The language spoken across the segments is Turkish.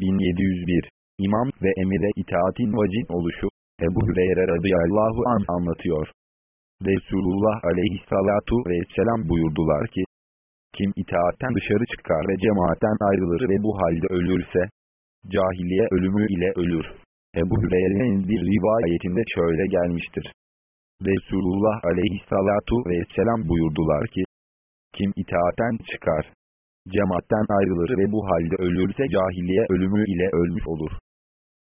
1701 İmam ve emire itaatin vacin oluşu Ebu Hüreyre radıyallahu an anlatıyor. Resulullah aleyhissalatu vesselam buyurdular ki, kim itaatten dışarı çıkar ve cemaatten ayrılır ve bu halde ölürse, cahiliye ölümü ile ölür. Ebu Hüreyre'nin bir rivayetinde şöyle gelmiştir. Resulullah aleyhissalatu vesselam buyurdular ki, kim itaatten çıkar, cemaatten ayrılır ve bu halde ölürse cahiliye ölümü ile ölmüş olur.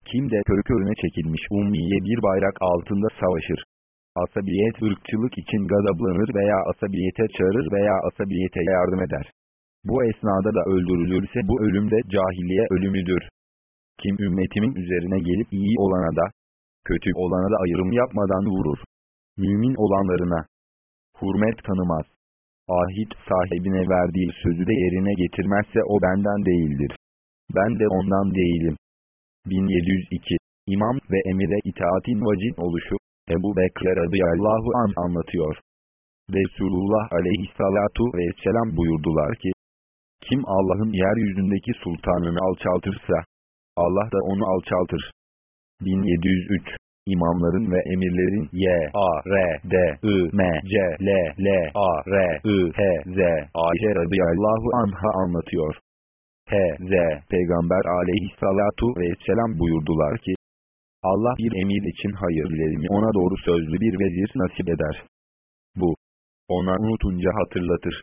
Kim de körü körüne çekilmiş ummiye bir bayrak altında savaşır. Asabiyet ırkçılık için gazaplanır veya asabiyete çağırır veya asabiyete yardım eder. Bu esnada da öldürülürse bu ölüm de cahiliye ölümüdür. Kim ümmetimin üzerine gelip iyi olana da, kötü olana da ayrım yapmadan vurur. Mümin olanlarına hürmet tanımaz. Ahit sahibine verdiği sözü de yerine getirmezse o benden değildir. Ben de ondan değilim. 1702 İmam ve emire itaatin vacin oluşu Ebu Bekir radıyallahu an anlatıyor. Resulullah aleyhissalatu vesselam buyurdular ki, kim Allah'ın yeryüzündeki sultanını alçaltırsa, Allah da onu alçaltır. 1703 İmamların ve emirlerin Y, A, R, D, I, M, C, L, L, A, R, I, H, Z, Ayşe radıyallahu anha anlatıyor. H.Z. Peygamber aleyhissalatu vesselam buyurdular ki, Allah bir emir için hayırlarını ona doğru sözlü bir vezir nasip eder. Bu, ona unutunca hatırlatır.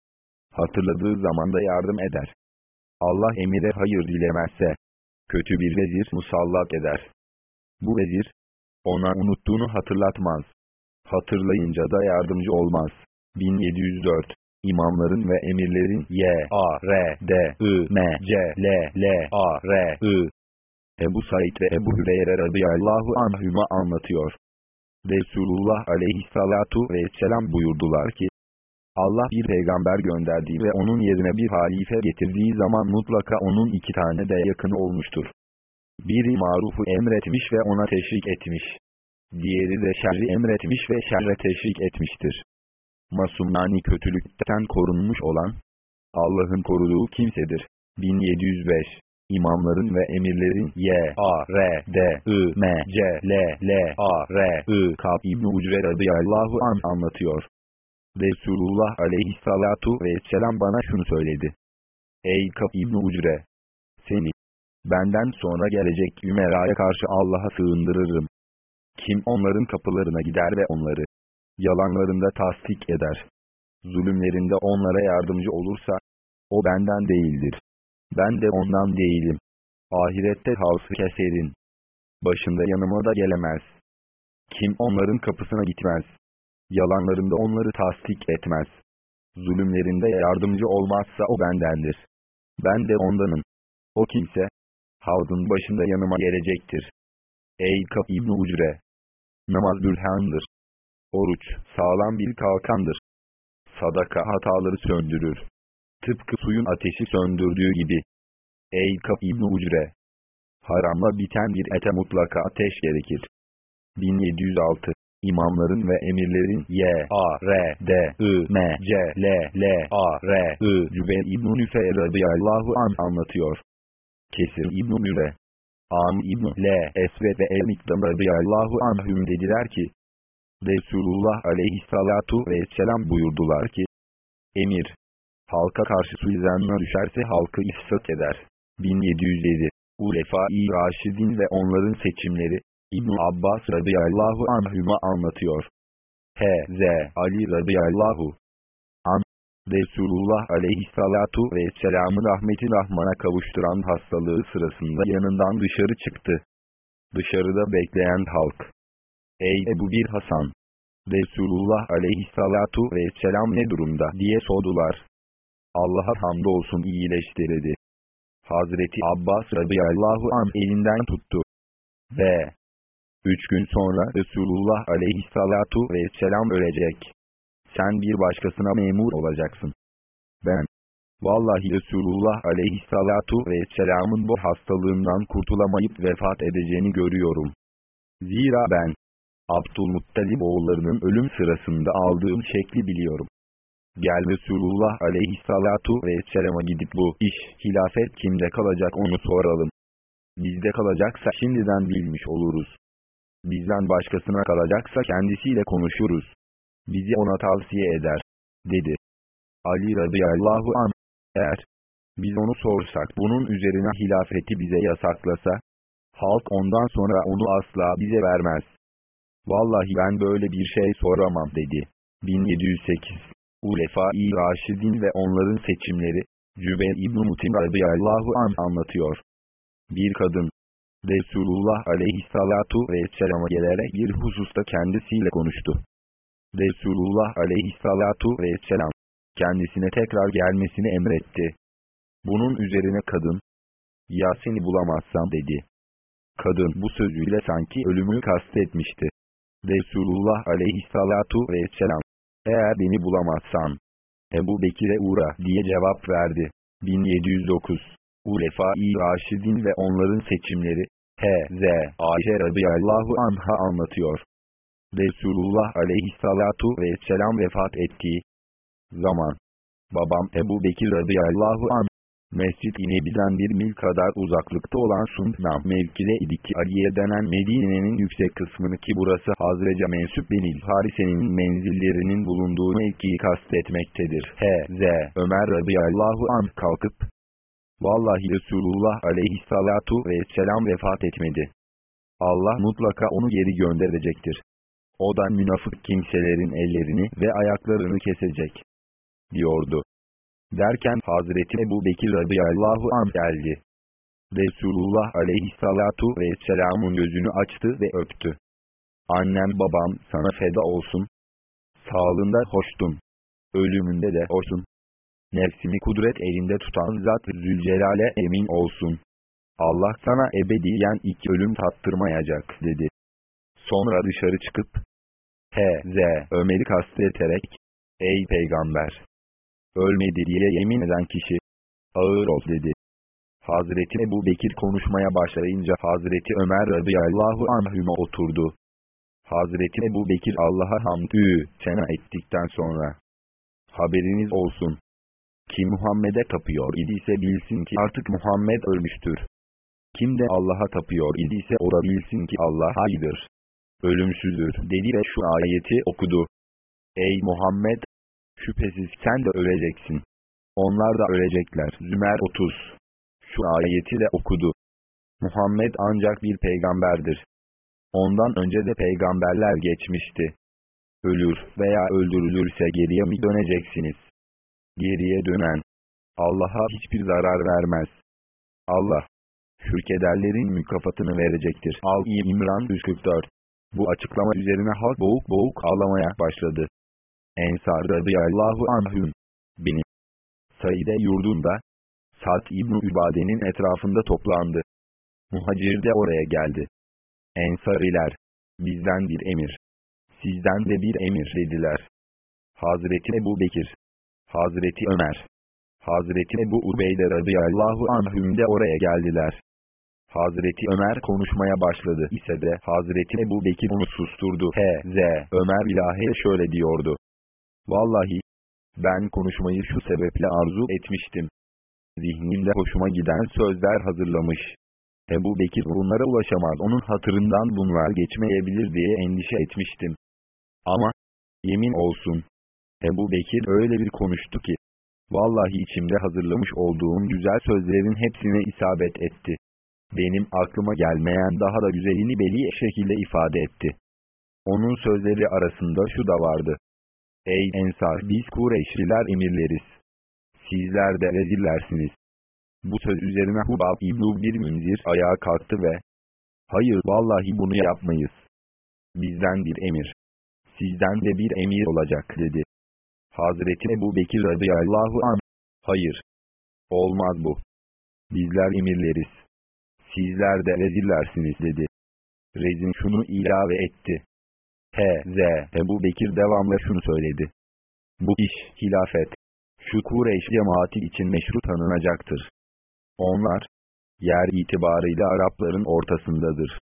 Hatırladığı zaman da yardım eder. Allah emire hayır dilemezse, kötü bir vezir musallat eder. Bu vezir, ona unuttuğunu hatırlatmaz. Hatırlayınca da yardımcı olmaz. 1704 İmamların ve emirlerin Y, A, R, D, I, M, C, L, L, A, R, I. Ebu Said ve Ebu Hüreyre radıyallahu anhüma anlatıyor. Resulullah aleyhissalatu vesselam buyurdular ki, Allah bir peygamber gönderdiği ve onun yerine bir halife getirdiği zaman mutlaka onun iki tane de yakını olmuştur. Biri marufu emretmiş ve ona teşvik etmiş. Diğeri de şerri emretmiş ve şerre teşvik etmiştir. Masumani kötülükten korunmuş olan, Allah'ın koruduğu kimsedir. 1705 İmamların ve emirlerin Y, A, R, D, I, M, C, L, L, A, R, I, Kab İbni Ucre radıyallahu an anlatıyor. Resulullah aleyhissalatu vesselam bana şunu söyledi. Ey Kab İbni Ucre! Seni, benden sonra gelecek Ümera'ya karşı Allah'a sığındırırım. Kim onların kapılarına gider ve onları, yalanlarında tasdik eder. Zulümlerinde onlara yardımcı olursa, o benden değildir. Ben de ondan değilim. Ahirette havsı keserin. Başında yanıma da gelemez. Kim onların kapısına gitmez. Yalanlarında onları tasdik etmez. Zulümlerinde yardımcı olmazsa o bendendir. Ben de ondanım. O kimse, havzın başında yanıma gelecektir. Ey Kaf İbni Ucre! Namaz bürhandır. Oruç, sağlam bir kalkandır. Sadaka hataları söndürür. Tıpkı suyun ateşi söndürdüğü gibi. Ey Kaf İbni Ucre! Haramla biten bir ete mutlaka ateş gerekir. 1706 İmamların ve emirlerin Y, A, R, D, I, M, C, L, L, A, R, I, Cübeyr İbn-i Nüfe radıyallahu an anlatıyor. Kesir İbn-i Müre, Am İbn L, Esved ve El-Mikdam radıyallahu anhüm dediler ki, Resulullah aleyhissalatu vesselam buyurdular ki, Emir, halka karşı suizanına düşerse halkı ifsat eder. 1707 Ulefa-i Raşidin ve onların seçimleri, ibn Abbas radıyallahu anhüma anlatıyor. H.Z. Ali radıyallahu Resulullah aleyhissalatu vesselam'ı rahmeti rahmana kavuşturan hastalığı sırasında yanından dışarı çıktı. Dışarıda bekleyen halk. Ey Ebu Bir Hasan! Resulullah aleyhissalatu vesselam ne durumda diye sordular. Allah'a hamdolsun iyileşti dedi. Hazreti Abbas radıyallahu an elinden tuttu. Ve üç gün sonra Resulullah aleyhissalatu vesselam ölecek. Sen bir başkasına memur olacaksın. Ben, vallahi Resulullah aleyhissalatu vesselamın bu hastalığından kurtulamayıp vefat edeceğini görüyorum. Zira ben, Abdülmuttalib oğullarının ölüm sırasında aldığım şekli biliyorum. Gel Resulullah aleyhissalatu vesselama gidip bu iş, hilafet kimde kalacak onu soralım. Bizde kalacaksa şimdiden bilmiş oluruz. Bizden başkasına kalacaksa kendisiyle konuşuruz. Bizi ona tavsiye eder. Dedi. Ali radıyallahu an. Eğer biz onu sorsak bunun üzerine hilafeti bize yasaklasa, halk ondan sonra onu asla bize vermez. Vallahi ben böyle bir şey soramam dedi. 1708 Ulefa-i Raşidin ve onların seçimleri, Cübeyr İbn-i Mutim radıyallahu an anlatıyor. Bir kadın, Resulullah aleyhissalatu vesselam'a gelerek bir hususta kendisiyle konuştu. Resulullah aleyhissalatu vesselam, kendisine tekrar gelmesini emretti. Bunun üzerine kadın, ya seni bulamazsam dedi. Kadın bu sözüyle sanki ölümü kastetmişti. Resulullah aleyhissalatu vesselam, eğer beni bulamazsan, Ebu Bekir'e uğra diye cevap verdi. 1709 Ulefa-i Raşidin ve onların seçimleri, H.Z. Ayşe radıyallahu anha anlatıyor. Resulullah aleyhissalatu vesselam vefat ettiği zaman, babam Ebu Bekir radıyallahu anh, Mescid-i Nebi'den bir mil kadar uzaklıkta olan Sundna mevkide idi ki Aliye denen Medine'nin yüksek kısmını ki burası Hazrece mensup Benil Harise'nin menzillerinin bulunduğu mevkiyi kastetmektedir. H.Z. Ömer radıyallahu anh kalkıp, Vallahi Resulullah aleyhissalatu vesselam vefat etmedi. Allah mutlaka onu geri gönderecektir. O da münafık kimselerin ellerini ve ayaklarını kesecek. Diyordu. Derken Hazreti Ebu Bekir radıyallahu anh geldi. Resulullah aleyhissalatu vesselamın gözünü açtı ve öptü. Annem babam sana feda olsun. Sağlığında hoştun. Ölümünde de hoşsun. Nefsimi kudret elinde tutan zat Zülcelal'e emin olsun. Allah sana ebediyen iki ölüm tattırmayacak dedi. Sonra dışarı çıkıp, H.Z. Ömer'i kasteterek, Ey peygamber! ölmedi diye yemin eden kişi, ağır ol dedi. Hazreti Ebu Bekir konuşmaya başlayınca Hazreti Ömer radıyallahu anhüme oturdu. Hazreti Ebu Bekir Allah'a hamdü sena ettikten sonra, haberiniz olsun. Kim Muhammed'e tapıyor idiyse bilsin ki artık Muhammed ölmüştür. Kim de Allah'a tapıyor idiyse o da bilsin ki Allah haydır. Ölümsüzdür dedi ve şu ayeti okudu. Ey Muhammed! Şüphesiz sen de öleceksin. Onlar da ölecekler. Zümer 30. Şu ayeti de okudu. Muhammed ancak bir peygamberdir. Ondan önce de peygamberler geçmişti. Ölür veya öldürülürse geriye mi döneceksiniz? Geriye dönen, Allah'a hiçbir zarar vermez. Allah, şürkederlerin mükafatını verecektir. Al-i İmran 144 Bu açıklama üzerine halk boğuk boğuk ağlamaya başladı. Ensar radıyallahu anhüm, benim Saide yurdunda, Sa'd İbn Übade'nin etrafında toplandı. Muhacir de oraya geldi. Ensariler, bizden bir emir, sizden de bir emir dediler. Hazreti Ebu Bekir, Hazreti Ömer, Hazreti Ebu Ubeyde radıyallahu anhüm de oraya geldiler. Hazreti Ömer konuşmaya başladı ise de Hazreti Ebu Bekir onu susturdu. H.Z. Ömer ilahe şöyle diyordu. Vallahi, ben konuşmayı şu sebeple arzu etmiştim. Zihnimde hoşuma giden sözler hazırlamış. Ebu Bekir bunlara ulaşamaz onun hatırından bunlar geçmeyebilir diye endişe etmiştim. Ama, yemin olsun, Ebu Bekir öyle bir konuştu ki, vallahi içimde hazırlamış olduğum güzel sözlerin hepsine isabet etti. Benim aklıma gelmeyen daha da güzelini belli şekilde ifade etti. Onun sözleri arasında şu da vardı. Ey Ensar biz Kureyşliler emirleriz. Sizler de rezillersiniz. Bu söz üzerine Hubab İbn bir Münzir ayağa kalktı ve Hayır vallahi bunu yapmayız. Bizden bir emir. Sizden de bir emir olacak dedi. Hazreti Ebu Bekir radıyallahu an. Hayır. Olmaz bu. Bizler emirleriz. Sizler de rezillersiniz dedi. Rezin şunu ilave etti. H.Z. Ebu Bekir devamlı şunu söyledi. Bu iş, hilafet, şu Kureyş cemaati için meşru tanınacaktır. Onlar, yer itibarıyla Arapların ortasındadır.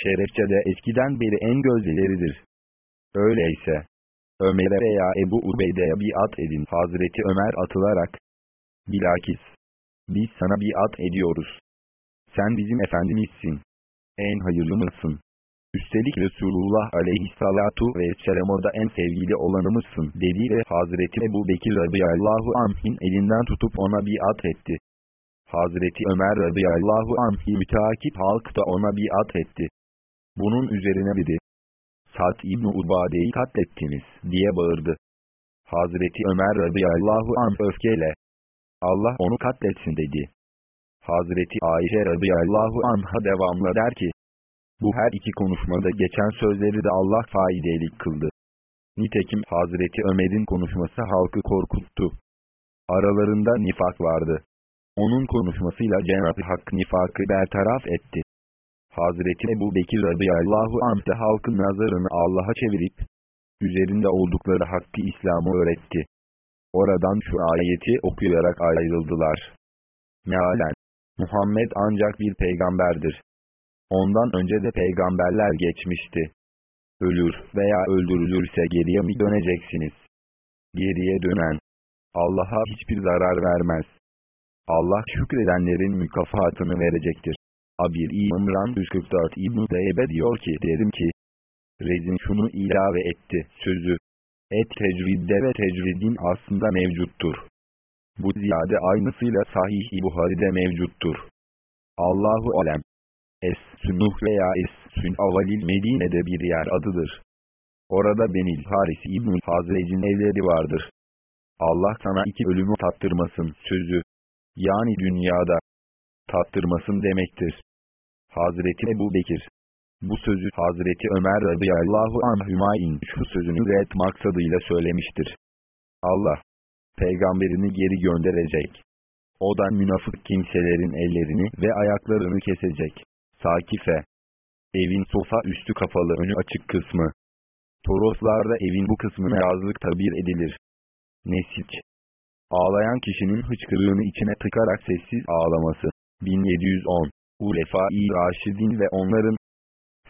Şerefçe de eskiden beri en gözlileridir. Öyleyse, Ömer'e veya Ebu Ubeyde'ye biat edin. Hazreti Ömer atılarak, bilakis, biz sana biat ediyoruz. Sen bizim Efendimizsin. En hayırlı mısın? Üstelik Resulullah aleyhissalatu vesselam da en sevgili olanımızsın dedi ve Hazreti Ebu Bekir radıyallahu anh'in elinden tutup ona biat etti. Hazreti Ömer radıyallahu anh'i müteakip halk da ona biat etti. Bunun üzerine biri, Sa'd İbni Ubade'yi katlettiniz diye bağırdı. Hazreti Ömer radıyallahu anh öfkeyle, Allah onu katletsin dedi. Hazreti Ayşe radıyallahu anh'a devamla der ki, bu her iki konuşmada geçen sözleri de Allah faidelik kıldı. Nitekim Hazreti Ömer'in konuşması halkı korkuttu. Aralarında nifak vardı. Onun konuşmasıyla Cenab-ı Hak nifakı bertaraf etti. Hazreti Ebu Bekir radıyallahu anh de halkın nazarını Allah'a çevirip, üzerinde oldukları hakkı İslam'ı öğretti. Oradan şu ayeti okuyarak ayrıldılar. Mealen, Muhammed ancak bir peygamberdir. Ondan önce de peygamberler geçmişti. Ölür veya öldürülürse geriye mi döneceksiniz? Geriye dönen, Allah'a hiçbir zarar vermez. Allah şükredenlerin mükafatını verecektir. Abir İmran 144 İbn-i Zeybe diyor ki derim ki, Rezin şunu ilave etti, sözü, et tecvidde ve tecvidin aslında mevcuttur. Bu ziyade aynısıyla Sahih-i Buhari'de mevcuttur. Allahu Alem. Es-Sünuh veya Es-Sün Avalil Medine'de bir yer adıdır. Orada Benil Haris İbn-i Hazrec'in evleri vardır. Allah sana iki ölümü tattırmasın sözü. Yani dünyada tattırmasın demektir. Hazreti Ebu Bekir bu sözü Hazreti Ömer radıyallahu anhümayin şu sözünü red maksadıyla söylemiştir. Allah, peygamberini geri gönderecek. O da münafık kimselerin ellerini ve ayaklarını kesecek. Sakife. Evin sofa üstü kapalı önü açık kısmı. Toroslarda evin bu kısmına yazlık tabir edilir. Nesik. Ağlayan kişinin hıçkırığını içine tıkarak sessiz ağlaması. 1710. Ulefa-i Raşidin ve onların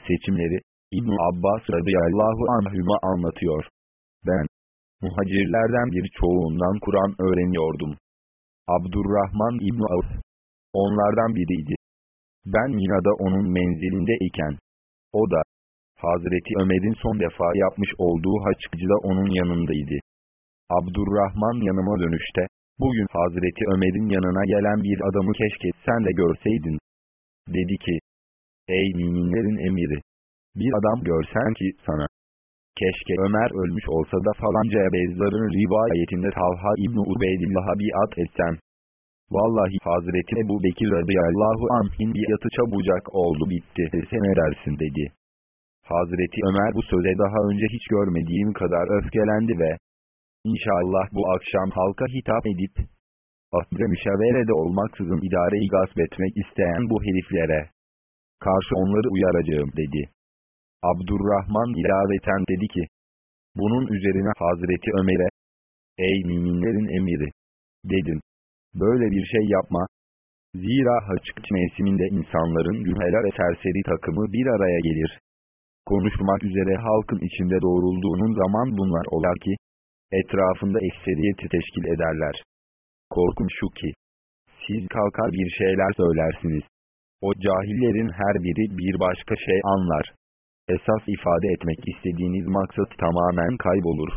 seçimleri, İbn Abbas radıyallahu anhüma anlatıyor. Ben, muhacirlerden bir çoğundan Kur'an öğreniyordum. Abdurrahman İbn Avf, onlardan biriydi. Ben Mina'da onun menzilindeyken, o da, Hazreti Ömer'in son defa yapmış olduğu haçkıcıda onun yanındaydı. Abdurrahman yanıma dönüşte, bugün Hazreti Ömer'in yanına gelen bir adamı keşke sen de görseydin. Dedi ki, Ey müminlerin emiri! Bir adam görsen ki sana. Keşke Ömer ölmüş olsa da falanca Bezzar'ın rivayetinde Talha İbni Ubeydillah'a biat etsen. Vallahi Hazreti Ebu Bekir radıyallahu anh'in biatı çabucak oldu bitti sen edersin dedi. Hazreti Ömer bu söze daha önce hiç görmediğim kadar öfkelendi ve İnşallah bu akşam halka hitap edip Asre müşaverede olmaksızın idareyi gasp etmek isteyen bu heriflere karşı onları uyaracağım dedi. Abdurrahman ilaveten dedi ki, bunun üzerine Hazreti Ömer'e, ey müminlerin emiri, dedim, böyle bir şey yapma. Zira haçık mevsiminde insanların güheler ve serseri takımı bir araya gelir. Konuşmak üzere halkın içinde doğrulduğunun zaman bunlar olar ki, etrafında ekseriyeti teşkil ederler. Korkum şu ki, siz kalkar bir şeyler söylersiniz. O cahillerin her biri bir başka şey anlar. Esas ifade etmek istediğiniz maksat tamamen kaybolur.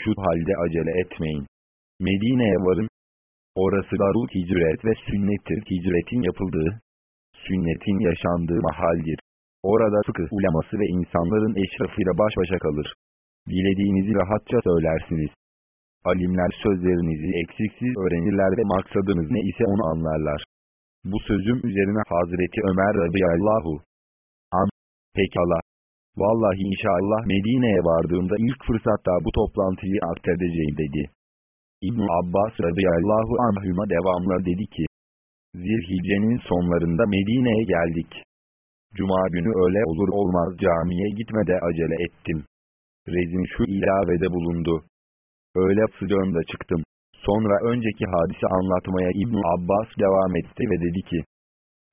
Şu halde acele etmeyin. Medine'ye varın. Orası darul hicret ve sünnettir hicretin yapıldığı, sünnetin yaşandığı mahaldir. Orada fıkıh uleması ve insanların eşrafıyla baş başa kalır. Dilediğinizi rahatça söylersiniz. Alimler sözlerinizi eksiksiz öğrenirler ve maksadınız ne ise onu anlarlar. Bu sözüm üzerine Hazreti Ömer radıyallahu pekala. Vallahi inşallah Medine'ye vardığımda ilk fırsatta bu toplantıyı aktaracağım dedi. İbn Abbas radıyallahu anhüma devamla dedi ki, Zilhicce'nin sonlarında Medine'ye geldik. Cuma günü öyle olur olmaz camiye gitmede acele ettim. Rezin şu ilavede bulundu. Öyle sıcağında çıktım. Sonra önceki hadisi anlatmaya İbn Abbas devam etti ve dedi ki,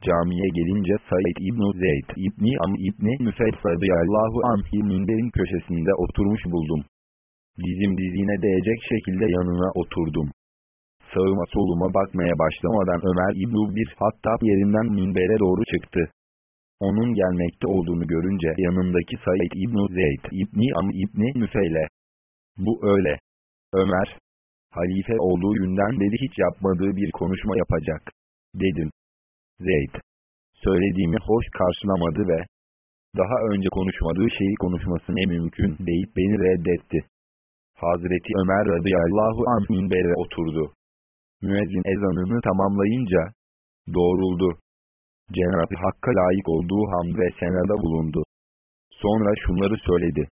Camiye gelince Said İbn Zeyd İbni Am İbni Müfed radıyallahu anh'i minderin köşesinde oturmuş buldum. Dizim dizine değecek şekilde yanına oturdum. sağıma soluma bakmaya başlamadan Ömer İbn bir Hattab yerinden minbere doğru çıktı. Onun gelmekte olduğunu görünce yanındaki Said İbn Zeyd İbni Am İbni Müfeyle. Bu öyle. Ömer, halife olduğu günden beri hiç yapmadığı bir konuşma yapacak. Dedim. Zeyd, söylediğimi hoş karşılamadı ve daha önce konuşmadığı şeyi konuşmasını mümkün deyip beni reddetti. Hazreti Ömer radıyallahu anh minbere oturdu. Müezzin ezanını tamamlayınca doğruldu. Cenab-ı Hakk'a layık olduğu hamd ve senada bulundu. Sonra şunları söyledi.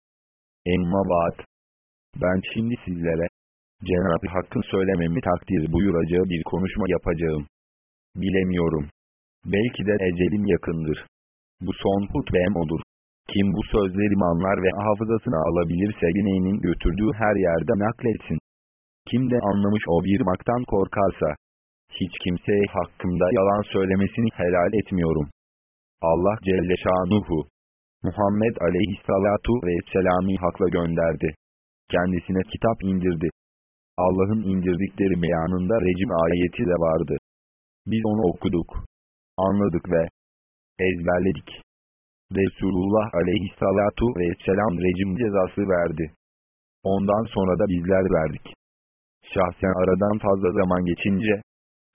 Emma vaat. Ben şimdi sizlere Cenab-ı Hakk'ın söylememi takdir buyuracağı bir konuşma yapacağım. Bilemiyorum. Belki de ecelim yakındır. Bu son hutbem odur. Kim bu sözlerimi anlar ve hafızasına alabilirse bineğinin götürdüğü her yerde nakletsin. Kim de anlamış o bir maktan korkarsa, hiç kimseye hakkımda yalan söylemesini helal etmiyorum. Allah Celle Şanuhu, Muhammed Aleyhissalatu Vesselam'ı hakla gönderdi. Kendisine kitap indirdi. Allah'ın indirdikleri beyanında recim ayeti de vardı. Biz onu okuduk, anladık ve ezberledik. Resulullah aleyhissalatu vesselam rejim cezası verdi. Ondan sonra da bizler verdik. Şahsen aradan fazla zaman geçince,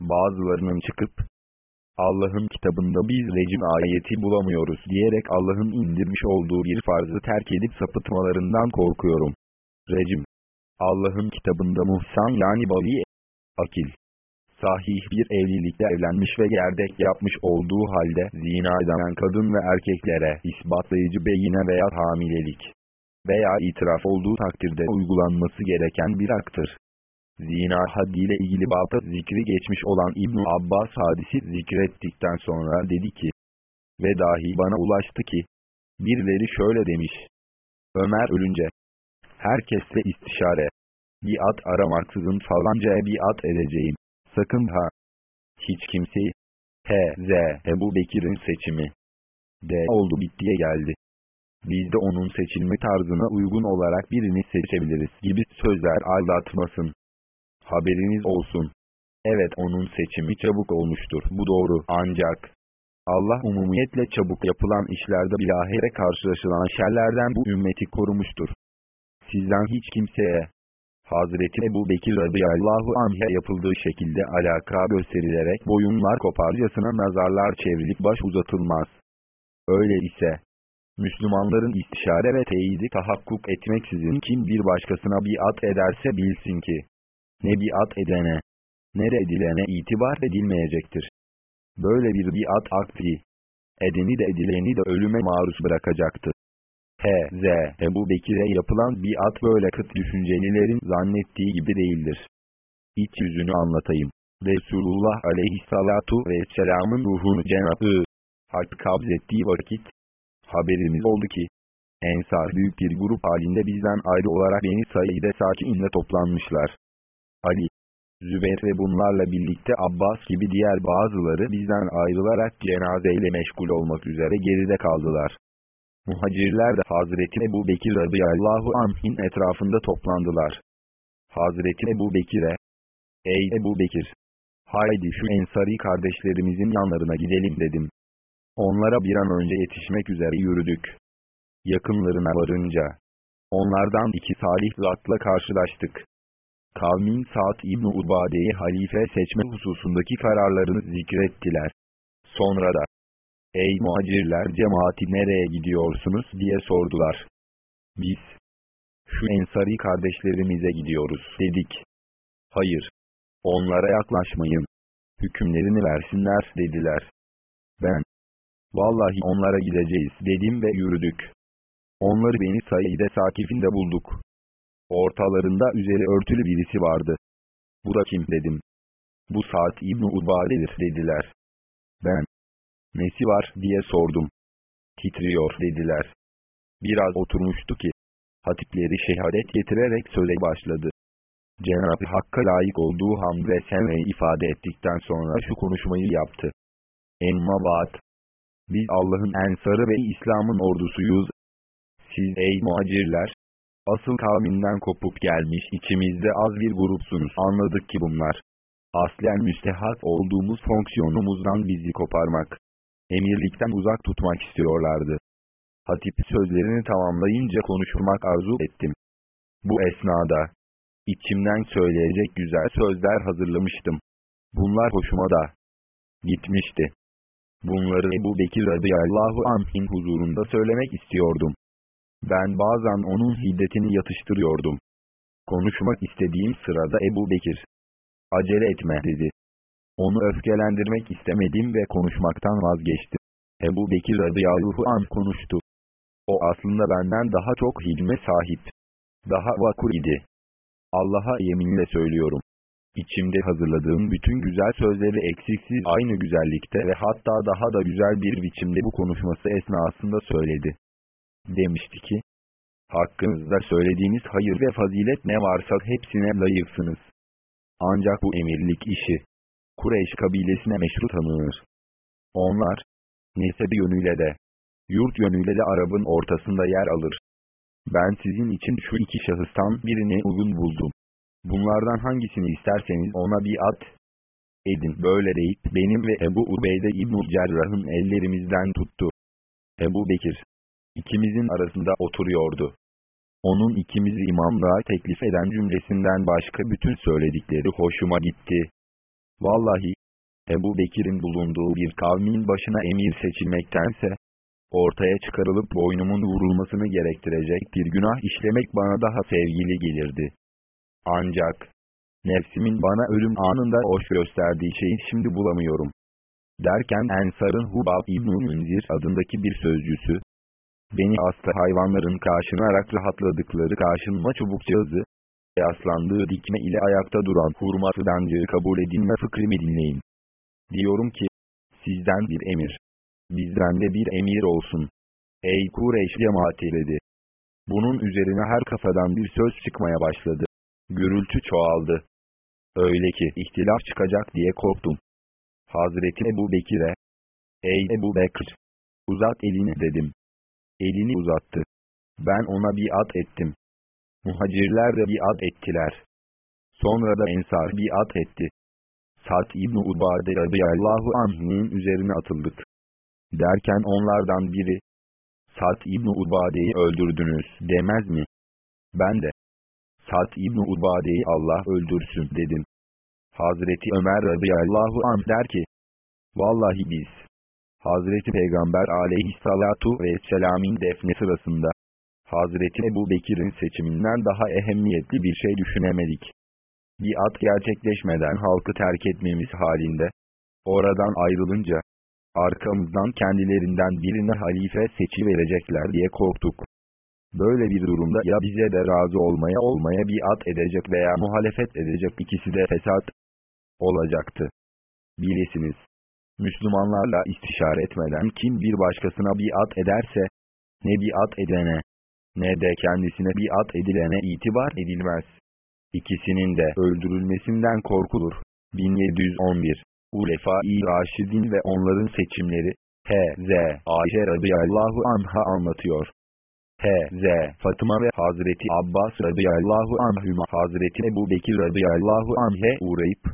bazılarının çıkıp, Allah'ın kitabında biz rejim ayeti bulamıyoruz diyerek Allah'ın indirmiş olduğu bir farzı terk edip sapıtmalarından korkuyorum. Rejim, Allah'ın kitabında muhsan yani bali, akil, sahih bir evlilikte evlenmiş ve gerdek yapmış olduğu halde zina eden kadın ve erkeklere ispatlayıcı beyine veya hamilelik veya itiraf olduğu takdirde uygulanması gereken bir aktır. Zina haddiyle ilgili babda zikri geçmiş olan İbn Abbas hadisi zikrettikten sonra dedi ki, ve dahi bana ulaştı ki, birileri şöyle demiş, Ömer ölünce, herkesle istişare, bir at aramaksızın falancaya bir at edeceğim. Sakın ha! Hiç kimseyi H.Z. Ebu Bekir'in seçimi D oldu bittiye geldi. Biz de onun seçilme tarzına uygun olarak birini seçebiliriz gibi sözler aldatmasın. Haberiniz olsun. Evet onun seçimi çabuk olmuştur. Bu doğru. Ancak Allah umumiyetle çabuk yapılan işlerde bilahare karşılaşılan şerlerden bu ümmeti korumuştur. Sizden hiç kimseye Hazreti Ebu Bekir radıyallahu anh'e yapıldığı şekilde alaka gösterilerek boyunlar koparcasına nazarlar çevrilip baş uzatılmaz. Öyle ise, Müslümanların istişare ve teyidi tahakkuk etmeksizin kim bir başkasına biat ederse bilsin ki, ne biat edene, ne edilene itibar edilmeyecektir. Böyle bir biat akti, edeni de edileni de ölüme maruz bırakacaktır. H.Z. Ebu Bekir'e yapılan biat böyle kıt düşüncelilerin zannettiği gibi değildir. İç yüzünü anlatayım. Resulullah aleyhissalatu vesselamın ruhunu Cenab-ı Hak kabzettiği vakit, haberimiz oldu ki, Ensar büyük bir grup halinde bizden ayrı olarak Beni Said'e sakinle toplanmışlar. Ali, Zübeyir ve bunlarla birlikte Abbas gibi diğer bazıları bizden ayrılarak cenazeyle meşgul olmak üzere geride kaldılar. Muhacirler de Hazreti Ebu Bekir radıyallahu anh'in etrafında toplandılar. Hazreti Ebu Bekir'e, Ey Ebu Bekir! Haydi şu ensari kardeşlerimizin yanlarına gidelim dedim. Onlara bir an önce yetişmek üzere yürüdük. Yakınlarına varınca, onlardan iki salih zatla karşılaştık. Kavmin Sa'd İbn Ubade'yi halife seçme hususundaki kararlarını zikrettiler. Sonra da, Ey muhacirler cemaati nereye gidiyorsunuz diye sordular. Biz, şu ensari kardeşlerimize gidiyoruz dedik. Hayır, onlara yaklaşmayın. Hükümlerini versinler dediler. Ben, vallahi onlara gideceğiz dedim ve yürüdük. Onları beni Said'e Sakif'inde bulduk. Ortalarında üzeri örtülü birisi vardı. Bu da kim dedim. Bu saat İbn Ubade'dir dediler. Nesi var diye sordum. Titriyor dediler. Biraz oturmuştu ki, hatipleri şehadet getirerek söze başladı. Cenab-ı Hakk'a layık olduğu hamd ve senveyi ifade ettikten sonra şu konuşmayı yaptı. Emma vaat. Biz Allah'ın ensarı ve İslam'ın ordusuyuz. Siz ey muhacirler, asıl kavminden kopup gelmiş içimizde az bir grupsunuz. Anladık ki bunlar, Aslen müstehak olduğumuz fonksiyonumuzdan bizi koparmak, emirlikten uzak tutmak istiyorlardı. Hatip sözlerini tamamlayınca konuşmak arzu ettim. Bu esnada, içimden söyleyecek güzel sözler hazırlamıştım. Bunlar hoşuma da gitmişti. Bunları Ebu Bekir radıyallahu anh'in huzurunda söylemek istiyordum. Ben bazen onun hiddetini yatıştırıyordum. Konuşmak istediğim sırada Ebu Bekir, acele etme dedi. Onu öfkelendirmek istemedim ve konuşmaktan vazgeçtim. Ebu Bekir radıyallahu an konuştu. O aslında benden daha çok hilme sahip. Daha vakur idi. Allah'a yeminle söylüyorum. İçimde hazırladığım bütün güzel sözleri eksiksiz aynı güzellikte ve hatta daha da güzel bir biçimde bu konuşması esnasında söyledi. Demişti ki, Hakkınızda söylediğiniz hayır ve fazilet ne varsa hepsine layıksınız. Ancak bu emirlik işi, Kureyş kabilesine meşru tanınır. Onlar, nesebi yönüyle de, yurt yönüyle de Arap'ın ortasında yer alır. Ben sizin için şu iki şahıstan birini uygun buldum. Bunlardan hangisini isterseniz ona bir at edin. Böyle deyip benim ve Ebu Ubeyde İbn-i Cerrah'ın ellerimizden tuttu. Ebu Bekir, ikimizin arasında oturuyordu. Onun ikimizi imamlığa teklif eden cümlesinden başka bütün söyledikleri hoşuma gitti. Vallahi, Ebu Bekir'in bulunduğu bir kavmin başına emir seçilmektense, ortaya çıkarılıp boynumun vurulmasını gerektirecek bir günah işlemek bana daha sevgili gelirdi. Ancak, nefsimin bana ölüm anında hoş gösterdiği şeyi şimdi bulamıyorum. Derken Ensar'ın Hubab İbn-i Münzir adındaki bir sözcüsü, beni hasta hayvanların karşınarak rahatladıkları karşınma çubukçağızı, yaslandığı dikme ile ayakta duran hurma fidancığı kabul edinme fıkrimi dinleyin. Diyorum ki, sizden bir emir, bizden de bir emir olsun. Ey Kureyş cemaati dedi. Bunun üzerine her kafadan bir söz çıkmaya başladı. Gürültü çoğaldı. Öyle ki ihtilaf çıkacak diye korktum. Hazreti Ebu Bekir'e, Ey Ebu Bekir, uzat elini dedim. Elini uzattı. Ben ona bir at ettim. Muhacirler de bir ad ettiler. Sonra da Ensar bir ad etti. Sa'd İbni Ubade radıyallahu anh'ın üzerine atıldık. Derken onlardan biri, Sa'd İbni Ubade'yi öldürdünüz demez mi? Ben de, Sa'd İbni Ubade'yi Allah öldürsün dedim. Hazreti Ömer radıyallahu anh der ki, Vallahi biz, Hazreti Peygamber aleyhissalatu vesselam'in defne sırasında, Hazreti Ebu Bekir'in seçiminden daha ehemmiyetli bir şey düşünemedik. Bir at gerçekleşmeden halkı terk etmemiz halinde, oradan ayrılınca, arkamızdan kendilerinden birine halife seçi verecekler diye korktuk. Böyle bir durumda ya bize de razı olmaya olmaya bir at edecek veya muhalefet edecek ikisi de fesat olacaktı. Bilesiniz, Müslümanlarla istişare etmeden kim bir başkasına bir at ederse, ne bir at edene, ne de kendisine bir at edilene itibar edilmez. İkisinin de öldürülmesinden korkulur. 1711 Ulefa-i Raşidin ve onların seçimleri H.Z. Ayşe radıyallahu anha anlatıyor. H.Z. Fatıma ve Hazreti Abbas radıyallahu anhüma Hazreti Ebu Bekir radıyallahu anh'e uğrayıp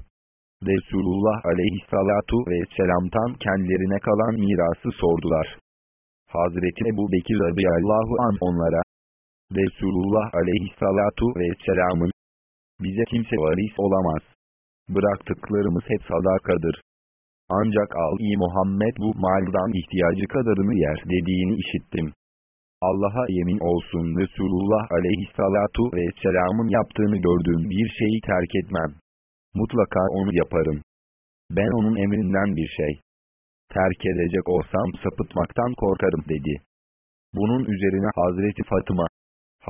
Resulullah aleyhissalatu vesselam'tan kendilerine kalan mirası sordular. Hazreti Ebu Bekir radıyallahu an onlara, Resulullah aleyhissalatu vesselamın, bize kimse varis olamaz. Bıraktıklarımız hep sadakadır. Ancak al-i Muhammed bu maldan ihtiyacı kadarını yer dediğini işittim. Allah'a yemin olsun Resulullah aleyhissalatu vesselamın yaptığını gördüğüm bir şeyi terk etmem. Mutlaka onu yaparım. Ben onun emrinden bir şey terk edecek olsam sapıtmaktan korkarım dedi. Bunun üzerine Hazreti Fatıma,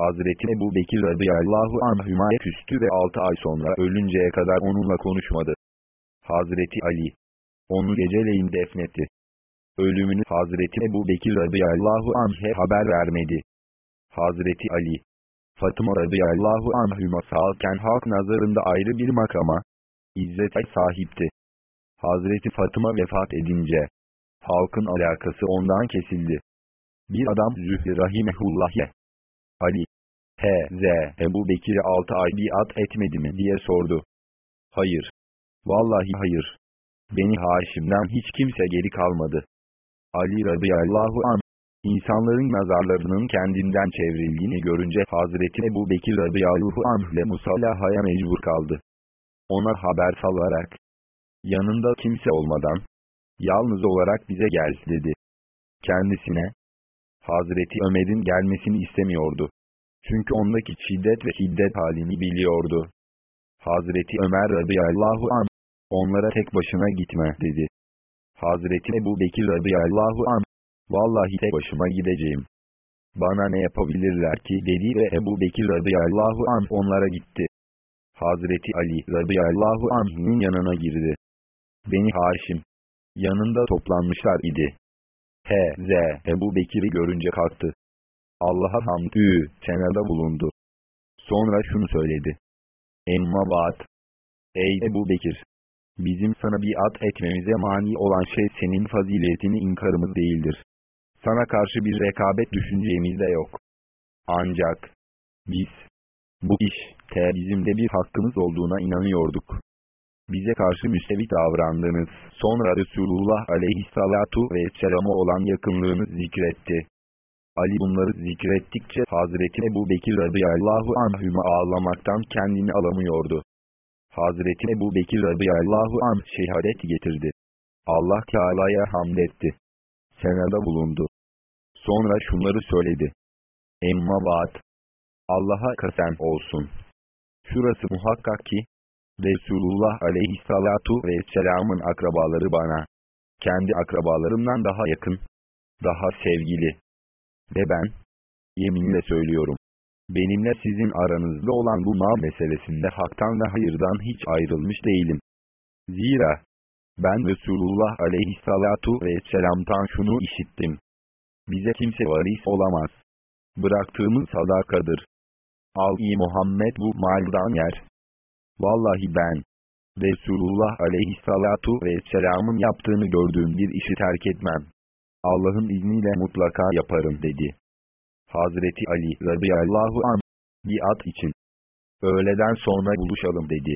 Hazreti Ebu Bekir radıyallahu anhüma'ya küstü ve 6 ay sonra ölünceye kadar onunla konuşmadı. Hazreti Ali, onu geceleyin defnetti. Ölümünü Hazreti Ebu Bekir radıyallahu anh'e haber vermedi. Hazreti Ali, Fatıma radıyallahu anhüma sağken halk nazarında ayrı bir makama, izzete sahipti. Hazreti Fatıma vefat edince, halkın alakası ondan kesildi. Bir adam Zühri Rahimehullah'ye, Ali, H.Z. Ebu Bekir'e altı ay biat etmedi mi diye sordu. Hayır. Vallahi hayır. Beni Haşim'den hiç kimse geri kalmadı. Ali radıyallahu an, insanların nazarlarının kendinden çevrildiğini görünce Hazreti Ebu Bekir radıyallahu anh ile musallahaya mecbur kaldı. Ona haber salarak, yanında kimse olmadan, yalnız olarak bize gel dedi. Kendisine, Hazreti Ömer'in gelmesini istemiyordu. Çünkü ondaki şiddet ve şiddet halini biliyordu. Hazreti Ömer radıyallahu an, onlara tek başına gitme dedi. Hazreti Ebu Bekir radıyallahu an, vallahi tek başıma gideceğim. Bana ne yapabilirler ki dedi ve Ebu Bekir radıyallahu an onlara gitti. Hazreti Ali radıyallahu anh'ın yanına girdi. Beni Haşim, yanında toplanmışlar idi. H.Z. Ebu Bekir'i görünce kalktı. Allah'a hamdü, senada bulundu. Sonra şunu söyledi. Emma vaat. Ey Ebu Bekir! Bizim sana bir at etmemize mani olan şey senin faziletini inkarımız değildir. Sana karşı bir rekabet düşüncemiz de yok. Ancak, biz, bu iş, te bizim de bir hakkımız olduğuna inanıyorduk. Bize karşı müstevit davrandınız. Sonra Resulullah aleyhissalatu vesselam'a olan yakınlığını zikretti. Ali bunları zikrettikçe Hazreti Ebu Bekir radıyallahu anhüme ağlamaktan kendini alamıyordu. Hazreti Ebu Bekir radıyallahu anh şehadet getirdi. Allah Teala'ya hamd etti. Senada bulundu. Sonra şunları söyledi. Emma vaat. Allah'a kasem olsun. Şurası muhakkak ki, Resulullah aleyhissalatu vesselamın akrabaları bana, kendi akrabalarımdan daha yakın, daha sevgili. Ve ben, yeminle söylüyorum, benimle sizin aranızda olan bu mal meselesinde haktan ve hayırdan hiç ayrılmış değilim. Zira, ben Resulullah aleyhissalatu vesselam'tan şunu işittim. Bize kimse varis olamaz. Bıraktığımız sadakadır. Al-i Muhammed bu maldan yer. Vallahi ben, Resulullah aleyhissalatu vesselamın yaptığını gördüğüm bir işi terk etmem. Allah'ın izniyle mutlaka yaparım dedi. Hazreti Ali radıyallahu an bir at için. Öğleden sonra buluşalım dedi.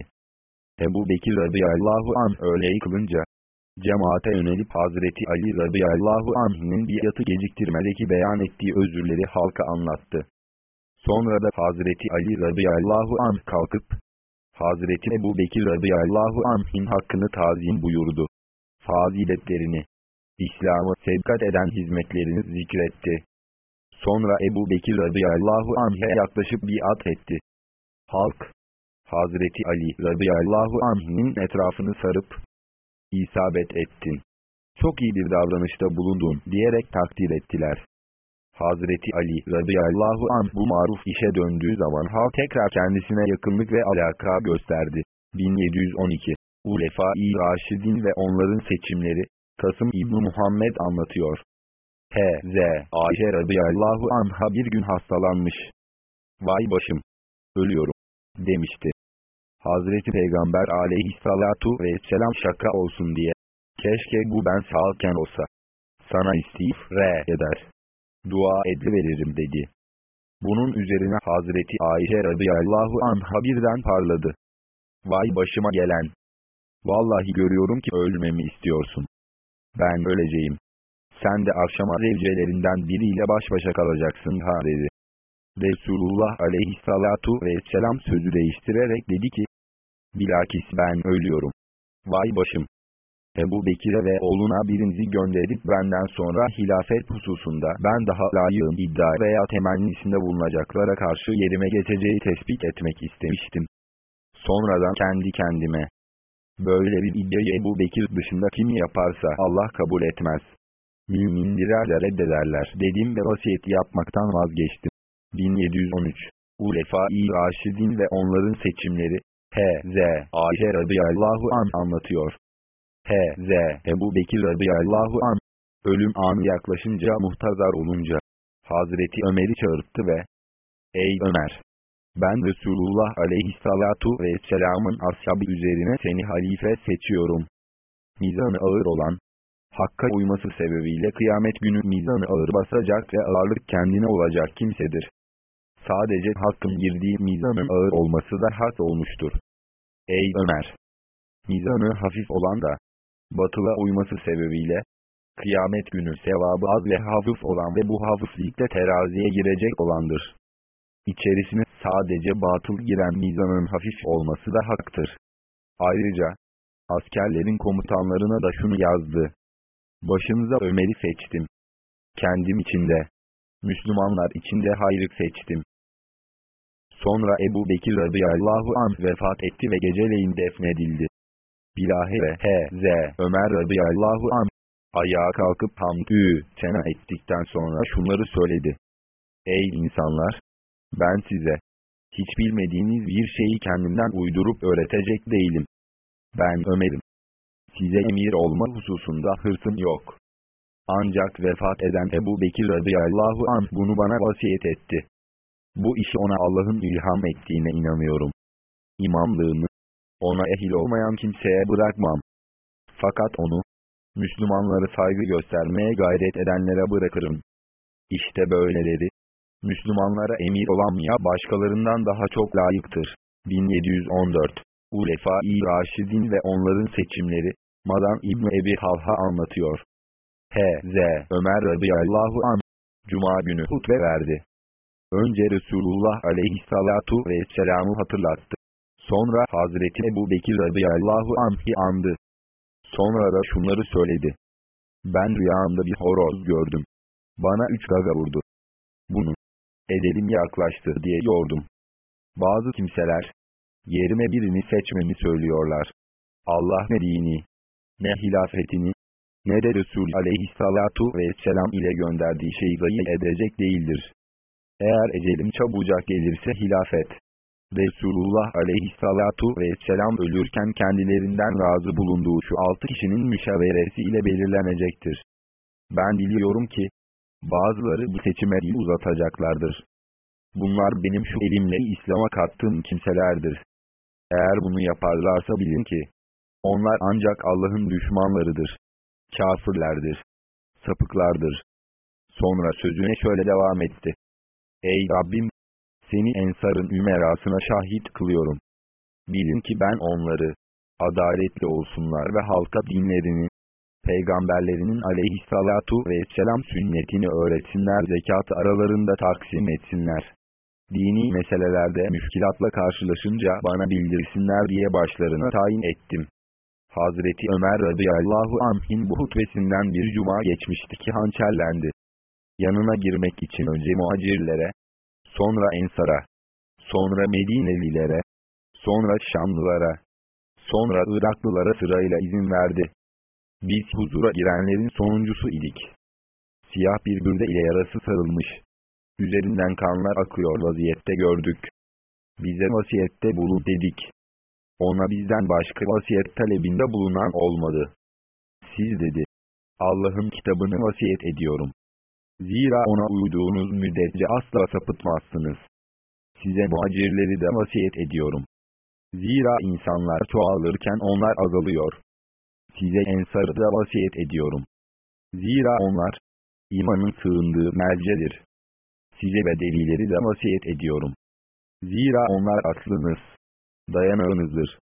Ebu Bekir radıyallahu an öğleyi kılınca, cemaate yönelip Hazreti Ali radıyallahu anh'ın bir yatı geciktirmedeki beyan ettiği özürleri halka anlattı. Sonra da Hazreti Ali radıyallahu anh kalkıp, Hazreti Ebu Bekir radıyallahu anh'in hakkını tazim buyurdu. Faziletlerini, İslam'ı sevkat eden hizmetlerini zikretti. Sonra Ebu Bekir radıyallahu anh'e yaklaşıp biat etti. Halk, Hazreti Ali radıyallahu anh'in etrafını sarıp, isabet ettin. Çok iyi bir davranışta bulundun diyerek takdir ettiler. Hazreti Ali radıyallahu anh bu maruf işe döndüğü zaman halk tekrar kendisine yakınlık ve alaka gösterdi. 1712 Ulefa-i Raşidin ve onların seçimleri, Kasım İbni Muhammed anlatıyor. H.Z. Ayşe radıyallahu anha bir gün hastalanmış. Vay başım! Ölüyorum! demişti. Hazreti Peygamber aleyhissalatu vesselam şaka olsun diye. Keşke bu ben sağken olsa. Sana istifre eder. Dua ediveririm dedi. Bunun üzerine Hazreti Ayşe radıyallahu anha birden parladı. Vay başıma gelen! Vallahi görüyorum ki ölmemi istiyorsun. Ben öleceğim. Sen de akşama zevcelerinden biriyle baş başa kalacaksın ha dedi. Resulullah aleyhissalatu vesselam sözü değiştirerek dedi ki, Bilakis ben ölüyorum. Vay başım! Ebu Bekir'e ve oğluna birinizi gönderip benden sonra hilafet hususunda ben daha layığım iddia veya temennisinde bulunacaklara karşı yerime geçeceği tespit etmek istemiştim. Sonradan kendi kendime, böyle bir iddiayı Ebu Bekir dışında kim yaparsa Allah kabul etmez. Mümindirer de reddederler dedim ve vasiyet yapmaktan vazgeçtim. 1713 Ulefa-i Raşidin ve onların seçimleri H.Z. Ayşe radıyallahu an anlatıyor. H.Z. Ebu Bekir radıyallahu an ölüm anı yaklaşınca muhtazar olunca Hazreti Ömer'i çağırttı ve Ey Ömer! Ben Resulullah aleyhissalatu vesselamın ashabı üzerine seni halife seçiyorum. Mizanı ağır olan, Hakka uyması sebebiyle kıyamet günü mizanı ağır basacak ve ağırlık kendine olacak kimsedir. Sadece hakkın girdiği mizanın ağır olması da hak olmuştur. Ey Ömer! mizanı hafif olan da, batıla uyması sebebiyle, kıyamet günü sevabı az ve hafif olan ve bu hafiflikte teraziye girecek olandır. İçerisine sadece batıl giren mizanın hafif olması da haktır. Ayrıca, askerlerin komutanlarına da şunu yazdı. Başınıza Ömer'i seçtim. Kendim içinde, Müslümanlar içinde hayrı seçtim. Sonra Ebu Bekir radıyallahu anh vefat etti ve geceleyin defnedildi. Bilahare H.Z. Ömer radıyallahu anh, ayağa kalkıp hamdü, sena ettikten sonra şunları söyledi. Ey insanlar! Ben size, hiç bilmediğiniz bir şeyi kendimden uydurup öğretecek değilim. Ben Ömer'im. Size emir olma hususunda hırsım yok. Ancak vefat eden Ebu Bekir radıyallahu anh bunu bana vasiyet etti. Bu işi ona Allah'ın ilham ettiğine inanıyorum. İmamlığını, ona ehil olmayan kimseye bırakmam. Fakat onu, Müslümanları saygı göstermeye gayret edenlere bırakırım. İşte böyleleri, Müslümanlara emir olan ya başkalarından daha çok layıktır. 1714 Ulefa-i Raşidin ve onların seçimleri, Madan İbni Ebi Halha anlatıyor. H.Z. Ömer radıyallahu anh, Cuma günü hutbe verdi. Önce Resulullah aleyhissalatu vesselam'ı hatırlattı. Sonra Hazreti Ebu Bekir radıyallahu anh'i andı. Sonra da şunları söyledi. Ben rüyamda bir horoz gördüm. Bana üç gaga vurdu. Bunu edelim yaklaştı diye yordum. Bazı kimseler, yerime birini seçmemi söylüyorlar. Allah ne dini, ne hilafetini, ne de Resul aleyhissalatu vesselam ile gönderdiği şeyi zayi edecek değildir. Eğer ecelim çabucak gelirse hilafet, Resulullah aleyhissalatu vesselam ölürken kendilerinden razı bulunduğu şu altı kişinin müşaveresi ile belirlenecektir. Ben biliyorum ki, bazıları bu seçime dil uzatacaklardır. Bunlar benim şu elimle İslam'a kattığım kimselerdir. Eğer bunu yaparlarsa bilin ki, onlar ancak Allah'ın düşmanlarıdır. Kafirlerdir. Sapıklardır. Sonra sözüne şöyle devam etti. Ey Rabbim! Seni ensarın ümerasına şahit kılıyorum. Bilin ki ben onları, adaletli olsunlar ve halka dinlerini, peygamberlerinin aleyhissalatu vesselam sünnetini öğretsinler zekatı aralarında taksim etsinler. Dini meselelerde müşkilatla karşılaşınca bana bildirsinler diye başlarına tayin ettim. Hazreti Ömer radıyallahu anh'in bu hutbesinden bir cuma geçmişti ki hançerlendi. Yanına girmek için önce muhacirlere, sonra Ensar'a, sonra Medinelilere, sonra Şamlılara, sonra Iraklılara sırayla izin verdi. Biz huzura girenlerin sonuncusu idik. Siyah bir bürde ile yarası sarılmış. Üzerinden kanlar akıyor vaziyette gördük. Bize vasiyette bulun dedik. Ona bizden başka vasiyet talebinde bulunan olmadı. Siz dedi. Allah'ın kitabını vasiyet ediyorum. Zira ona uyduğunuz müddetçe asla sapıtmazsınız. Size muhacirleri de vasiyet ediyorum. Zira insanlar çoğalırken onlar azalıyor. Size ensarı da vasiyet ediyorum. Zira onlar, imanın sığındığı mercedir. Size bedelileri de vasiyet ediyorum. Zira onlar aslınız, dayanağınızdır.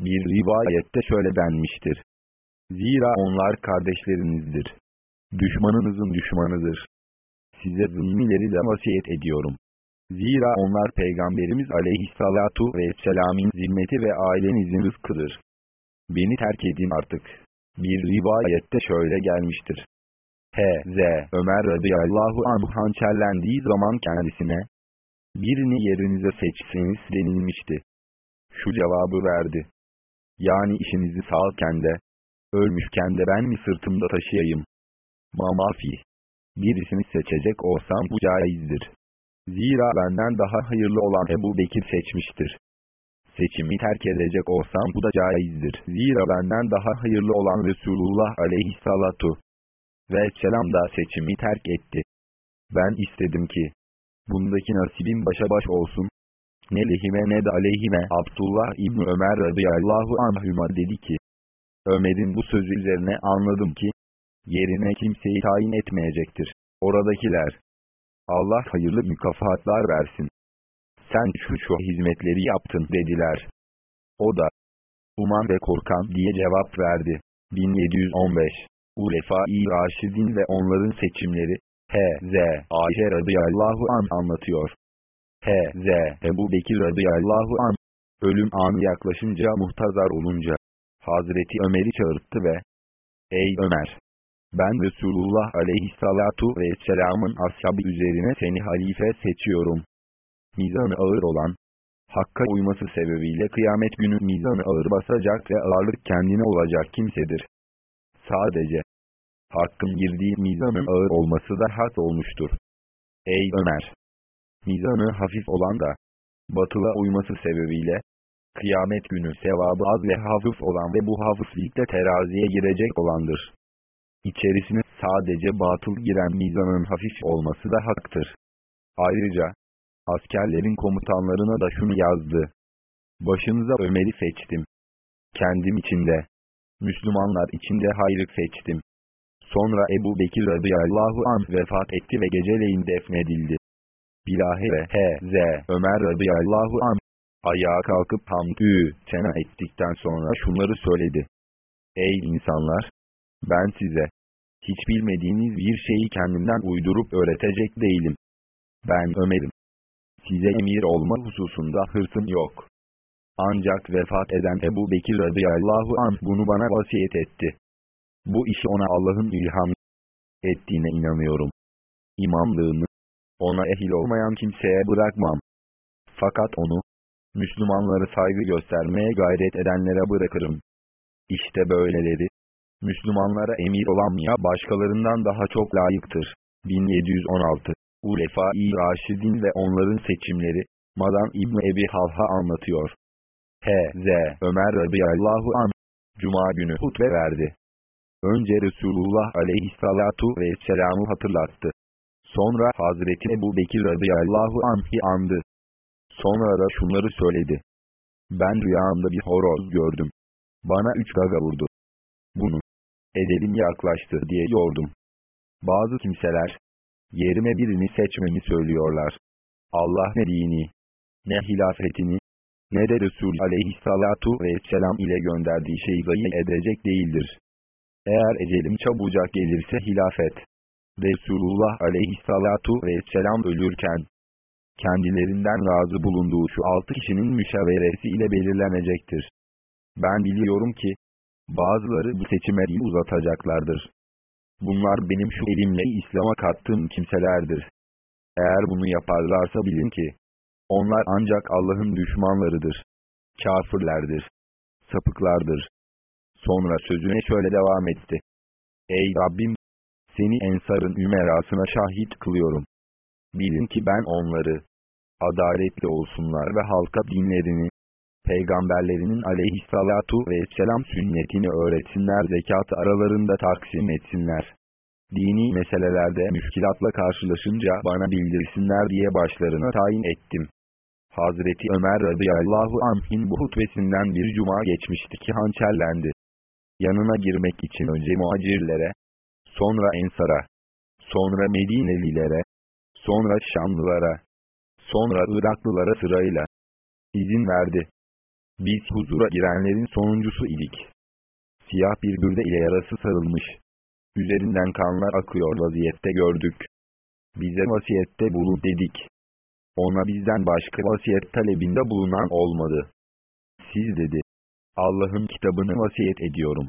Bir rivayette şöyle denmiştir. Zira onlar kardeşlerinizdir. Düşmanınızın düşmanıdır. Size zımnileri de vasiyet ediyorum. Zira onlar Peygamberimiz aleyhissalatu vesselam'in zimmeti ve ailenizin rızkıdır. Beni terk edin artık. Bir rivayette şöyle gelmiştir. H.Z. Ömer radıyallahu anh hançerlendiği zaman kendisine, birini yerinize seçseniz denilmişti. Şu cevabı verdi. Yani işinizi sağken de, ölmüşken de ben mi sırtımda taşıyayım? Mamafi. Birisini seçecek olsam bu caizdir. Zira benden daha hayırlı olan Ebu Bekir seçmiştir. Seçimi terk edecek olsam bu da caizdir. Zira benden daha hayırlı olan Resulullah aleyhissalatu ve selam da seçimi terk etti. Ben istedim ki, bundaki nasibim başa baş olsun. Ne lehime ne de aleyhime Abdullah İbni Ömer radıyallahu anhüma dedi ki, Ömer'in bu sözü üzerine anladım ki, yerine kimseyi tayin etmeyecektir. Oradakiler, Allah hayırlı mükafatlar versin. Sen şu şu hizmetleri yaptın dediler. O da, Uman ve korkan diye cevap verdi. 1715 Ulefa-i Raşidin ve onların seçimleri H.Z. Ayşe radıyallahu an anlatıyor. H.Z. Ebu Bekir radıyallahu an ölüm anı yaklaşınca muhtazar olunca Hazreti Ömer'i çağırttı ve Ey Ömer! Ben Resulullah aleyhissalatu vesselamın ashabı üzerine seni halife seçiyorum. Mizanı ağır olan, Hakka uyması sebebiyle kıyamet günü mizanı ağır basacak ve ağırlık kendine olacak kimsedir. Sadece, Hakkın girdiği mizanın ağır olması da hak olmuştur. Ey Ömer! Mizanı hafif olan da, batıla uyması sebebiyle, kıyamet günü sevabı az ve hafif olan ve bu hafiflikte teraziye girecek olandır. İçerisine sadece batıl giren mizanın hafif olması da haktır. Ayrıca, askerlerin komutanlarına da şunu yazdı. Başınıza Ömer'i seçtim. Kendim içinde, Müslümanlar içinde hayrı seçtim. Sonra Ebu Bekir radıyallahu anh vefat etti ve geceleyin defnedildi. Bilahare H.Z. Ömer radıyallahu anh ayağa kalkıp hamdü tena ettikten sonra şunları söyledi. Ey insanlar! Ben size hiç bilmediğiniz bir şeyi kendimden uydurup öğretecek değilim. Ben Ömer'im. Size emir olma hususunda hırsım yok. Ancak vefat eden Ebu Bekir radıyallahu anh bunu bana vasiyet etti. Bu işi ona Allah'ın ilham ettiğine inanıyorum. İmamlığını ona ehil olmayan kimseye bırakmam. Fakat onu, Müslümanları saygı göstermeye gayret edenlere bırakırım. İşte böyleleri, Müslümanlara emir olan ya başkalarından daha çok layıktır. 1716 Ulefa-i Raşidin ve onların seçimleri, Madan İbni Ebi Halha anlatıyor. H.Z. Ömer radıyallahu an, Cuma günü hutbe verdi. Önce Resulullah aleyhissalatu vesselam'ı hatırlattı. Sonra Hazreti Ebu Bekir radıyallahu anh'i andı. Sonra da şunları söyledi. Ben rüyamda bir horoz gördüm. Bana üç gaga vurdu. Bunu edelim yaklaştı diye yordum. Bazı kimseler, yerime birini seçmemi söylüyorlar. Allah ne dini, ne hilafetini, ne de Resul aleyhissalatu vesselam ile gönderdiği şeyi gayi edecek değildir. Eğer ecelim çabucak gelirse hilafet. Resulullah aleyhissalatu vesselam ölürken, kendilerinden razı bulunduğu şu altı kişinin müşaveresi ile belirlenecektir. Ben biliyorum ki, bazıları bu seçime dil uzatacaklardır. Bunlar benim şu elimle İslam'a kattığım kimselerdir. Eğer bunu yaparlarsa bilin ki, onlar ancak Allah'ın düşmanlarıdır. Kafirlerdir. Sapıklardır. Sonra sözüne şöyle devam etti. Ey Rabbim! Seni Ensar'ın ümerasına şahit kılıyorum. Bilin ki ben onları, adaletli olsunlar ve halka dinlerini, peygamberlerinin aleyhissalatu vesselam sünnetini öğretsinler zekatı aralarında taksim etsinler. Dini meselelerde müşkilatla karşılaşınca bana bildirsinler diye başlarına tayin ettim. Hazreti Ömer radıyallahu anh'in bu hutbesinden bir cuma geçmişti ki hançerlendi. Yanına girmek için önce muhacirlere, sonra Ensar'a, sonra Medinelilere, sonra Şamlılara, sonra Iraklılara sırayla izin verdi. Biz huzura girenlerin sonuncusu idik. Siyah bir bürde ile yarası sarılmış. Üzerinden kanlar akıyor vaziyette gördük. Bize vasiyette bulun dedik. Ona bizden başka vasiyet talebinde bulunan olmadı. Siz dedi. Allah'ın kitabını vasiyet ediyorum.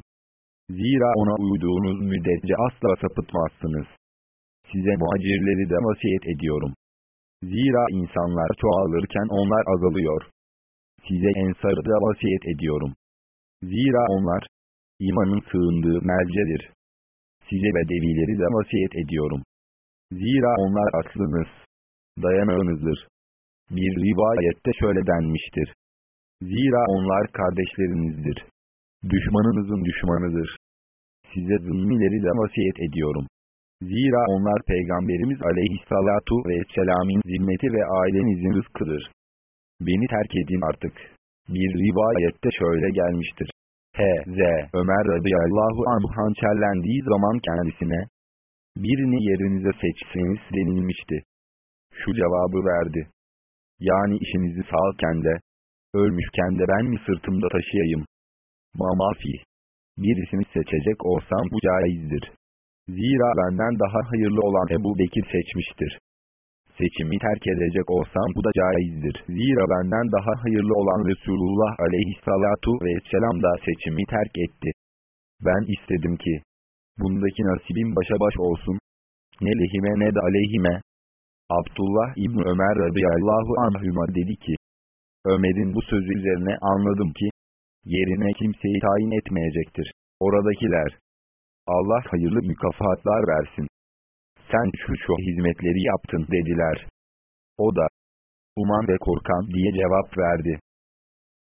Zira ona uyduğunuz müddetçe asla sapıtmazsınız. Size muhacirleri de vasiyet ediyorum. Zira insanlar çoğalırken onlar azalıyor. Size ensarı da vasiyet ediyorum. Zira onlar, imanın sığındığı melcedir. Size bedevileri de vasiyet ediyorum. Zira onlar aklınız, dayanağınızdır. Bir rivayette şöyle denmiştir. Zira onlar kardeşlerinizdir. Düşmanınızın düşmanıdır. Size zulmileri de vasiyet ediyorum. Zira onlar Peygamberimiz aleyhissalatu vesselam'in zimmeti ve ailenizin rızkıdır. Beni terk edin artık. Bir rivayette şöyle gelmiştir. H.Z. Ömer radıyallahu anh hançerlendiği zaman kendisine, birini yerinize seçseniz denilmişti. Şu cevabı verdi. Yani işinizi sağken de, ölmüşken de ben mi sırtımda taşıyayım? Mamafi. Birisini seçecek olsam bu caizdir. Zira benden daha hayırlı olan Ebu Bekir seçmiştir. Seçimi terk edecek olsam bu da caizdir. Zira benden daha hayırlı olan Resulullah aleyhissalatu vesselam da seçimi terk etti. Ben istedim ki, bundaki nasibim başa baş olsun. Ne lehime ne de aleyhime. Abdullah İbni Ömer radıyallahu anhüma dedi ki, Ömer'in bu sözü üzerine anladım ki, yerine kimseyi tayin etmeyecektir. Oradakiler, Allah hayırlı mükafatlar versin. Sen şu şu hizmetleri yaptın dediler. O da, uman ve korkan diye cevap verdi.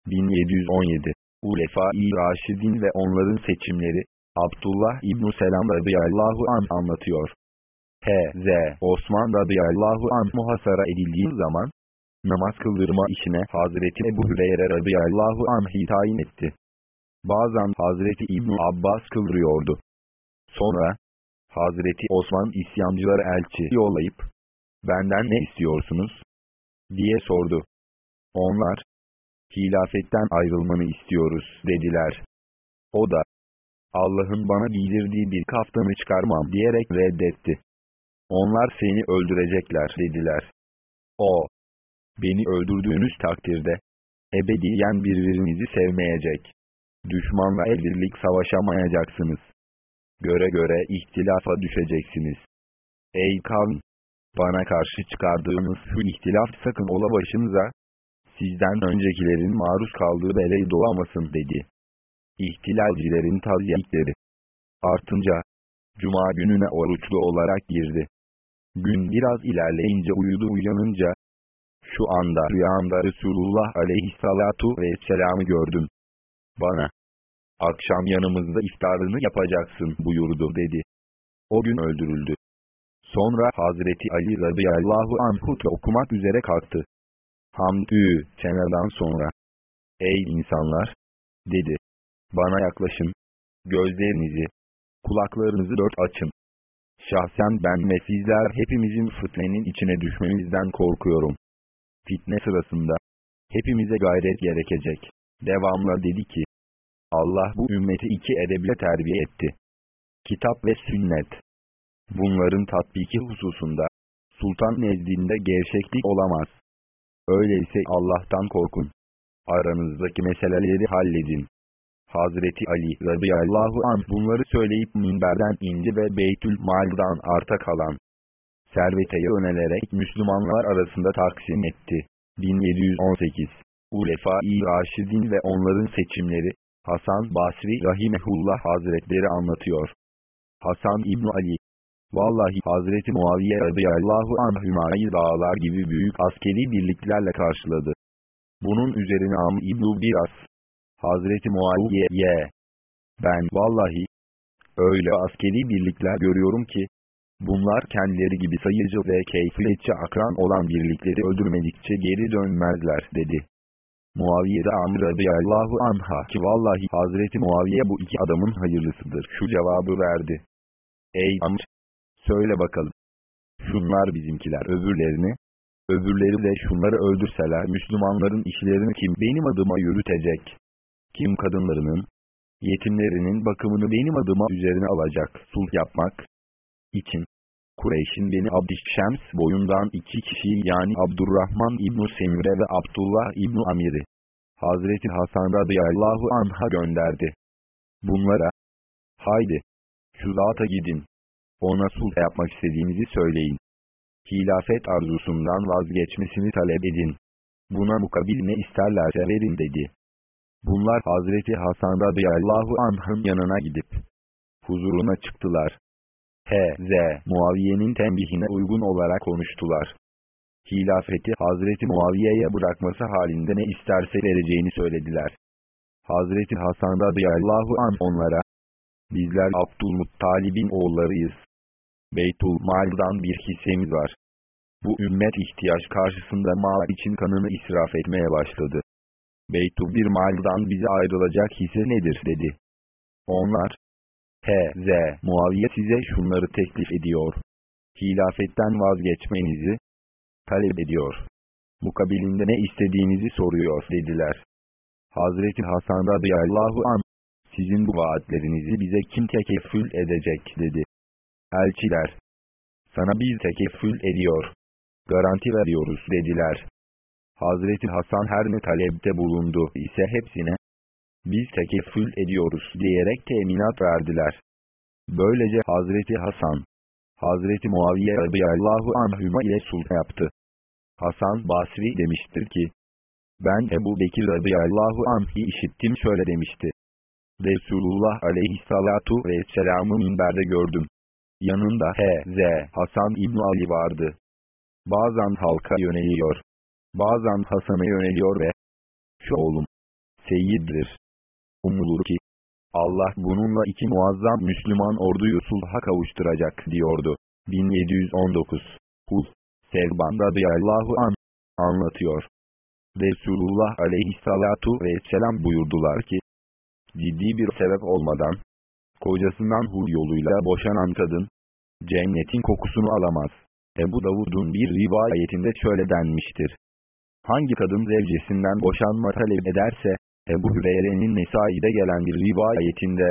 1717 Ulefa-i Raşidin ve onların seçimleri, Abdullah İbn Selam radıyallahu an anlatıyor. H.Z. Osman radıyallahu an muhasara edildiği zaman, namaz kıldırma işine Hazreti Ebu Hüreyre radıyallahu anh'i tayin etti. Bazen Hazreti İbn Abbas kıldırıyordu. Sonra, Hazreti Osman isyancılara elçi yollayıp, benden ne istiyorsunuz? diye sordu. Onlar, hilafetten ayrılmanı istiyoruz dediler. O da, Allah'ın bana giydirdiği bir kaftanı çıkarmam diyerek reddetti. Onlar seni öldürecekler dediler. O, beni öldürdüğünüz takdirde, ebediyen birbirinizi sevmeyecek. Düşmanla evlilik savaşamayacaksınız. Göre göre ihtilafa düşeceksiniz. Ey kavm! Bana karşı çıkardığınız şu ihtilaf sakın ola başınıza, sizden öncekilerin maruz kaldığı beleyi doğamasın dedi. İhtilalcilerin tazyikleri artınca, Cuma gününe oruçlu olarak girdi. Gün biraz ilerleyince uyudu uyanınca, şu anda rüyamda Resulullah aleyhissalatu vesselam'ı gördüm. Bana, akşam yanımızda iftarını yapacaksın buyurdu dedi. O gün öldürüldü. Sonra Hazreti Ali radıyallahu anh hutbe okumak üzere kalktı. Hamdü, senadan sonra. Ey insanlar! Dedi. Bana yaklaşın. Gözlerinizi, kulaklarınızı dört açın. Şahsen ben ve sizler hepimizin fıtnenin içine düşmemizden korkuyorum. Fitne sırasında, hepimize gayret gerekecek. Devamla dedi ki, Allah bu ümmeti iki edeble terbiye etti. Kitap ve sünnet. Bunların tatbiki hususunda, sultan nezdinde gevşeklik olamaz. Öyleyse Allah'tan korkun. Aranızdaki meseleleri halledin. Hazreti Ali radıyallahu anh bunları söyleyip minberden indi ve Beytül Mal'dan arta kalan serveteye yönelerek Müslümanlar arasında taksim etti. 1718 Ulefa-i Raşidin ve onların seçimleri Hasan Basri Rahimehullah Hazretleri anlatıyor. Hasan İbn Ali Vallahi Hazreti Muaviye radıyallahu anhümayı dağlar gibi büyük askeri birliklerle karşıladı. Bunun üzerine Am İbn Biraz Hazreti Muaviye'ye ben vallahi öyle askeri birlikler görüyorum ki bunlar kendileri gibi sayıcı ve keyfiyetçi akran olan birlikleri öldürmedikçe geri dönmezler dedi. Muaviye de Amr radıyallahu anha ki vallahi Hazreti Muaviye bu iki adamın hayırlısıdır şu cevabı verdi. Ey Amr! Söyle bakalım. Şunlar bizimkiler öbürlerini, öbürleri de şunları öldürseler Müslümanların işlerini kim benim adıma yürütecek? Kim kadınlarının, yetimlerinin bakımını benim adıma üzerine alacak, sulh yapmak için. Kureyş'in beni Abdişşems boyundan iki kişi yani Abdurrahman İbn Semire ve Abdullah İbn Amir'i Hazreti Hasan radıyallahu anh'a gönderdi. Bunlara, haydi, şu zata gidin, ona sulh yapmak istediğinizi söyleyin. Hilafet arzusundan vazgeçmesini talep edin. Buna mukabil ne isterlerse verin dedi. Bunlar Hazreti Hasan radıyallahu anh'ın yanına gidip, huzuruna çıktılar. H.Z. Muaviye'nin tembihine uygun olarak konuştular. Hilafeti Hazreti Muaviye'ye bırakması halinde ne isterse vereceğini söylediler. Hazreti Hasan radıyallahu an onlara, bizler Abdülmuttalib'in oğullarıyız. Beytul Mal'dan bir hissemiz var. Bu ümmet ihtiyaç karşısında mal için kanını israf etmeye başladı. Beytul bir maldan bize ayrılacak hisse nedir dedi. Onlar, H.Z. Muaviye size şunları teklif ediyor. Hilafetten vazgeçmenizi talep ediyor. Mukabilinde ne istediğinizi soruyor dediler. Hazreti Hasan radıyallahu an sizin bu vaatlerinizi bize kim tekeffül edecek dedi. Elçiler, sana biz tekeffül ediyor, garanti veriyoruz dediler. Hazreti Hasan her ne talepte bulundu ise hepsine, biz tekeffül ediyoruz diyerek teminat verdiler. Böylece Hazreti Hasan, Hazreti Muaviye radıyallahu anhüma ile sulh yaptı. Hasan Basri demiştir ki, ben Ebu Bekir radıyallahu anh'i işittim şöyle demişti. Resulullah aleyhissalatu vesselam'ı minberde gördüm. Yanında H.Z. Hasan İbn Ali vardı. Bazen halka yöneliyor. Bazen Hasan'a yöneliyor ve şu oğlum seyyiddir. Umulur ki Allah bununla iki muazzam Müslüman orduyu sulha kavuşturacak diyordu. 1719 Hul Sevban radıyallahu an anlatıyor. Resulullah aleyhissalatu vesselam buyurdular ki, ciddi bir sebep olmadan, kocasından hul yoluyla boşanan kadın, cennetin kokusunu alamaz. Ebu Davud'un bir rivayetinde şöyle denmiştir. Hangi kadın zevcesinden boşanma talep ederse, Ebu Hüreyre'nin Nesai'de gelen bir rivayetinde,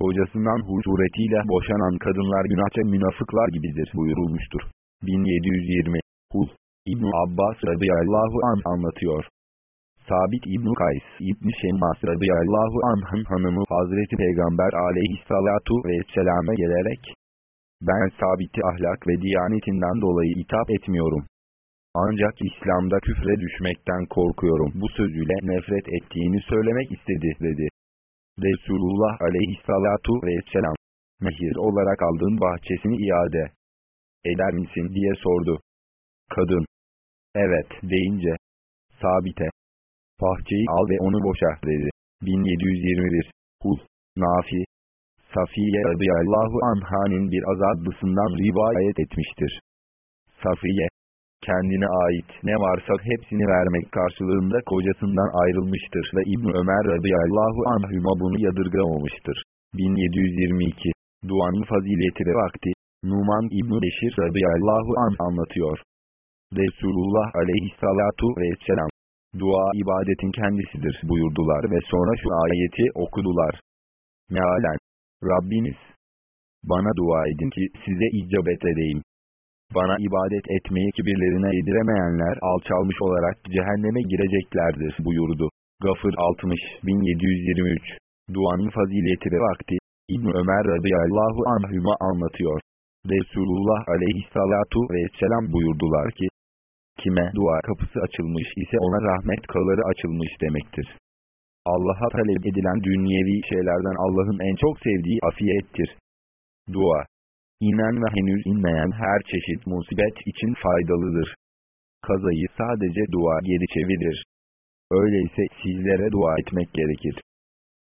kocasından hul suretiyle boşanan kadınlar günahça münafıklar gibidir buyurulmuştur. 1720 Hul İbn Abbas radıyallahu an anlatıyor. Sabit İbn Kays İbn Şemmas radıyallahu anh'ın hanımı Hazreti Peygamber aleyhissalatu vesselam'a gelerek, ben sabiti ahlak ve diyanetinden dolayı hitap etmiyorum. Ancak İslam'da küfre düşmekten korkuyorum. Bu sözüyle nefret ettiğini söylemek istedi dedi. Resulullah aleyhissalatu vesselam, mehir olarak aldığın bahçesini iade eder misin diye sordu. Kadın, evet deyince, sabite, bahçeyi al ve onu boşa dedi. 1721, Hul, Nafi, Safiye radıyallahu anhanin bir azablısından rivayet etmiştir. Safiye, kendine ait ne varsa hepsini vermek karşılığında kocasından ayrılmıştır ve İbn Ömer radıyallahu anhüma bunu yadırgamamıştır. 1722 Duanın fazileti ve vakti Numan İbn Beşir radıyallahu an anlatıyor. Resulullah aleyhissalatu vesselam dua ibadetin kendisidir buyurdular ve sonra şu ayeti okudular. Mealen Rabbiniz bana dua edin ki size icabet edeyim. Bana ibadet etmeyi kibirlerine yediremeyenler alçalmış olarak cehenneme gireceklerdir buyurdu. Gafır 60 1723 Duanın fazileti ve vakti İbn Ömer radıyallahu anhüma anlatıyor. Resulullah aleyhissalatu vesselam buyurdular ki, kime dua kapısı açılmış ise ona rahmet kaları açılmış demektir. Allah'a talep edilen dünyevi şeylerden Allah'ın en çok sevdiği afiyettir. Dua, inen ve henüz inmeyen her çeşit musibet için faydalıdır. Kazayı sadece dua geri çevirir. Öyleyse sizlere dua etmek gerekir.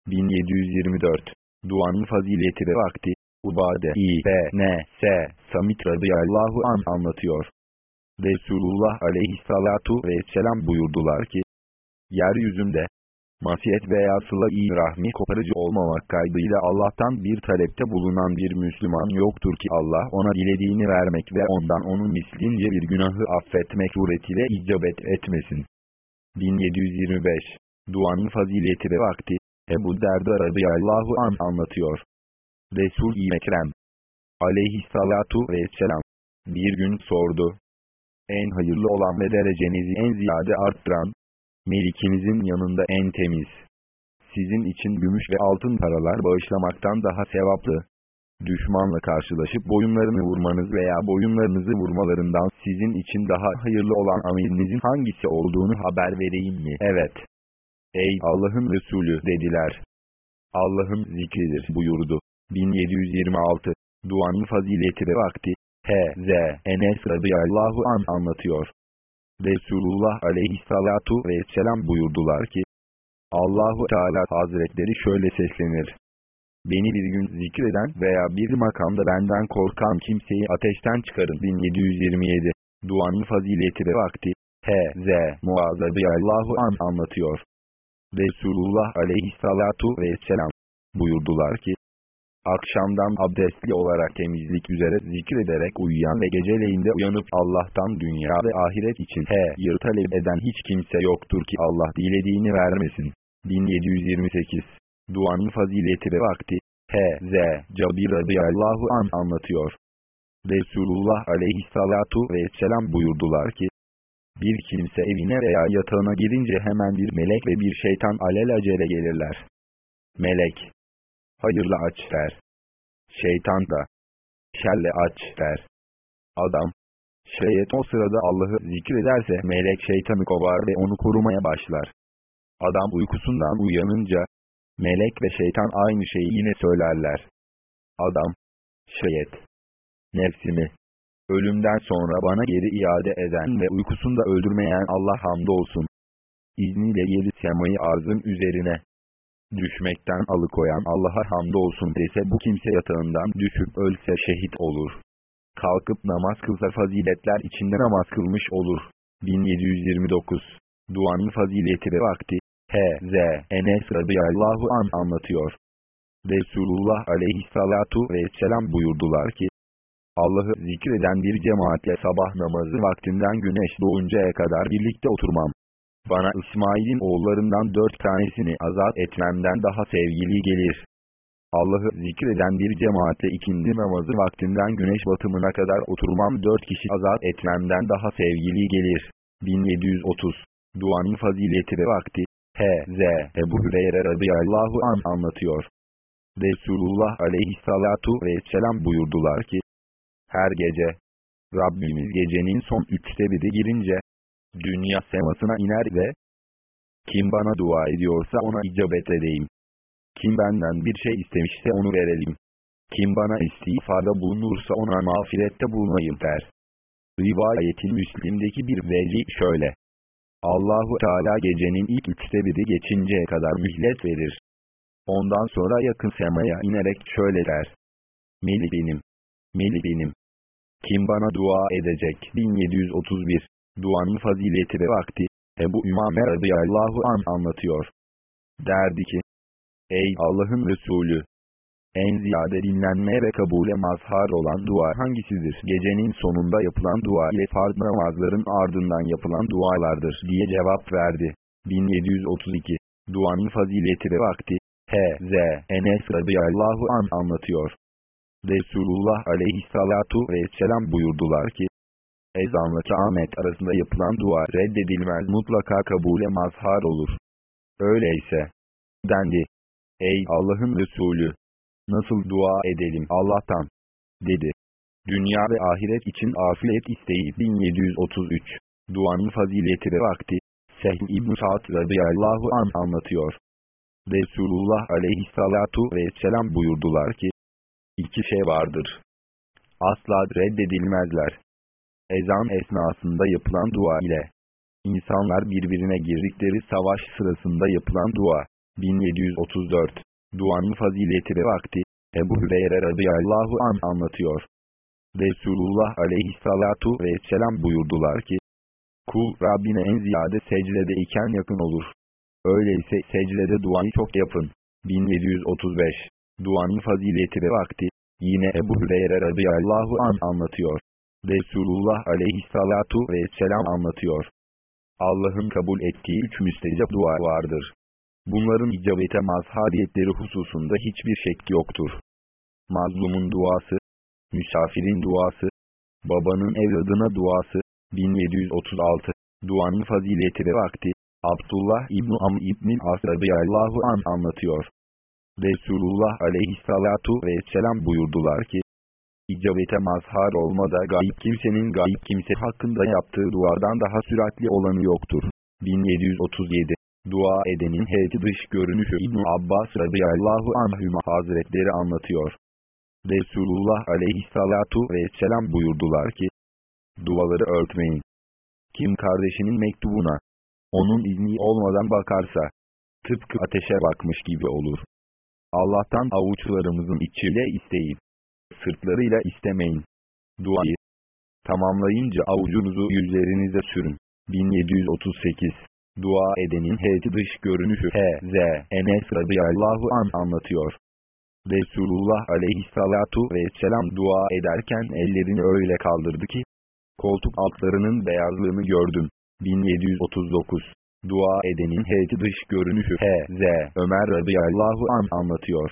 1724 Duanın fazileti ve vakti Ubade İbn S. Samit radıyallahu an anlatıyor. Resulullah aleyhissalatu vesselam buyurdular ki, Yeryüzünde, masiyet veya sıla-i rahmi koparıcı olmamak kaydıyla Allah'tan bir talepte bulunan bir Müslüman yoktur ki Allah ona dilediğini vermek ve ondan onun mislince bir günahı affetmek suretiyle icabet etmesin. 1725 Duanın fazileti ve vakti Ebu Derda radıyallahu an anlatıyor. Resul-i Ekrem aleyhissalatu vesselam bir gün sordu. En hayırlı olan ve derecenizi en ziyade arttıran, Melikinizin yanında en temiz. Sizin için gümüş ve altın paralar bağışlamaktan daha sevaplı. Düşmanla karşılaşıp boyunlarını vurmanız veya boyunlarınızı vurmalarından sizin için daha hayırlı olan amirinizin hangisi olduğunu haber vereyim mi? Evet. Ey Allah'ın Resulü dediler. Allah'ın zikridir buyurdu. 1726 Duanın fazileti ve vakti H.Z. Enes radıyallahu an anlatıyor. Resulullah aleyhissalatu vesselam buyurdular ki, Allahu Teala Hazretleri şöyle seslenir. Beni bir gün zikreden veya bir makamda benden korkan kimseyi ateşten çıkarın. 1727 Duanın fazileti ve vakti H.Z. Muaz radıyallahu an anlatıyor. Resulullah aleyhissalatu vesselam buyurdular ki, Akşamdan abdestli olarak temizlik üzere zikrederek uyuyan ve geceleyinde uyanıp Allah'tan dünya ve ahiret için hayır talep eden hiç kimse yoktur ki Allah dilediğini vermesin. 1728 Duanın fazileti ve vakti. H.Z. Cabir radıyallahu an anlatıyor. Resulullah aleyhissalatu vesselam buyurdular ki, bir kimse evine veya yatağına girince hemen bir melek ve bir şeytan alelacele gelirler. Melek, hayırlı aç der. Şeytan da, şerle aç der. Adam, şayet o sırada Allah'ı zikrederse melek şeytanı kovar ve onu korumaya başlar. Adam uykusundan uyanınca, melek ve şeytan aynı şeyi yine söylerler. Adam, şayet, nefsimi, ölümden sonra bana geri iade eden ve uykusunda öldürmeyen Allah hamdolsun. İzniyle yedi semayı arzın üzerine düşmekten alıkoyan Allah'a hamdolsun dese bu kimse yatağından düşüp ölse şehit olur. Kalkıp namaz kılsa faziletler içinde namaz kılmış olur. 1729 Duanın fazileti ve vakti H.Z. Enes radıyallahu an anlatıyor. Resulullah aleyhissalatu vesselam buyurdular ki, Allah'ı zikreden bir cemaatle sabah namazı vaktinden güneş doğuncaya kadar birlikte oturmam. Bana İsmail'in oğullarından dört tanesini azat etmemden daha sevgili gelir. Allah'ı zikreden bir cemaatle ikindi namazı vaktinden güneş batımına kadar oturmam dört kişi azat etmemden daha sevgili gelir. 1730 Duanın fazileti ve vakti H.Z. Ebu Hüreyre radıyallahu an anlatıyor. Resulullah aleyhissalatu vesselam buyurdular ki, her gece, Rabbimiz gecenin son üçte biri girince, dünya semasına iner ve, kim bana dua ediyorsa ona icabet edeyim. Kim benden bir şey istemişse onu verelim. Kim bana istiğfarda bulunursa ona mağfirette bulunayım der. Rivayetin Müslim'deki bir veli şöyle. Allahu Teala gecenin ilk üçte biri geçinceye kadar mühlet verir. Ondan sonra yakın semaya inerek şöyle der. Meli benim. Meli benim. Kim bana dua edecek? 1731 Duanın fazileti ve vakti Ebu Ümame radıyallahu an anlatıyor. Derdi ki, Ey Allah'ın Resulü! En ziyade dinlenmeye ve kabule mazhar olan dua hangisidir? Gecenin sonunda yapılan dua ile farz namazların ardından yapılan dualardır diye cevap verdi. 1732 Duanın fazileti ve vakti H.Z. Enes radıyallahu an anlatıyor. Resulullah aleyhissalatu vesselam buyurdular ki, ezanla kâmet arasında yapılan dua reddedilmez mutlaka kabule mazhar olur. Öyleyse, dendi, ey Allah'ın Resulü, nasıl dua edelim Allah'tan, dedi. Dünya ve ahiret için afiyet isteği 1733, duanın fazileti ve vakti, Sehl İbn-i Sa'd radıyallahu an anlatıyor. Resulullah aleyhissalatu vesselam buyurdular ki, iki şey vardır. Asla reddedilmezler. Ezan esnasında yapılan dua ile insanlar birbirine girdikleri savaş sırasında yapılan dua. 1734 Duanın fazileti ve vakti Ebu Hüreyre radıyallahu an anlatıyor. Resulullah aleyhissalatu vesselam buyurdular ki, Kul Rabbine en ziyade secdede iken yakın olur. Öyleyse secdede duayı çok yapın. 1735 Duanın fazileti ve vakti, yine Ebu Hüreyre radıyallahu an anlatıyor. Resulullah aleyhissalatu vesselam anlatıyor. Allah'ın kabul ettiği üç müstecap dua vardır. Bunların icabete mazhariyetleri hususunda hiçbir şek yoktur. Mazlumun duası, misafirin duası, babanın evladına duası, 1736, duanın fazileti ve vakti, Abdullah İbn Am İbn As radıyallahu an anlatıyor. Resulullah aleyhissalatu vesselam buyurdular ki, icabete mazhar olmada gayip kimsenin gayip kimse hakkında yaptığı duadan daha süratli olanı yoktur. 1737 Dua edenin heyeti dış görünüşü İbn Abbas radıyallahu anhüma hazretleri anlatıyor. Resulullah aleyhissalatu vesselam buyurdular ki, duaları örtmeyin. Kim kardeşinin mektubuna, onun izni olmadan bakarsa, tıpkı ateşe bakmış gibi olur. Allah'tan avuçlarımızın içiyle isteyin. Sırtlarıyla istemeyin. Duayı tamamlayınca avucunuzu yüzlerinize sürün. 1738 Dua edenin heyeti dış görünüşü H.Z. Enes radıyallahu an anlatıyor. Resulullah aleyhissalatu vesselam dua ederken ellerini öyle kaldırdı ki, koltuk altlarının beyazlığını gördüm. 1739 Dua edenin heyeti dış görünüşü H.Z. Ömer radıyallahu an anlatıyor.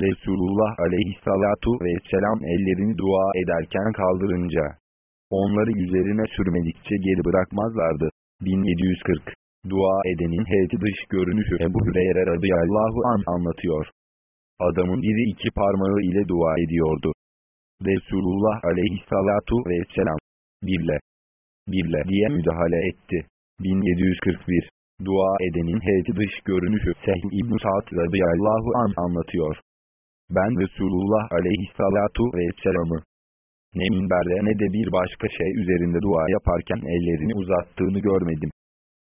Resulullah aleyhissalatu vesselam ellerini dua ederken kaldırınca, onları üzerine sürmedikçe geri bırakmazlardı. 1740 Dua edenin heyeti dış görünüşü Ebu Hüreyre radıyallahu an anlatıyor. Adamın biri iki parmağı ile dua ediyordu. Resulullah aleyhissalatu vesselam, birle, birle diye müdahale etti. 1741 Dua edenin heyeti dış görünüşü Sehl İbn-i Sa'd radıyallahu an anlatıyor. Ben Resulullah aleyhissalatu vesselam'ı ne minberde ne de bir başka şey üzerinde dua yaparken ellerini uzattığını görmedim.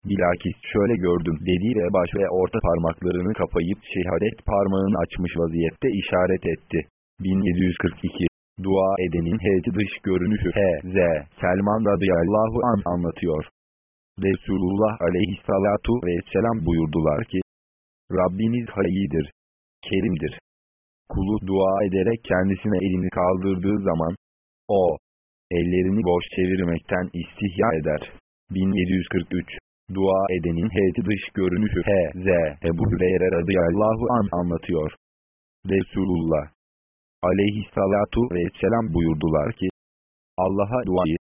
Bilakis şöyle gördüm dedi ve baş ve orta parmaklarını kapayıp şehadet parmağını açmış vaziyette işaret etti. 1742 Dua edenin heyeti dış görünüşü H.Z. Selman radıyallahu an anlatıyor. Resulullah aleyhissalatu vesselam buyurdular ki, Rabbiniz hayyidir, kerimdir. Kulu dua ederek kendisine elini kaldırdığı zaman, o, ellerini boş çevirmekten istihya eder. 1743 Dua edenin heyeti dış görünüşü H.Z. Ebu Hüreyre radıyallahu an anlatıyor. Resulullah aleyhissalatu vesselam buyurdular ki, Allah'a duayı,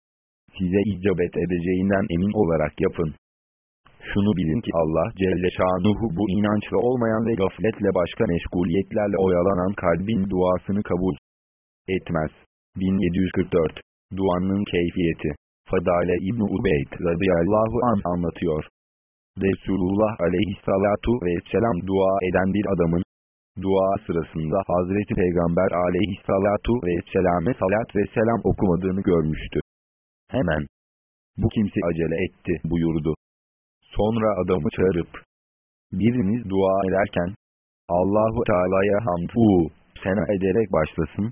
size icabet edeceğinden emin olarak yapın. Şunu bilin ki Allah Celle Şanuhu bu inançla olmayan ve gafletle başka meşguliyetlerle oyalanan kalbin duasını kabul etmez. 1744 Duanın keyfiyeti Fadale İbn-i Ubeyd radıyallahu an anlatıyor. Resulullah aleyhissalatu vesselam dua eden bir adamın, dua sırasında Hazreti Peygamber aleyhissalatu vesselame salat ve selam okumadığını görmüştü. Hemen, bu kimse acele etti buyurdu. Sonra adamı çağırıp, biriniz dua ederken, Allahu Teala'ya hamdu, sena ederek başlasın.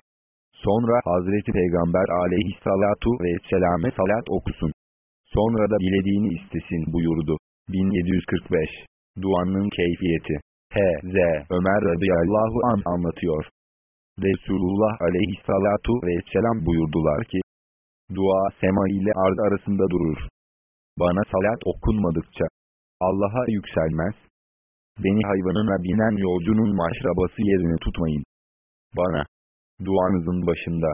Sonra Hazreti Peygamber aleyhissalatu vesselame salat okusun. Sonra da dilediğini istesin buyurdu. 1745 Duanın keyfiyeti H.Z. Ömer radıyallahu an anlatıyor. Resulullah aleyhissalatu vesselam buyurdular ki, Dua sema ile arz arasında durur. Bana salat okunmadıkça Allah'a yükselmez. Beni hayvanına binen yolcunun maşrabası yerini tutmayın. Bana, duanızın başında,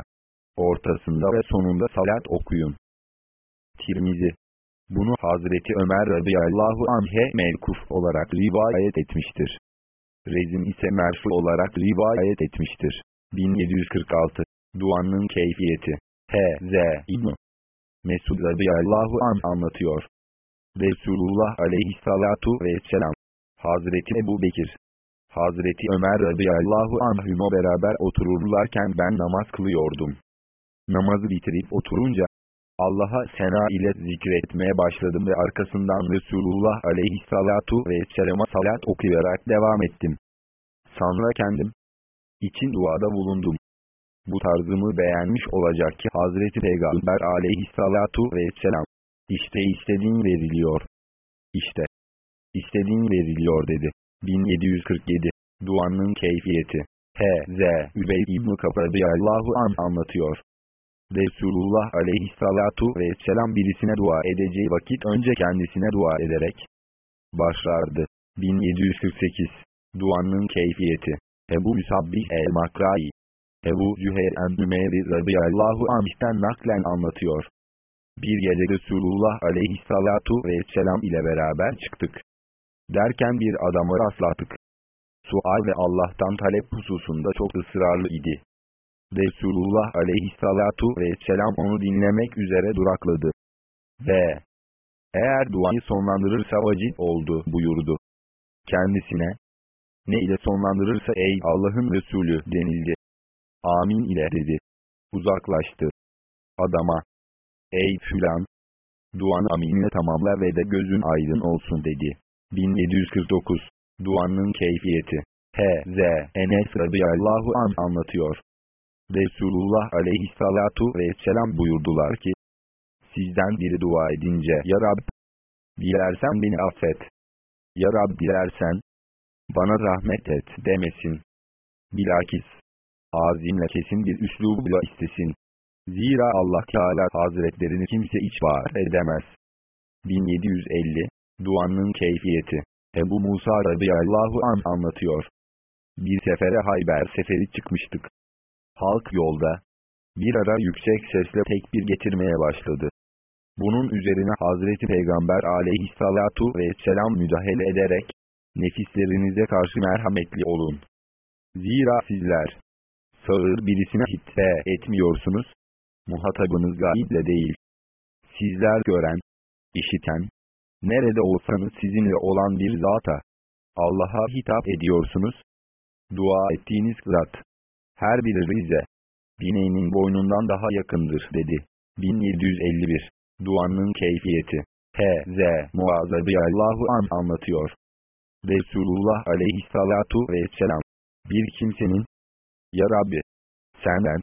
ortasında ve sonunda salat okuyun. Tirmizi, bunu Hazreti Ömer radıyallahu anh'e melkuf olarak rivayet etmiştir. Rezim ise merfu olarak rivayet etmiştir. 1746 Duanın keyfiyeti H.Z. İbn. Mesud radıyallahu an anlatıyor. Resulullah aleyhissalatu vesselam. Hazreti Ebu Bekir. Hazreti Ömer radıyallahu anhümo beraber otururlarken ben namaz kılıyordum. Namazı bitirip oturunca, Allah'a sena ile zikretmeye başladım ve arkasından Resulullah aleyhissalatu vesselama salat okuyarak devam ettim. Sonra kendim için duada bulundum bu tarzımı beğenmiş olacak ki Hazreti Peygamber aleyhissalatu vesselam, işte istediğin veriliyor. İşte, istediğin veriliyor dedi. 1747, Duanın keyfiyeti. H.Z. Übey İbn-i Allahu an anlatıyor. Resulullah aleyhissalatu vesselam birisine dua edeceği vakit önce kendisine dua ederek başlardı. 1748 Duanın keyfiyeti Ebu Müsabbih el-Makrai Ebu Cüheyr en-Ümeyri radıyallahu anh'ten naklen anlatıyor. Bir gece Resulullah aleyhissalatu vesselam ile beraber çıktık. Derken bir adamı rastladık. Sual ve Allah'tan talep hususunda çok ısrarlı idi. Resulullah aleyhissalatu vesselam onu dinlemek üzere durakladı. Ve eğer duayı sonlandırırsa vacip oldu buyurdu. Kendisine ne ile sonlandırırsa ey Allah'ın Resulü denildi. Amin ile dedi. Uzaklaştı. Adama, ey filan, duan aminle tamamla ve de gözün aydın olsun dedi. 1749 Duanın keyfiyeti H.Z. Enes radıyallahu an anlatıyor. Resulullah aleyhissalatu vesselam buyurdular ki, Sizden biri dua edince, Ya Rab, dilersen beni affet. Ya Rab dilersen, bana rahmet et demesin. Bilakis, azimle kesin bir üslubuyla istesin. Zira Allah Teala Hazretlerini kimse içbar edemez. 1750 Duanın keyfiyeti. Ebu Musa radıyallahu an anlatıyor. Bir sefere Hayber seferi çıkmıştık. Halk yolda. Bir ara yüksek sesle tekbir getirmeye başladı. Bunun üzerine Hazreti Peygamber aleyhissalatu vesselam müdahale ederek, nefislerinize karşı merhametli olun. Zira sizler, sağır birisine hitbe etmiyorsunuz, muhatabınız gaible değil. Sizler gören, işiten, nerede olsanız sizinle olan bir zata, Allah'a hitap ediyorsunuz. Dua ettiğiniz zat, her biri rize, bineğinin boynundan daha yakındır dedi. 1751 Duanın keyfiyeti H.Z. Muaz Allahu an anlatıyor. Resulullah aleyhissalatu vesselam bir kimsenin Ya Rabbi senden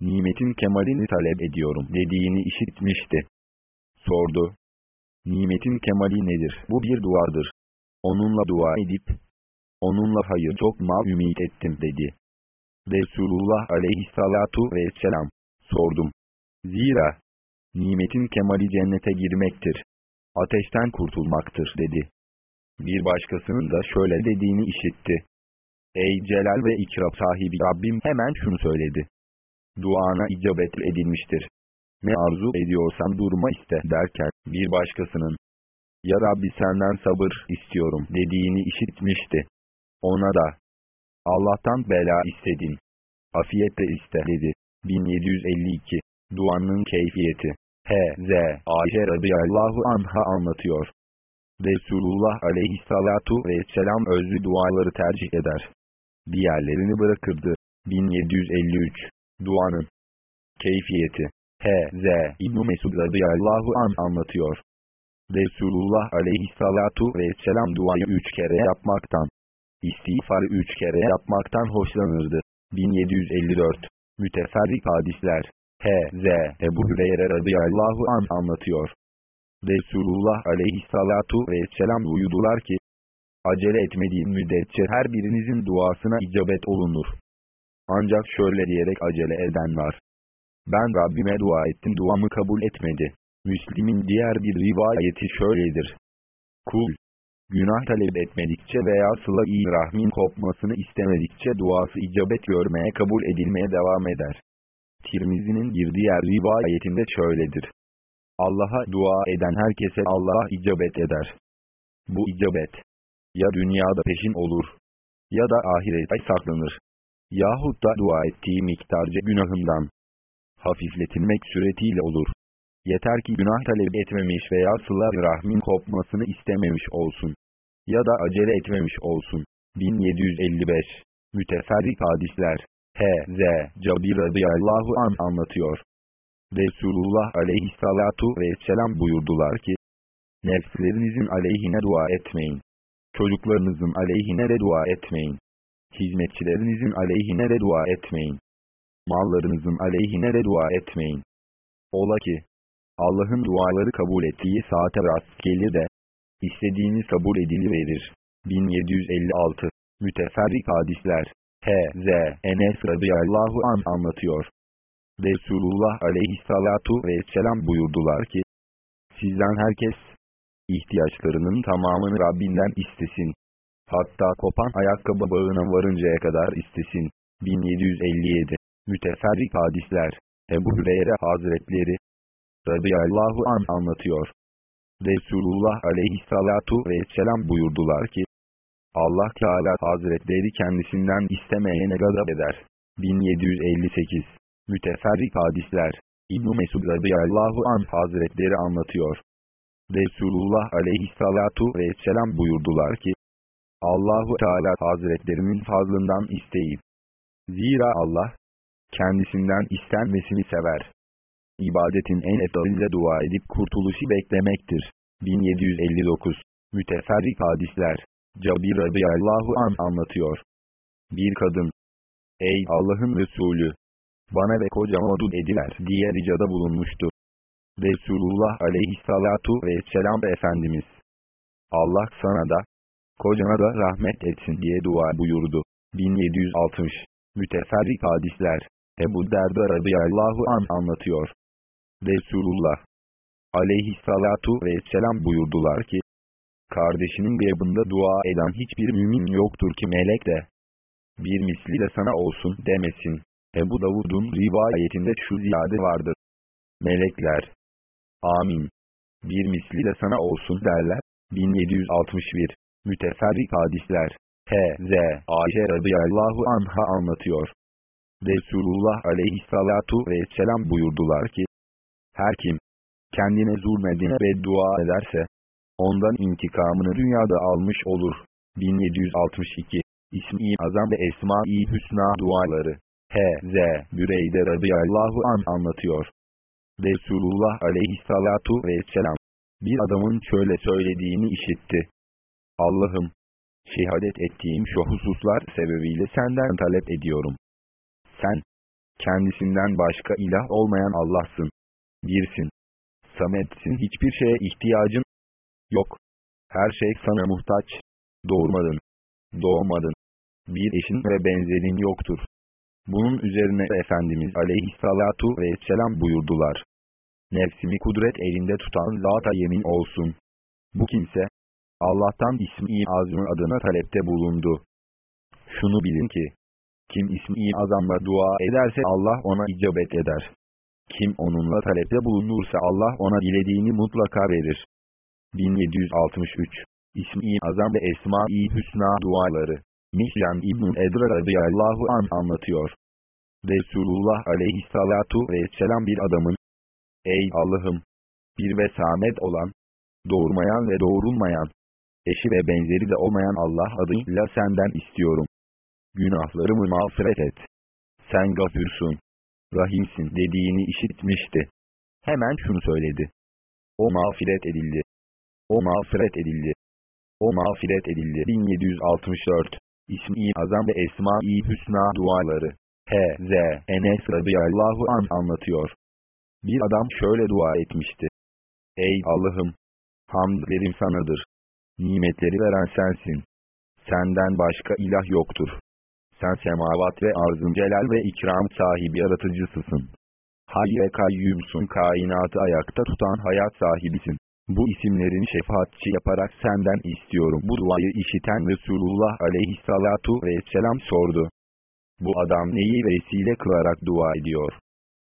nimetin kemalini talep ediyorum dediğini işitmişti. Sordu. Nimetin kemali nedir? Bu bir duadır. Onunla dua edip, onunla hayır çok mal ümit ettim dedi. Resulullah aleyhissalatu vesselam, sordum. Zira, nimetin kemali cennete girmektir. Ateşten kurtulmaktır dedi. Bir başkasının da şöyle dediğini işitti. Ey celal ve ikram sahibi Rabbim hemen şunu söyledi. Duana icabet edilmiştir. Ne arzu ediyorsan durma iste derken bir başkasının Ya Rabbi senden sabır istiyorum dediğini işitmişti. Ona da Allah'tan bela istedin. Afiyetle iste dedi. 1752 Duanın keyfiyeti H.Z. Ayşe radıyallahu anha anlatıyor. Resulullah aleyhissalatu vesselam özlü duaları tercih eder. Diğerlerini bırakırdı. 1753 Duanın Keyfiyeti H.Z. İbn-i Mesud radıyallahu an anlatıyor. Resulullah aleyhissalatu vesselam duayı üç kere yapmaktan, istiğfarı üç kere yapmaktan hoşlanırdı. 1754 Müteferrik hadisler H.Z. Ebu Hüreyre radıyallahu an anlatıyor. Resulullah aleyhissalatu vesselam uyudular ki, acele etmediğin müddetçe her birinizin duasına icabet olunur. Ancak şöyle diyerek acele eden var. Ben Rabbime dua ettim duamı kabul etmedi. Müslim'in diğer bir rivayeti şöyledir. Kul, günah talep etmedikçe veya sıla-i rahmin kopmasını istemedikçe duası icabet görmeye kabul edilmeye devam eder. Tirmizi'nin bir diğer rivayetinde şöyledir. Allah'a dua eden herkese Allah'a icabet eder. Bu icabet, ya dünyada peşin olur, ya da ahirete saklanır. Yahut da dua ettiği miktarca günahından hafifletilmek suretiyle olur. Yeter ki günah talep etmemiş veya sıla rahmin kopmasını istememiş olsun. Ya da acele etmemiş olsun. 1755 Müteferrik hadisler H.Z. Cabir radıyallahu an anlatıyor. Resulullah aleyhissalatu vesselam buyurdular ki, Nefslerinizin aleyhine dua etmeyin. Çocuklarınızın aleyhine de dua etmeyin. Hizmetçilerinizin aleyhine de dua etmeyin. Mallarınızın aleyhine de dua etmeyin. Ola ki, Allah'ın duaları kabul ettiği saate rast gelir de, istediğini kabul ediliverir. 1756 Müteferrik hadisler H.Z. Enes radıyallahu an anlatıyor. Resulullah aleyhissalatu vesselam buyurdular ki, Sizden herkes, ihtiyaçlarının tamamını Rabbinden istesin. Hatta kopan ayakkabı bağına varıncaya kadar istesin. 1757 Müteferrik hadisler Ebu Hüreyre Hazretleri radıyallahu an anlatıyor. Resulullah aleyhissalatu vesselam buyurdular ki, Allah Teala Hazretleri kendisinden istemeyene gazap eder. 1758 Müteferrik hadisler İbn-i Mesud radıyallahu anh Hazretleri anlatıyor. Resulullah aleyhissalatu vesselam buyurdular ki, Allahu Teala Hazretlerinin fazlından isteyip, zira Allah, kendisinden istenmesini sever. İbadetin en efdaliyle dua edip kurtuluşu beklemektir. 1759 Müteferrik hadisler Cabir radıyallahu an anlatıyor. Bir kadın, Ey Allah'ın Resulü! Bana ve kocama dud ediler diye ricada bulunmuştu. Resulullah aleyhissalatu vesselam Efendimiz. Allah sana da, kocana da rahmet etsin diye dua buyurdu. 1760 Müteferrik hadisler Ebu Derda radıyallahu an anlatıyor. Resulullah aleyhissalatu vesselam buyurdular ki, kardeşinin gıyabında dua eden hiçbir mümin yoktur ki melek de bir misli de sana olsun demesin. Ebu Davud'un rivayetinde şu ziyade vardır. Melekler, amin, bir misli de sana olsun derler. 1761, müteferrik hadisler, H.Z. Ayşe radıyallahu anha anlatıyor. Resulullah aleyhissalatu vesselam buyurdular ki, her kim, kendine zulmedine ve dua ederse, ondan intikamını dünyada almış olur. 1762 İsmi Azam ve Esma-i Hüsna duaları H.Z. Büreyde radıyallahu an anlatıyor. Resulullah aleyhissalatu vesselam bir adamın şöyle söylediğini işitti. Allah'ım, şehadet ettiğim şu hususlar sebebiyle senden talep ediyorum. Sen, kendisinden başka ilah olmayan Allah'sın. Birsin. Sametsin hiçbir şeye ihtiyacın yok. Her şey sana muhtaç. Doğurmadın. Doğmadın. Bir eşin ve benzerin yoktur. Bunun üzerine Efendimiz aleyhissalatu vesselam buyurdular. Nefsimi kudret elinde tutan zata yemin olsun. Bu kimse, Allah'tan ismi azmı adına talepte bulundu. Şunu bilin ki, kim ismi azamla dua ederse Allah ona icabet eder. Kim onunla talepte bulunursa Allah ona dilediğini mutlaka verir. 1763 İsmi azam ve Esma-i Hüsna duaları Mihyan İbn-i Edra radıyallahu an anlatıyor. Resulullah aleyhissalatu vesselam bir adamın, Ey Allah'ım! Bir vesamet olan, doğurmayan ve doğurulmayan, eşi ve benzeri de olmayan Allah adıyla senden istiyorum. Günahlarımı mağfiret et. Sen gafursun, rahimsin dediğini işitmişti. Hemen şunu söyledi. O mağfiret edildi. O mağfiret edildi. O mağfiret edildi. 1764 İsmi Azam ve Esma-i Hüsna duaları H.Z. Enes radıyallahu an anlatıyor. Bir adam şöyle dua etmişti. Ey Allah'ım! Hamdlerim sanadır. Nimetleri veren sensin. Senden başka ilah yoktur. Sen semavat ve arzın celal ve ikram sahibi yaratıcısısın. Hay ve kayyumsun kainatı ayakta tutan hayat sahibisin. Bu isimlerin şefaatçi yaparak senden istiyorum. Bu duayı işiten Resulullah aleyhissalatu vesselam sordu. Bu adam neyi vesile kılarak dua ediyor?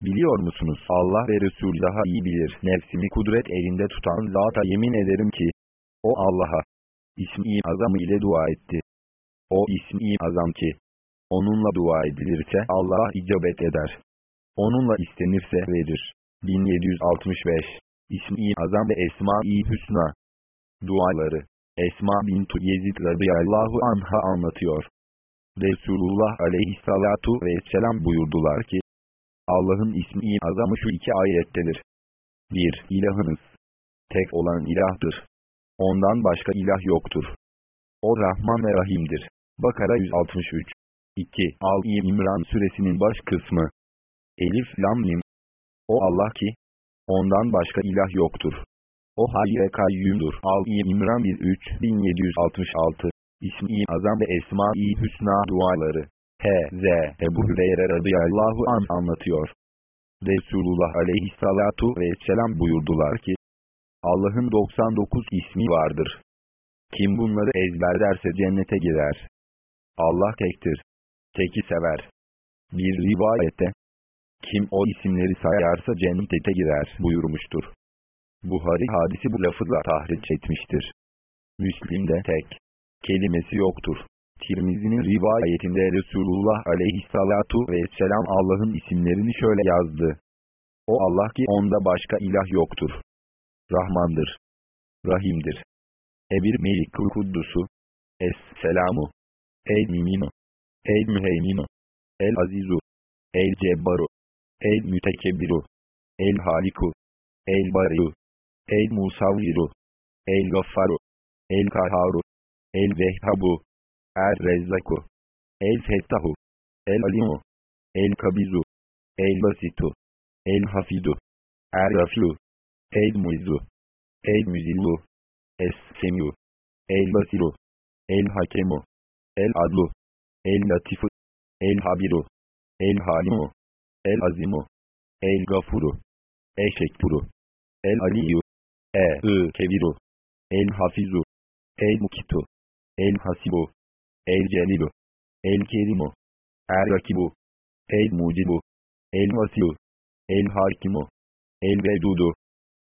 Biliyor musunuz Allah ve Resul daha iyi bilir. Nefsimi kudret elinde tutan zata yemin ederim ki, o Allah'a, ismi azam ile dua etti. O ismi azam ki, onunla dua edilirse Allah'a icabet eder. Onunla istenirse verir. 1765 İsmi Azam ve Esma-i Hüsna Duaları Esma bintu Yezid radıyallahu anha anlatıyor. Resulullah aleyhissalatu vesselam buyurdular ki, Allah'ın ismi azamı şu iki ayettedir. 1. İlahınız. Tek olan ilahtır. Ondan başka ilah yoktur. O Rahman ve Rahim'dir. Bakara 163 2. Al-i İmran suresinin baş kısmı. Elif Lam Lim. O Allah ki, ondan başka ilah yoktur. O hay ve kayyumdur. Al-i İmran 1 3 1766 İsmi Azam ve Esma-i Hüsna duaları. H.Z. Ebu Hüreyre radıyallahu an anlatıyor. Resulullah aleyhissalatu vesselam buyurdular ki, Allah'ın 99 ismi vardır. Kim bunları ezberlerse cennete girer. Allah tektir. Teki sever. Bir rivayette, kim o isimleri sayarsa cennete girer buyurmuştur. Buhari hadisi bu lafızla tahriç etmiştir. Müslim'de tek kelimesi yoktur. Tirmizi'nin rivayetinde Resulullah aleyhissalatu vesselam Allah'ın isimlerini şöyle yazdı. O Allah ki onda başka ilah yoktur. Rahmandır. Rahimdir. Ebir Melik Kuddusu. Es-Selamu. El-Miminu. El-Müheyminu. El-Azizu. El-Cebbaru. El-Mütekebbiru. El-Haliku. El-Bariu. El-Musavviru. El-Gaffaru. El-Kaharu. El-Vehhabu. El-Rezzaku. El-Fettahu. El-Alimu. El-Kabizu. El-Basitu. El-Hafidu. El-Rafiu. El Mukitu, El Hasibu, El Celilu, El Kerimu, Rakibu, El Mucibu, El Vasiu, El Hakimu, El Vedudu, El Mecidu, El Baisu, El El Hakku, El Vekilu, El Kaviyu, El Metinu, El Veliyu, El Hamidu, El Muhsi, El El Muidu, El Muhyi, El Mimitu, El Hayu, El Kayyumu,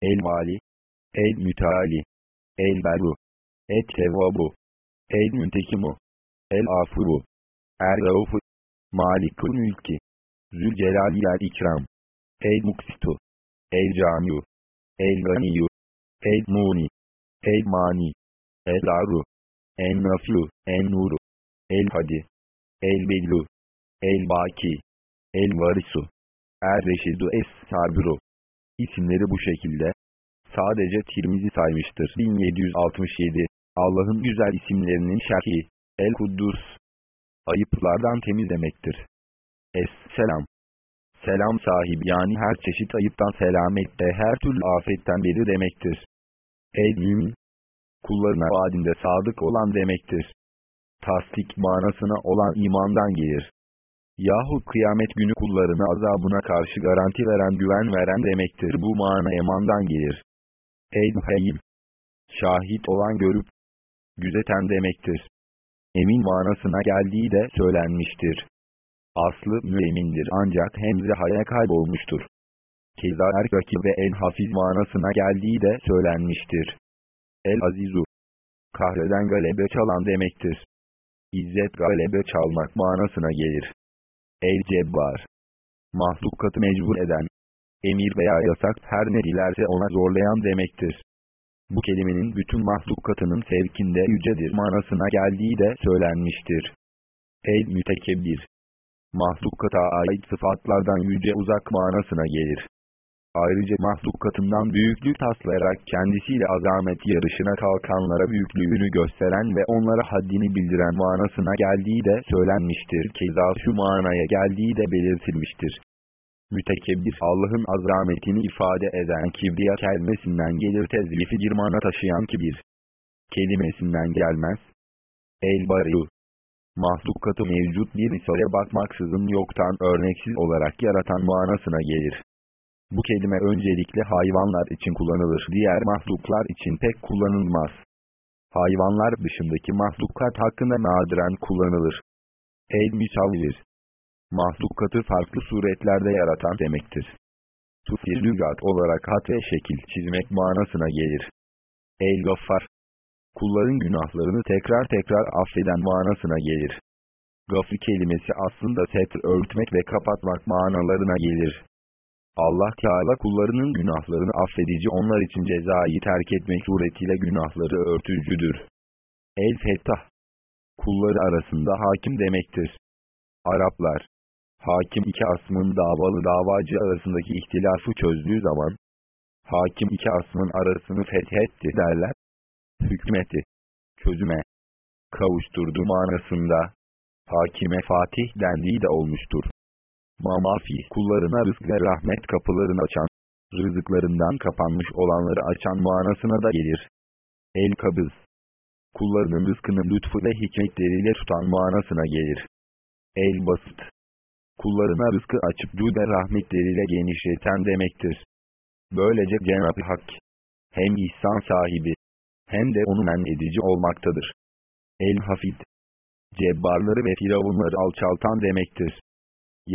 El Vali, El Müteali, El Berru, Et Tevabu, El Müntekimu, El Afuru, Er Raufu, Malikul Mülki, Zülcelali El İkram, El Muksitu, El Camiu, El Ganiyu, El Muni, El Mani, El Aru, El Nafiu, El Nuru, El Hadi, El Bellu, El Baki, El Varisu, Er Reşidu Es Sabiru. İsimleri bu şekilde. Sadece Tirmizi saymıştır. 1767. Allah'ın güzel isimlerinin şerhi. El Kuddus. Ayıplardan temiz demektir. Es-Selam. Selam sahibi yani her çeşit ayıptan selamette her türlü afetten beri demektir. El mümin. Kullarına vaadinde sadık olan demektir. Tasdik manasına olan imandan gelir. Yahut kıyamet günü kullarına azabına karşı garanti veren güven veren demektir. Bu mana emandan gelir. El muheyyim. Şahit olan görüp, güzeten demektir. Emin manasına geldiği de söylenmiştir. Aslı müemindir ancak hemze haya kaybolmuştur. Keza erkaki ve en hafiz manasına geldiği de söylenmiştir. El azizu. Kahreden galebe çalan demektir. İzzet galebe çalmak manasına gelir. El cebbar. Mahlukatı mecbur eden, emir veya yasak her ne dilerse ona zorlayan demektir. Bu kelimenin bütün mahlukatının sevkinde yücedir manasına geldiği de söylenmiştir. El mütekebbir. Mahlukata ait sıfatlardan yüce uzak manasına gelir. Ayrıca mahlukatından büyüklük taslayarak kendisiyle azamet yarışına kalkanlara büyüklüğünü gösteren ve onlara haddini bildiren manasına geldiği de söylenmiştir. Keza şu manaya geldiği de belirtilmiştir. Mütekebbir Allah'ın azametini ifade eden kibriya kelimesinden gelir tezlifi bir mana taşıyan kibir. Kelimesinden gelmez. El-Bariu Mahlukatı mevcut bir misale bakmaksızın yoktan örneksiz olarak yaratan manasına gelir. Bu kelime öncelikle hayvanlar için kullanılır. Diğer mahluklar için pek kullanılmaz. Hayvanlar dışındaki mahluklar hakkında nadiren kullanılır. El-Müsavvir Mahlukatı farklı suretlerde yaratan demektir. Tufir lügat olarak hat ve şekil çizmek manasına gelir. El-Gaffar Kulların günahlarını tekrar tekrar affeden manasına gelir. Gafı kelimesi aslında setr örtmek ve kapatmak manalarına gelir. Allah Teala kullarının günahlarını affedici onlar için cezayı terk etmek suretiyle günahları örtücüdür. El-Fettah Kulları arasında hakim demektir. Araplar Hakim iki asmın davalı davacı arasındaki ihtilafı çözdüğü zaman Hakim iki asmın arasını fethetti derler. Hükmeti Çözüme Kavuşturdu manasında Hakime Fatih dendiği de olmuştur. Mamafi kullarına rızk ve rahmet kapılarını açan, rızıklarından kapanmış olanları açan manasına da gelir. El-Kabız Kullarının rızkını lütfu ve hikmetleriyle tutan manasına gelir. El-Basit Kullarına rızkı açıp cüde rahmetleriyle genişleten demektir. Böylece Cenab-ı Hak hem ihsan sahibi hem de onu men edici olmaktadır. El-Hafid Cebbarları ve firavunları alçaltan demektir.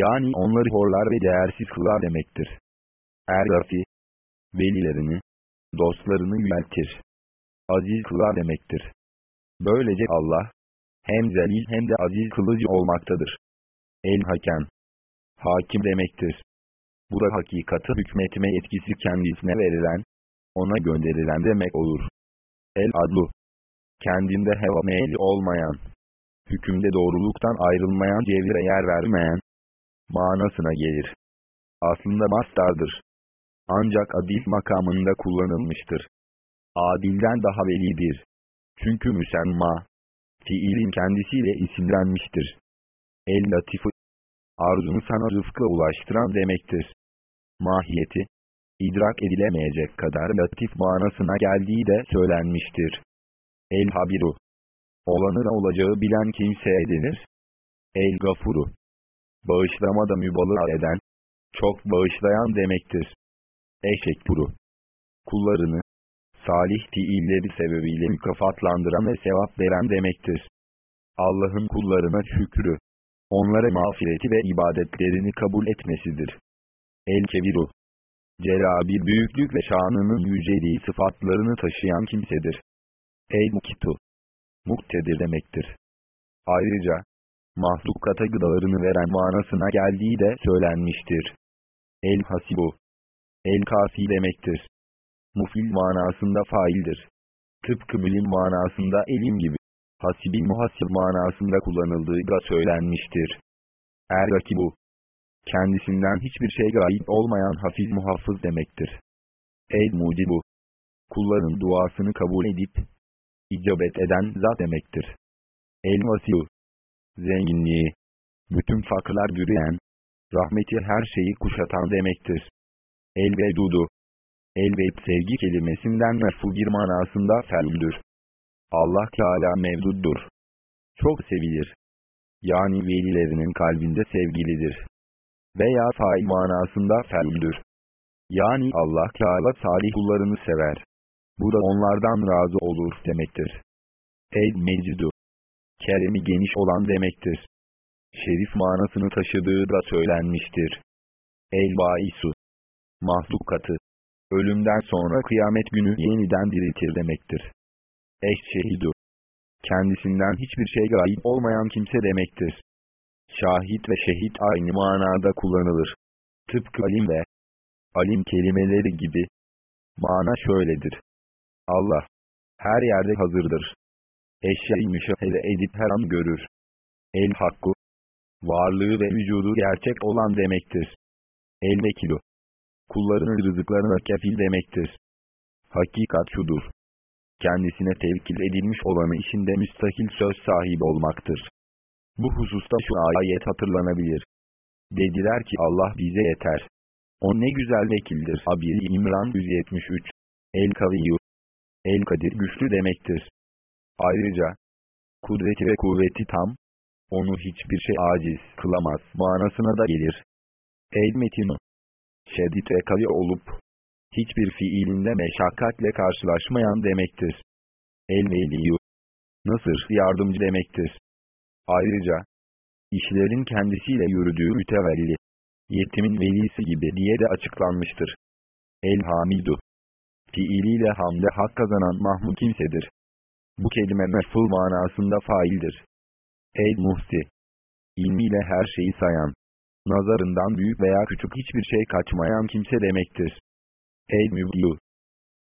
Yani onları horlar ve değersiz kılar demektir. Er-Rafi, velilerini, dostlarını yüceltir. Aziz kılar demektir. Böylece Allah, hem zelil hem de aziz kılıcı olmaktadır. El-Hakem, hakim demektir. Bu da hakikatı hükmetme etkisi kendisine verilen, ona gönderilen demek olur. El-Adlu, kendinde heva meyli olmayan, hükümde doğruluktan ayrılmayan cevire yer vermeyen, manasına gelir. Aslında mastardır. Ancak adil makamında kullanılmıştır. Adilden daha velidir. Çünkü müsemma, fiilin kendisiyle isimlenmiştir. El-Latif'ı, arzunu sana rızkla ulaştıran demektir. Mahiyeti, idrak edilemeyecek kadar latif manasına geldiği de söylenmiştir. El-Habiru, olanın olacağı bilen kimseye denir. El-Gafuru, bağışlamada mübalağa eden, çok bağışlayan demektir. Eşekpuru, kullarını, salih fiilleri sebebiyle mükafatlandıran ve sevap veren demektir. Allah'ın kullarına şükrü, onlara mağfireti ve ibadetlerini kabul etmesidir. El-Keviru, Celabi büyüklük ve şanının yüceliği sıfatlarını taşıyan kimsedir. El-Mukitu, muktedir demektir. Ayrıca, mahlukata gıdalarını veren manasına geldiği de söylenmiştir. El-Hasibu, El-Kafi demektir. Mufil manasında faildir. Tıpkı mülim manasında elim gibi. Hasibi muhasib manasında kullanıldığı da söylenmiştir. Er-Rakibu, kendisinden hiçbir şey gayip olmayan hafiz muhafız demektir. El-Mucibu, kulların duasını kabul edip, icabet eden zat demektir. El-Vasiu, zenginliği, bütün fakirler bürüyen, rahmeti her şeyi kuşatan demektir. El-Vedudu, el-Ved sevgi kelimesinden meful bir manasında felüldür. Allah Teala mevduddur. Çok sevilir. Yani velilerinin kalbinde sevgilidir. Veya fail manasında felüldür. Yani Allah Teala salih kullarını sever. Bu da onlardan razı olur demektir. El-Mecidu keremi geniş olan demektir. Şerif manasını taşıdığı da söylenmiştir. El-Baisu, mahlukatı, ölümden sonra kıyamet günü yeniden diriltir demektir. Eşşehidu, kendisinden hiçbir şey gayip olmayan kimse demektir. Şahit ve şehit aynı manada kullanılır. Tıpkı alim ve alim kelimeleri gibi. Mana şöyledir. Allah, her yerde hazırdır eşyayı müşahede edip her an görür. El hakkı, varlığı ve vücudu gerçek olan demektir. El vekilu, kulların rızıklarına kefil demektir. Hakikat şudur. Kendisine tevkil edilmiş olanı işinde müstakil söz sahibi olmaktır. Bu hususta şu ayet hatırlanabilir. Dediler ki Allah bize yeter. O ne güzel vekildir. Abil İmran 173. El-Kaviyyü. El-Kadir güçlü demektir. Ayrıca, kudreti ve kuvveti tam, onu hiçbir şey aciz kılamaz manasına da gelir. El metinu, şedid ve kavi olup, hiçbir fiilinde meşakkatle karşılaşmayan demektir. El veliyu, nasır yardımcı demektir. Ayrıca, işlerin kendisiyle yürüdüğü mütevelli, yetimin velisi gibi diye de açıklanmıştır. El hamidu, fiiliyle hamle hak kazanan mahmud kimsedir. Bu kelime meful manasında faildir. El muhsi. İlmiyle her şeyi sayan. Nazarından büyük veya küçük hiçbir şey kaçmayan kimse demektir. El mübdiyu.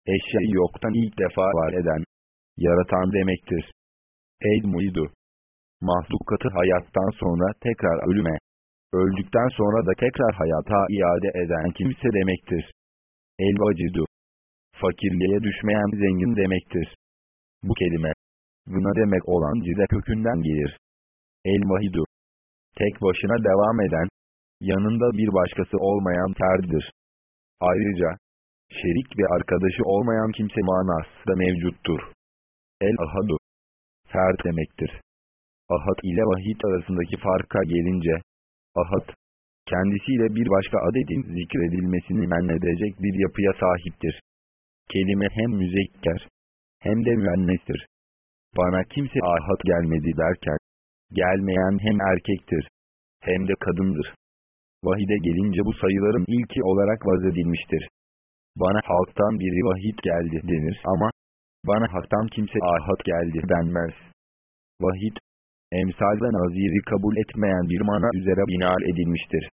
Eşyayı yoktan ilk defa var eden. Yaratan demektir. El muidu. Mahlukatı hayattan sonra tekrar ölüme. Öldükten sonra da tekrar hayata iade eden kimse demektir. El vacidu. Fakirliğe düşmeyen zengin demektir. Bu kelime, buna demek olan cide kökünden gelir. El-Vahidu, tek başına devam eden, yanında bir başkası olmayan ferdidir. Ayrıca, şerik ve arkadaşı olmayan kimse manası da mevcuttur. El-Ahadu, ferd demektir. Ahad ile vahid arasındaki farka gelince, ahad, kendisiyle bir başka adedin zikredilmesini men edecek bir yapıya sahiptir. Kelime hem müzekker, hem de müennestir. Bana kimse ahad gelmedi derken, gelmeyen hem erkektir, hem de kadındır. Vahide gelince bu sayıların ilki olarak vaz edilmiştir. Bana halktan biri vahid geldi denir ama, bana halktan kimse ahad geldi denmez. Vahid, emsal ve naziri kabul etmeyen bir mana üzere bina edilmiştir.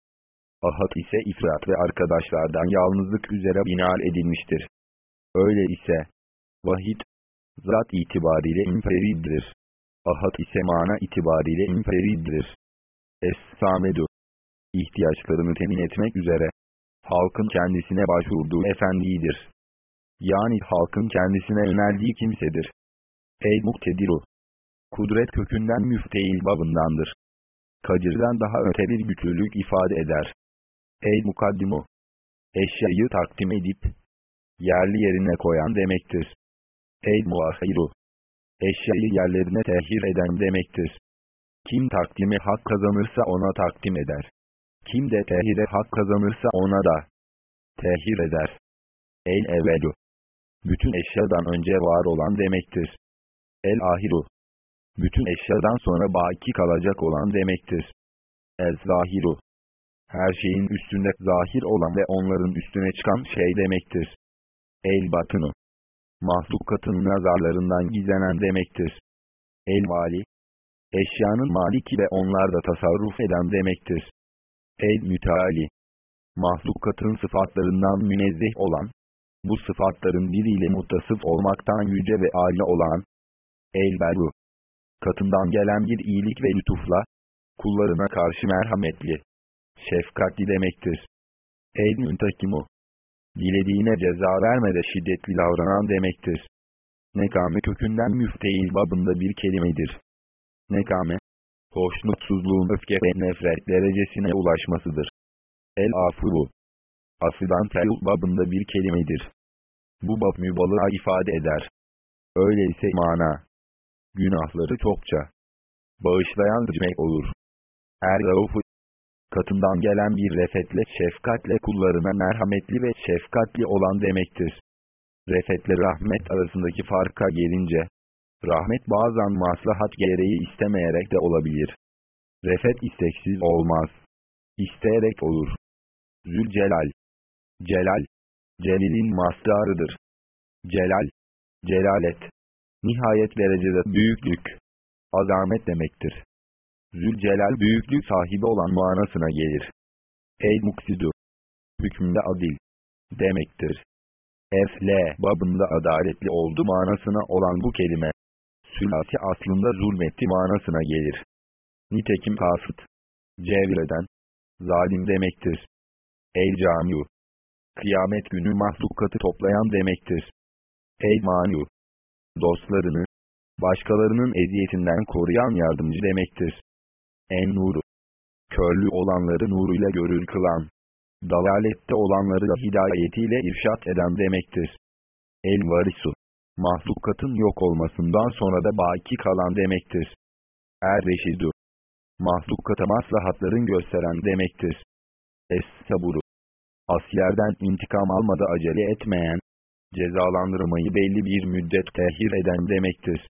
Ahad ise ifrat ve arkadaşlardan yalnızlık üzere bina edilmiştir. Öyle ise, vahid, zat itibariyle inferiddir. Ahad ise mana itibariyle inferiddir. Es-Samedu ihtiyaçlarını temin etmek üzere halkın kendisine başvurduğu efendidir. Yani halkın kendisine yöneldiği kimsedir. Ey muktediru! Kudret kökünden müfteil babındandır. Kadir'den daha öte bir güçlülük ifade eder. Ey mukaddimu! Eşyayı takdim edip, yerli yerine koyan demektir. Ey muahiru! Eşyayı yerlerine tehir eden demektir. Kim takdimi hak kazanırsa ona takdim eder. Kim de tehire hak kazanırsa ona da tehir eder. El evvelu. Bütün eşyadan önce var olan demektir. El ahiru. Bütün eşyadan sonra baki kalacak olan demektir. El zahiru. Her şeyin üstünde zahir olan ve onların üstüne çıkan şey demektir. El batını. Mahlukatın nazarlarından gizlenen demektir. El vali. Eşyanın maliki ve onlarda tasarruf eden demektir. El müteali. Mahlukatın sıfatlarından münezzeh olan, bu sıfatların biriyle muttasıf olmaktan yüce ve âli olan, El berru. Katından gelen bir iyilik ve lütufla, kullarına karşı merhametli, şefkatli demektir. El müntakimu. Dilediğine ceza vermede şiddetli davranan demektir. Nekame kökünden müfteil babında bir kelimedir. Nekame, hoşnutsuzluğun öfke ve nefret derecesine ulaşmasıdır. El afuru. Asıdan fel babında bir kelimedir. Bu bab mübalığa ifade eder. Öyleyse mana. Günahları çokça. Bağışlayan demek olur. Er raufu. Katından gelen bir refetle şefkatle kullarına merhametli ve şefkatli olan demektir. Refetle rahmet arasındaki farka gelince, Rahmet bazen maslahat gereği istemeyerek de olabilir. Refet isteksiz olmaz. İsteyerek olur. Zülcelal. Celal. Celil'in mastarıdır. Celal. Celalet. Nihayet derecede büyüklük. Azamet demektir. Zülcelal büyüklük sahibi olan manasına gelir. Ey muksidu. Hükmünde adil. Demektir. Efle babında adaletli oldu manasına olan bu kelime, sülasi aslında zulmetti manasına gelir. Nitekim kasıt, cevreden, zalim demektir. El camiu, kıyamet günü mahlukatı toplayan demektir. El manu, dostlarını, başkalarının eziyetinden koruyan yardımcı demektir. En nuru, körlü olanları nuruyla görür kılan, dalalette olanları da hidayetiyle irşat eden demektir. El varisu, mahlukatın yok olmasından sonra da baki kalan demektir. Er reşidu, mahlukata maslahatların gösteren demektir. Es-saburu, asiyerden intikam almada acele etmeyen, cezalandırmayı belli bir müddet tehir eden demektir.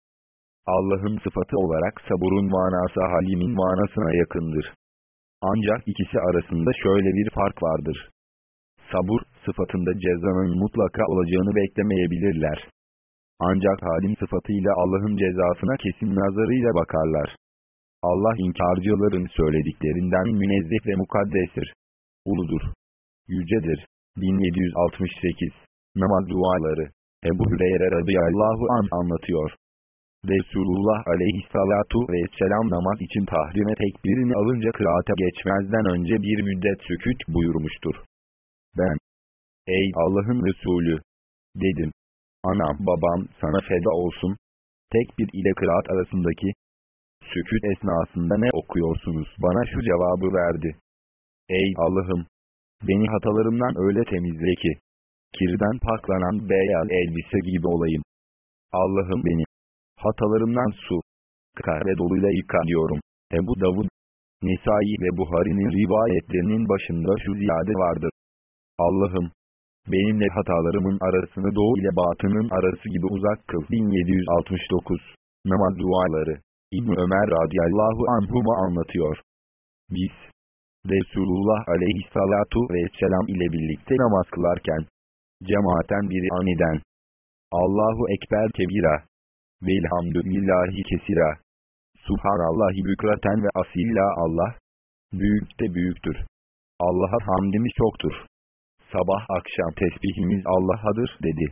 Allah'ın sıfatı olarak saburun manası halimin manasına yakındır. Ancak ikisi arasında şöyle bir fark vardır. Sabur, sıfatında cezanın mutlaka olacağını beklemeyebilirler. Ancak halim sıfatıyla Allah'ın cezasına kesin nazarıyla bakarlar. Allah inkarcıların söylediklerinden münezzeh ve mukaddestir. Uludur. Yücedir. 1768 Namaz duaları Ebu Hüreyre radıyallahu an anlatıyor. Resulullah aleyhissalatu vesselam namaz için tahrime tekbirini alınca kıraate geçmezden önce bir müddet sükut buyurmuştur. Ben, ey Allah'ın Resulü, dedim. Anam babam sana feda olsun. Tek bir ile kıraat arasındaki sükut esnasında ne okuyorsunuz bana şu cevabı verdi. Ey Allah'ım! Beni hatalarımdan öyle temizle ki, kirden paklanan beyaz elbise gibi olayım. Allah'ım beni, hatalarımdan su, kahve doluyla yıka diyorum. Ebu Davud, Nisai ve Buhari'nin rivayetlerinin başında şu ziyade vardır. Allah'ım, benimle hatalarımın arasını doğu ile batının arası gibi uzak kıl. 1769 Namaz duaları İbn Ömer radıyallahu anhuma anlatıyor. Biz, Resulullah aleyhissalatu vesselam ile birlikte namaz kılarken, cemaaten biri aniden, Allahu Ekber kebira, velhamdülillahi kesira, Subhanallahi bükraten ve asilla Allah, büyük de büyüktür. Allah'a hamdimiz çoktur sabah akşam tesbihimiz Allah'adır dedi.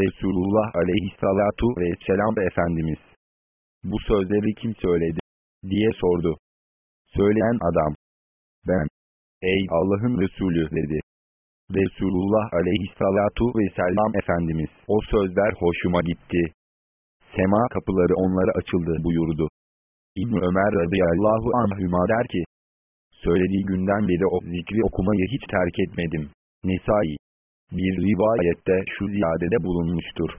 Resulullah aleyhissalatu vesselam Efendimiz. Bu sözleri kim söyledi? diye sordu. Söyleyen adam. Ben. Ey Allah'ın Resulü dedi. Resulullah aleyhissalatu vesselam Efendimiz o sözler hoşuma gitti. Sema kapıları onlara açıldı buyurdu. İbn Ömer radıyallahu anhüma der ki, Söylediği günden beri o zikri okumayı hiç terk etmedim. Nisai. Bir rivayette şu ziyadede bulunmuştur.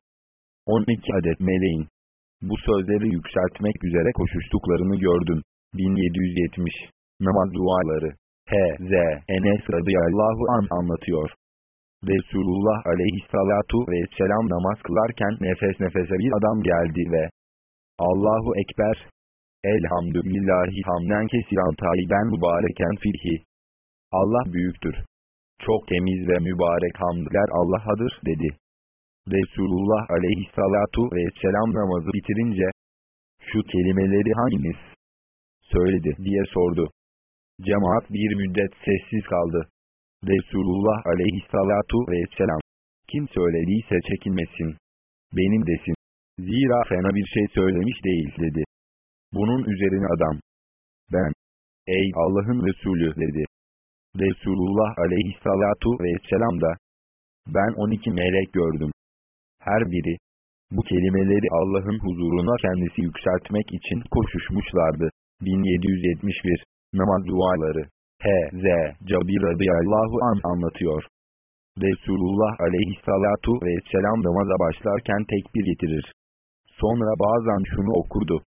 12 adet meleğin. Bu sözleri yükseltmek üzere koşuştuklarını gördüm. 1770. Namaz duaları. H.Z. Enes radıyallahu an anlatıyor. Resulullah aleyhissalatu vesselam namaz kılarken nefes nefese bir adam geldi ve Allahu Ekber Elhamdülillahi hamden kesiran tayyiben mübareken fihi. Allah büyüktür. Çok temiz ve mübarek hamdler Allah'adır dedi. Resulullah aleyhissalatu vesselam namazı bitirince, şu kelimeleri hanginiz söyledi diye sordu. Cemaat bir müddet sessiz kaldı. Resulullah aleyhissalatu vesselam, kim söylediyse çekinmesin. Benim desin. Zira fena bir şey söylemiş değil dedi. Bunun üzerine adam, ben, ey Allah'ın Resulü dedi. Resulullah aleyhissalatu vesselam da, ben 12 melek gördüm. Her biri, bu kelimeleri Allah'ın huzuruna kendisi yükseltmek için koşuşmuşlardı. 1771 Namaz duaları H.Z. Cabir radıyallahu an anlatıyor. Resulullah aleyhissalatu vesselam namaza başlarken tekbir getirir. Sonra bazen şunu okurdu.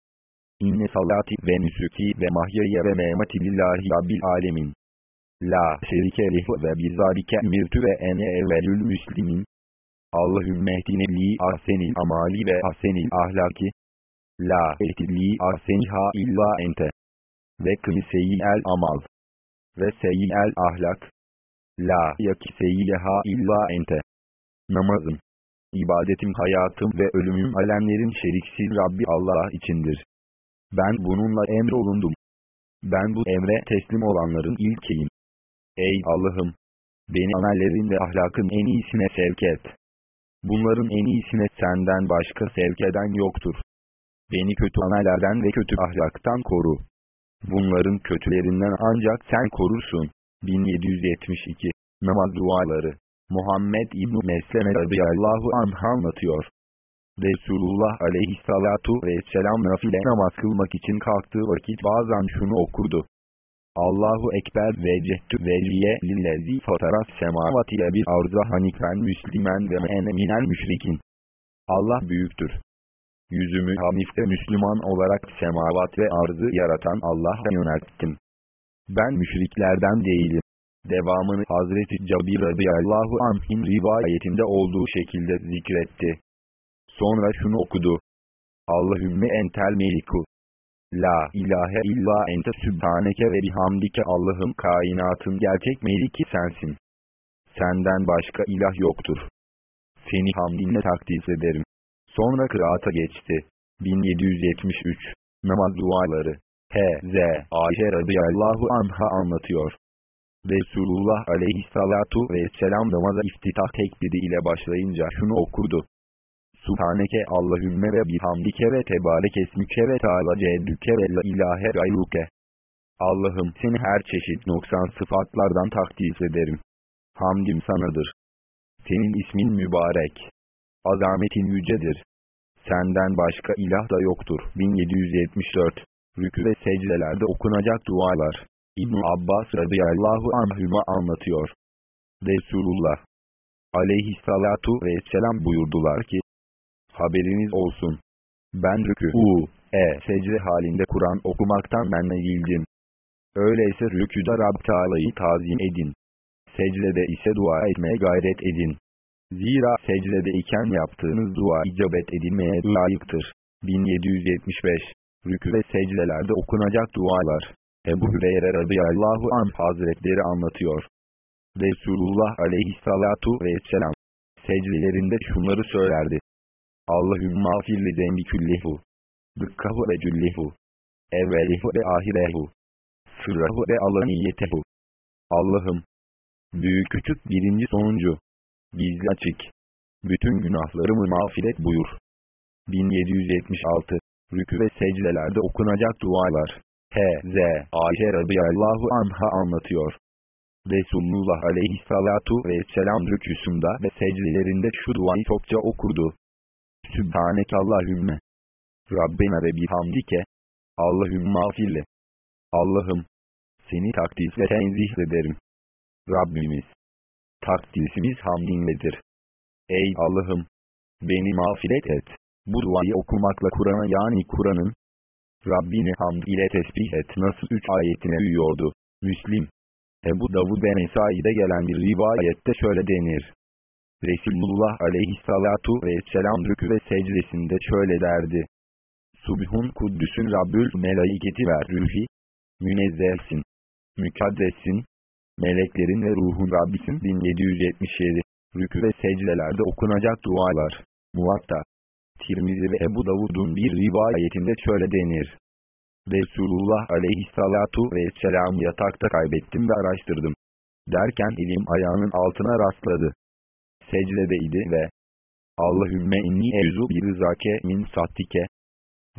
İnne salati ve nüsuki ve mahyaya ve memati lillahi rabbil alemin. La şerike lehu ve bizarike mirtü ve ene evvelül müslimin. Allahümme ehdine li ahsenil amali ve ahsenil ahlaki. La ehdili ahseniha illa ente. Ve kıli el amal. Ve el ahlak. La yakiseyyileha illa ente. Namazım, ibadetim hayatım ve ölümüm alemlerin şeriksiz Rabbi Allah içindir. Ben bununla emrolundum. Ben bu emre teslim olanların ilkeyim. Ey Allah'ım! Beni amellerin ve ahlakın en iyisine sevk et. Bunların en iyisine senden başka sevk eden yoktur. Beni kötü amellerden ve kötü ahlaktan koru. Bunların kötülerinden ancak sen korursun. 1772 Namaz duaları Muhammed İbn Mesleme radıyallahu anh anlatıyor. Resulullah aleyhissalatu vesselam nafile namaz kılmak için kalktığı vakit bazen şunu okurdu. Allahu Ekber ve cehtü veliye lillezi fataras semavatiye bir arza hanifen müslimen ve me'ene minel müşrikin. Allah büyüktür. Yüzümü hanifte Müslüman olarak semavat ve arzı yaratan Allah'a yönelttim. Ben müşriklerden değilim. Devamını Hazreti Cabir radıyallahu anh'in rivayetinde olduğu şekilde zikretti. Sonra şunu okudu. Allahümme entel meliku. La ilahe illa ente sübhaneke ve bihamdike Allah'ım kainatın gerçek meliki sensin. Senden başka ilah yoktur. Seni hamdinle takdis ederim. Sonra kıraata geçti. 1773 Namaz duaları H.Z. Ayşe radıyallahu anha anlatıyor. Resulullah aleyhissalatu vesselam namaza iftitah tekbiri ile başlayınca şunu okurdu. Subhaneke Allahümme ve bihamdike ve tebarek esmüke ve taala ceddüke ve la ilahe gayruke. Allah'ım seni her çeşit noksan sıfatlardan takdis ederim. Hamdim sanadır. Senin ismin mübarek. Azametin yücedir. Senden başka ilah da yoktur. 1774 Rükü ve secdelerde okunacak dualar. İbn Abbas radıyallahu anhüma anlatıyor. Resulullah aleyhissalatu vesselam buyurdular ki, haberiniz olsun. Ben rükû, e, secde halinde Kur'an okumaktan men değildim. Öyleyse rüküda Rab Teala'yı tazim edin. Secdede ise dua etmeye gayret edin. Zira secdede iken yaptığınız dua icabet edilmeye layıktır. 1775 Rükü ve secdelerde okunacak dualar. Ebu Hüreyre radıyallahu anh hazretleri anlatıyor. Resulullah aleyhissalatu vesselam secdelerinde şunları söylerdi. Allahümme afirli zembi küllihu. Dükkahu ve cüllihu. Evvelihu ve ahirehu. Sırrahu ve alaniyetehu. Allah'ım. Büyük küçük birinci sonuncu. Gizli açık. Bütün günahlarımı mağfiret buyur. 1776 Rükü ve secdelerde okunacak dualar. H.Z. Ayşe radıyallahu anha anlatıyor. Resulullah aleyhissalatu vesselam rüküsünde ve secdelerinde şu duayı çokça okurdu. Sübhanekallahümme. Rabbena ve bihamdike. Allahümme afirle. Allah'ım. Seni takdis ve tenzih ederim. Rabbimiz. Takdisimiz hamdinledir. Ey Allah'ım. Beni mağfiret et. Bu duayı okumakla Kur'an'a yani Kur'an'ın Rabbini hamd ile tesbih et nasıl üç ayetine uyuyordu. Müslim. Ebu Davud ve Nesai'de gelen bir rivayette şöyle denir. Resulullah aleyhissalatu vesselam rükü ve secdesinde şöyle derdi. Subhun Kuddüs'ün Rabbül melaiketi ve ruhi. Münezzehsin. Mükaddessin. Meleklerin ve ruhun Rabbisin 1777. Rükü ve secdelerde okunacak dualar. Muvatta. Tirmizi ve Ebu Davud'un bir rivayetinde şöyle denir. Resulullah aleyhissalatu vesselam yatakta kaybettim ve araştırdım. Derken elim ayağının altına rastladı. Secdedeydi ve Allahümme inni evzu bir rızake min sattike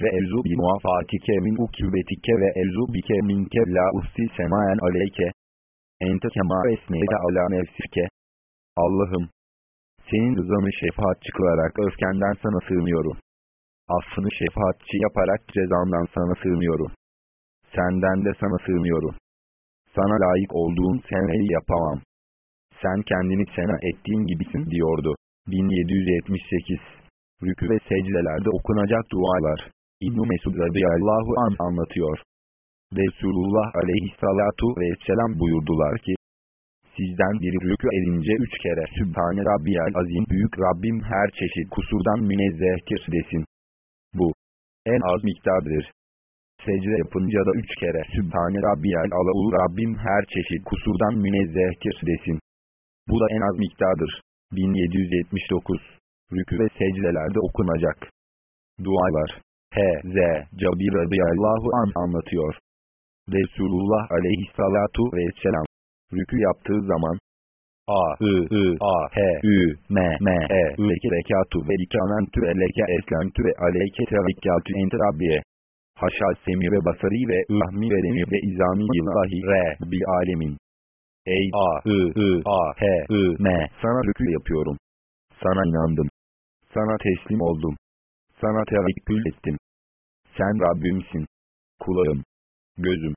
ve evzu bi muafatike min ukubetike ve evzu bike minke la uhsi semayen aleyke ente kema esneyde ala nefsike Allah'ım senin rızanı şefaatçi kılarak öfkenden sana sığınıyorum. Affını şefaatçi yaparak cezandan sana sığınıyorum. Senden de sana sığınıyorum. Sana layık olduğun seneyi yapamam. Sen kendini sena ettiğin gibisin diyordu. 1778 Rükü ve secdelerde okunacak dualar. İbn-i Mesud radıyallahu an anlatıyor. Resulullah aleyhissalatu vesselam buyurdular ki, Sizden biri rükü edince üç kere Sübhane Rabbiyel Azim Büyük Rabbim her çeşit kusurdan münezzehtir desin. Bu, en az miktardır. Secde yapınca da üç kere Sübhane Rabbiyel Alahu Rabbim her çeşit kusurdan münezzehtir desin. Bu da en az miktardır. 1779 Rükü ve secdelerde okunacak. Dualar H.Z. Cabir radıyallahu an anlatıyor. Resulullah aleyhissalatu vesselam rükü yaptığı zaman A, I, I, A, H, Ü, M, M, E, Üleke rekatu ve ikanentü eleke eslentü ve aleyke tevekkatü ente rabbiye. Haşa semi ve basari ve ıhmi ve demi ve izami illahi re bil alemin. Ey A, I, I, A, H, I, M, sana rükü yapıyorum. Sana inandım. Sana teslim oldum. Sana tevekkül ettim. Sen Rabbimsin. Kulağım, gözüm,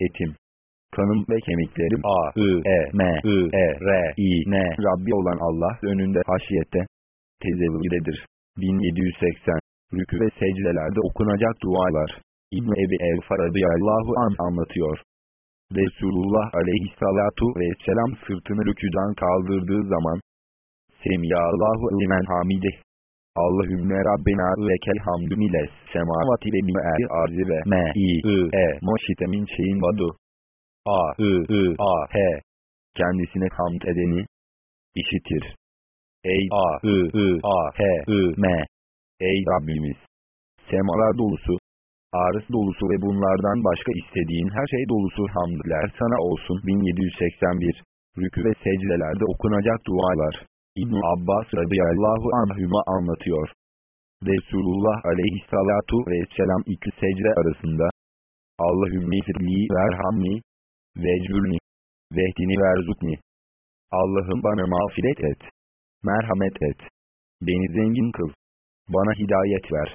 etim, kanım ve kemiklerim A, I, E, M, I, E, R, I, N, Rabbi olan Allah önünde haşiyette, tezevvüdedir. 1780, Rükü ve secdelerde okunacak dualar. İbn Ebi Evfa radıyallahu an anlatıyor. Resulullah aleyhissalatu vesselam sırtını rüküden kaldırdığı zaman, Semiyallahu limen hamidih. Allahümme Rabbena lekel hamdü miles semavati ve mi'er arzi ve me'i e moşite min şeyin vadu. A, I, I, A, H. Kendisine hamd edeni işitir. Ey A, I, I, A, H, I, M. Ey Rabbimiz! Semalar dolusu, arız dolusu ve bunlardan başka istediğin her şey dolusu hamdler sana olsun. 1781 Rükü ve secdelerde okunacak dualar. İbn Abbas radıyallahu anhüma anlatıyor. Resulullah aleyhissalatu vesselam iki secde arasında Allahümme firli verhamni vecbürni, vehdini verzukni. Allah'ım bana mağfiret et. Merhamet et. Beni zengin kıl. Bana hidayet ver.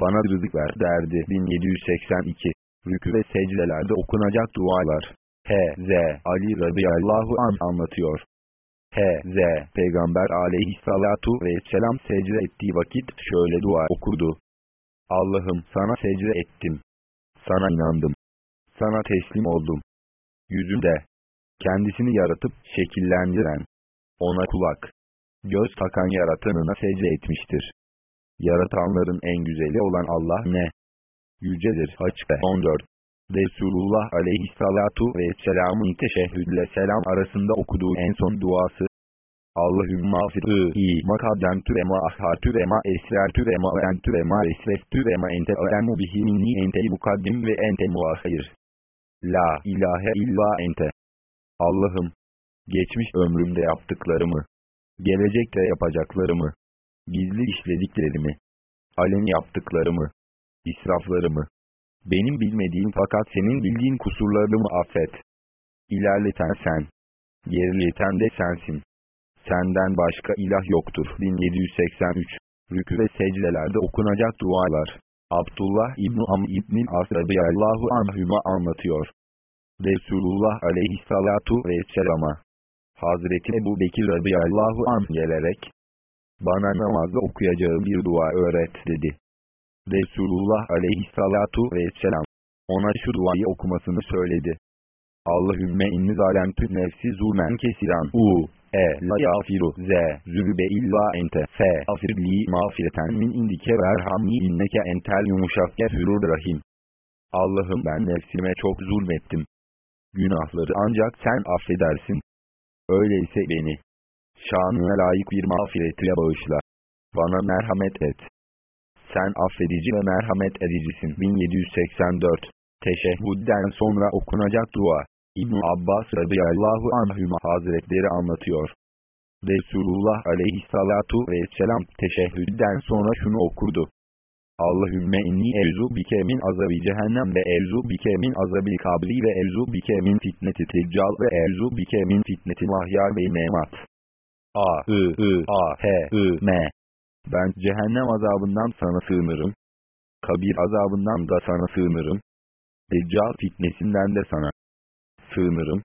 Bana rızık ver derdi 1782. Rükü ve secdelerde okunacak dualar. H.Z. Ali radıyallahu an anlatıyor. H.Z. Peygamber aleyhissalatu vesselam secde ettiği vakit şöyle dua okurdu. Allah'ım sana secde ettim. Sana inandım. Sana teslim oldum yüzünde, kendisini yaratıp şekillendiren, ona kulak, göz takan yaratanına secde etmiştir. Yaratanların en güzeli olan Allah ne? Yücedir. Haçbe 14 Resulullah aleyhissalatu vesselamın teşehhüdle selam arasında okuduğu en son duası, Allahümme afir-i makaddemtü ve ma ahhartü ve ma esrertü ve ma entü ve ve ente alemu bihi ente mukaddim ve ente muahhir. La ilahe illa ente. Allah'ım, geçmiş ömrümde yaptıklarımı, gelecekte yapacaklarımı, gizli işlediklerimi, aleni yaptıklarımı, israflarımı, benim bilmediğim fakat senin bildiğin kusurlarımı affet. İlerleten sen, Gerileten de sensin. Senden başka ilah yoktur. 1783 Rükü ve secdelerde okunacak dualar. Abdullah İbni Am İbni As radıyallahu anhüma anlatıyor. Resulullah aleyhissalatu vesselama. Hazreti Ebu Bekir radıyallahu anh gelerek, bana namazda okuyacağım bir dua öğret dedi. Resulullah aleyhissalatu vesselam, ona şu duayı okumasını söyledi. Allahümme inni zalemtü nefsi zulmen kesiran u e la yafiru z zübe illa ente f afirli mağfireten min indike verhamni inneke entel yumuşakke fürur rahim. Allah'ım ben nefsime çok zulmettim. Günahları ancak sen affedersin. Öyleyse beni şanına layık bir mağfiretle bağışla. Bana merhamet et. Sen affedici ve merhamet edicisin. 1784 Teşehhüdden sonra okunacak dua. İbn Abbas radıyallahu anhüma hazretleri anlatıyor. Resulullah aleyhissalatu vesselam teşehhüdden sonra şunu okurdu. Allahümme inni evzu bike min azabi cehennem ve evzu bike min azabi kabri ve evzu bike min fitneti teccal ve evzu bike min fitneti mahya ve memat. A, I, I, A, H, I, M. Ben cehennem azabından sana sığınırım. Kabir azabından da sana sığınırım. Deccal fitnesinden de sana sığınırım.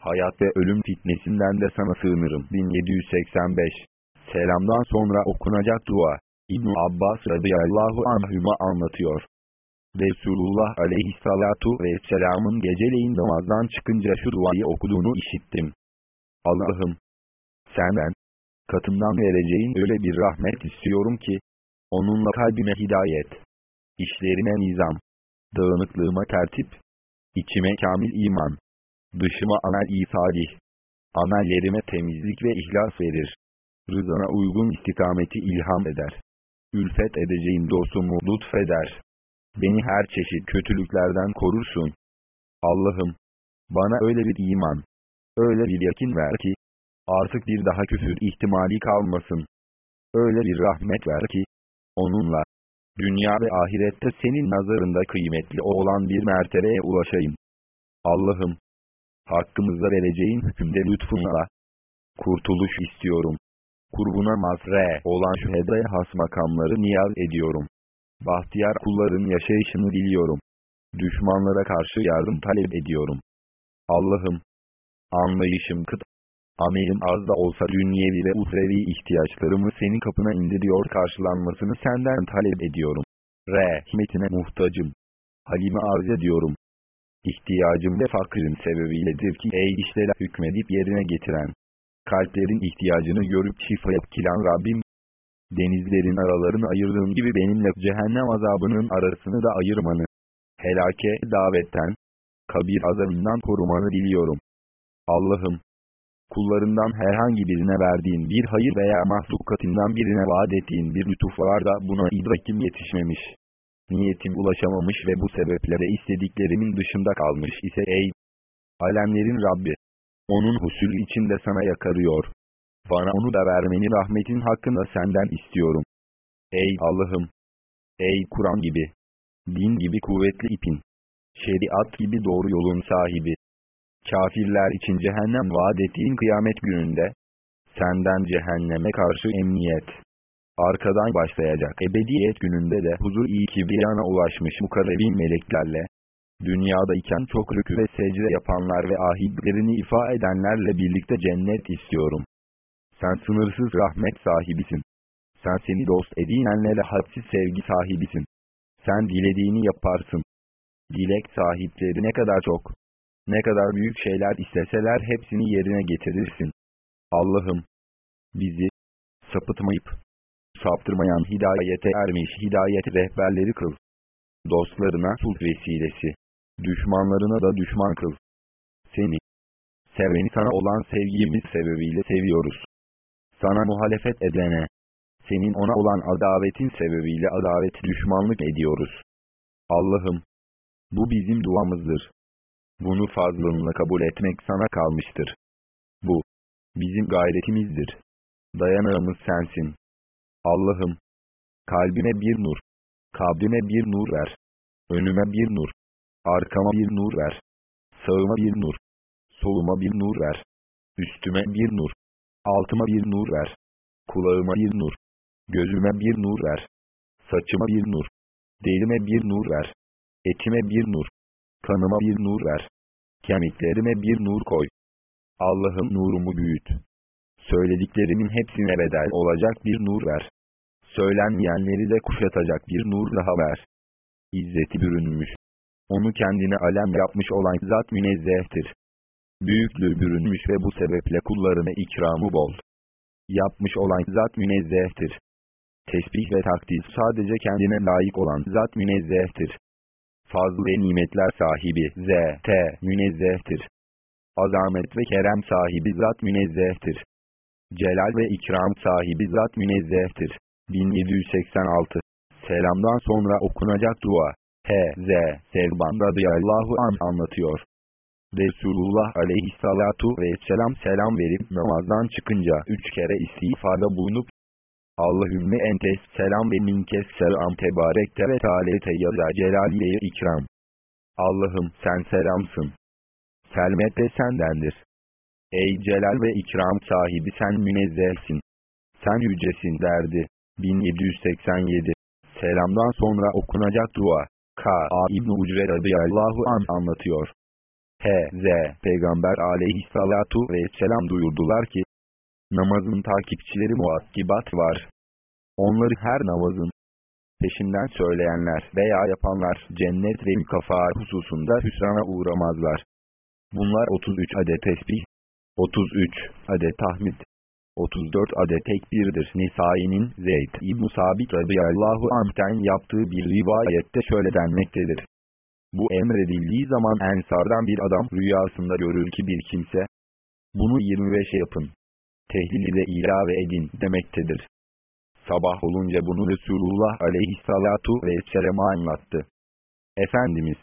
Hayat ve ölüm fitnesinden de sana sığınırım. 1785 Selamdan sonra okunacak dua. İbn Abbas radıyallahu anhüma anlatıyor. Resulullah aleyhissalatu vesselamın geceleyin namazdan çıkınca şu duayı okuduğunu işittim. Allah'ım! Senden, katından vereceğin öyle bir rahmet istiyorum ki, onunla kalbime hidayet, işlerime nizam, dağınıklığıma tertip, içime kamil iman, dışıma amel-i salih, amellerime temizlik ve ihlas verir. Rızana uygun istikameti ilham eder. Ülfet edeceğin dostumu lütfeder. Beni her çeşit kötülüklerden korursun. Allah'ım, bana öyle bir iman, öyle bir yakin ver ki, artık bir daha küfür ihtimali kalmasın. Öyle bir rahmet ver ki, onunla, dünya ve ahirette senin nazarında kıymetli olan bir mertebeye ulaşayım. Allah'ım, hakkımızda vereceğin hükümde lütfunla, kurtuluş istiyorum. Kurbuna mazre olan şu hedaya has makamları niyaz ediyorum. Bahtiyar kulların yaşayışını diliyorum. Düşmanlara karşı yardım talep ediyorum. Allah'ım, anlayışım kıt, amelim az da olsa dünyevi ve uhrevi ihtiyaçlarımı senin kapına indiriyor karşılanmasını senden talep ediyorum. Rahmetine muhtacım. Halime arz ediyorum. İhtiyacım ve fakrim sebebiyledir ki ey işlere hükmedip yerine getiren, kalplerin ihtiyacını görüp şifayet kilan Rabbim, denizlerin aralarını ayırdığın gibi benimle cehennem azabının arasını da ayırmanı, helake davetten, kabir azabından korumanı diliyorum. Allah'ım, kullarından herhangi birine verdiğin bir hayır veya mahlukatından birine vaat ettiğin bir lütuf var da buna idrakim yetişmemiş. Niyetim ulaşamamış ve bu sebeple de istediklerimin dışında kalmış ise ey alemlerin Rabbi, onun husulü içinde sana yakarıyor. Bana onu da vermeni rahmetin hakkında senden istiyorum. Ey Allah'ım! Ey Kur'an gibi! Din gibi kuvvetli ipin! Şeriat gibi doğru yolun sahibi! Kafirler için cehennem vaat ettiğin kıyamet gününde, senden cehenneme karşı emniyet, arkadan başlayacak ebediyet gününde de huzur-i kibriyana ulaşmış mukarrebin meleklerle, dünyadayken çok rükü ve secde yapanlar ve ahiblerini ifa edenlerle birlikte cennet istiyorum. Sen sınırsız rahmet sahibisin. Sen seni dost edinenlere hadsiz sevgi sahibisin. Sen dilediğini yaparsın. Dilek sahipleri ne kadar çok, ne kadar büyük şeyler isteseler hepsini yerine getirirsin. Allah'ım, bizi, sapıtmayıp, saptırmayan hidayete ermiş hidayet rehberleri kıl. Dostlarına sulh vesilesi, düşmanlarına da düşman kıl. Seni, seveni sana olan sevgimiz sebebiyle seviyoruz. Sana muhalefet edene, senin ona olan adavetin sebebiyle adavet düşmanlık ediyoruz. Allah'ım, bu bizim duamızdır. Bunu fazlınla kabul etmek sana kalmıştır. Bu, bizim gayretimizdir. Dayanağımız sensin. Allah'ım, kalbime bir nur, kabrime bir nur ver. Önüme bir nur, arkama bir nur ver. Sağıma bir nur, soluma bir nur ver. Üstüme bir nur. Altıma bir nur ver. Kulağıma bir nur. Gözüme bir nur ver. Saçıma bir nur. Derime bir nur ver. Etime bir nur. Kanıma bir nur ver. Kemiklerime bir nur koy. Allah'ım nurumu büyüt. Söylediklerimin hepsine bedel olacak bir nur ver. Söylenmeyenleri de kuşatacak bir nur daha ver. İzzeti bürünmüş. Onu kendine alem yapmış olan zat münezzehtir. Büyüklüğü bürünmüş ve bu sebeple kullarına ikramı bol. Yapmış olan zat münezzehtir. Tesbih ve takdis sadece kendine layık olan zat münezzehtir. Fazl ve nimetler sahibi Z.T. münezzehtir. Azamet ve kerem sahibi zat münezzehtir. Celal ve ikram sahibi zat münezzehtir. 1786 Selamdan sonra okunacak dua. H.Z. Sevban radıyallahu an anlatıyor. Resulullah aleyhissalatu vesselam selam verip namazdan çıkınca üç kere istiğfarda bulunup Allahümme entes selam ve minkes selam tebarekte ve talete yaza celaliye ikram. Allah'ım sen selamsın. Selmet de sendendir. Ey celal ve ikram sahibi sen münezzehsin. Sen yücesin derdi. 1787 Selamdan sonra okunacak dua. K.A. İbn-i Ucre radıyallahu an anlatıyor. H.Z. Peygamber aleyhissalatu vesselam duyurdular ki, namazın takipçileri muakkibat var. Onları her namazın peşinden söyleyenler veya yapanlar cennet ve mükafat hususunda hüsrana uğramazlar. Bunlar 33 adet tesbih, 33 adet tahmid, 34 adet tekbirdir. Nisai'nin Zeyd İbn-i Sabit radıyallahu anh'ten yaptığı bir rivayette şöyle denmektedir. Bu emredildiği zaman ensardan bir adam rüyasında görür ki bir kimse, bunu 25'e yapın, tehlili de ilave edin demektedir. Sabah olunca bunu Resulullah aleyhissalatu vesselam'a anlattı. Efendimiz,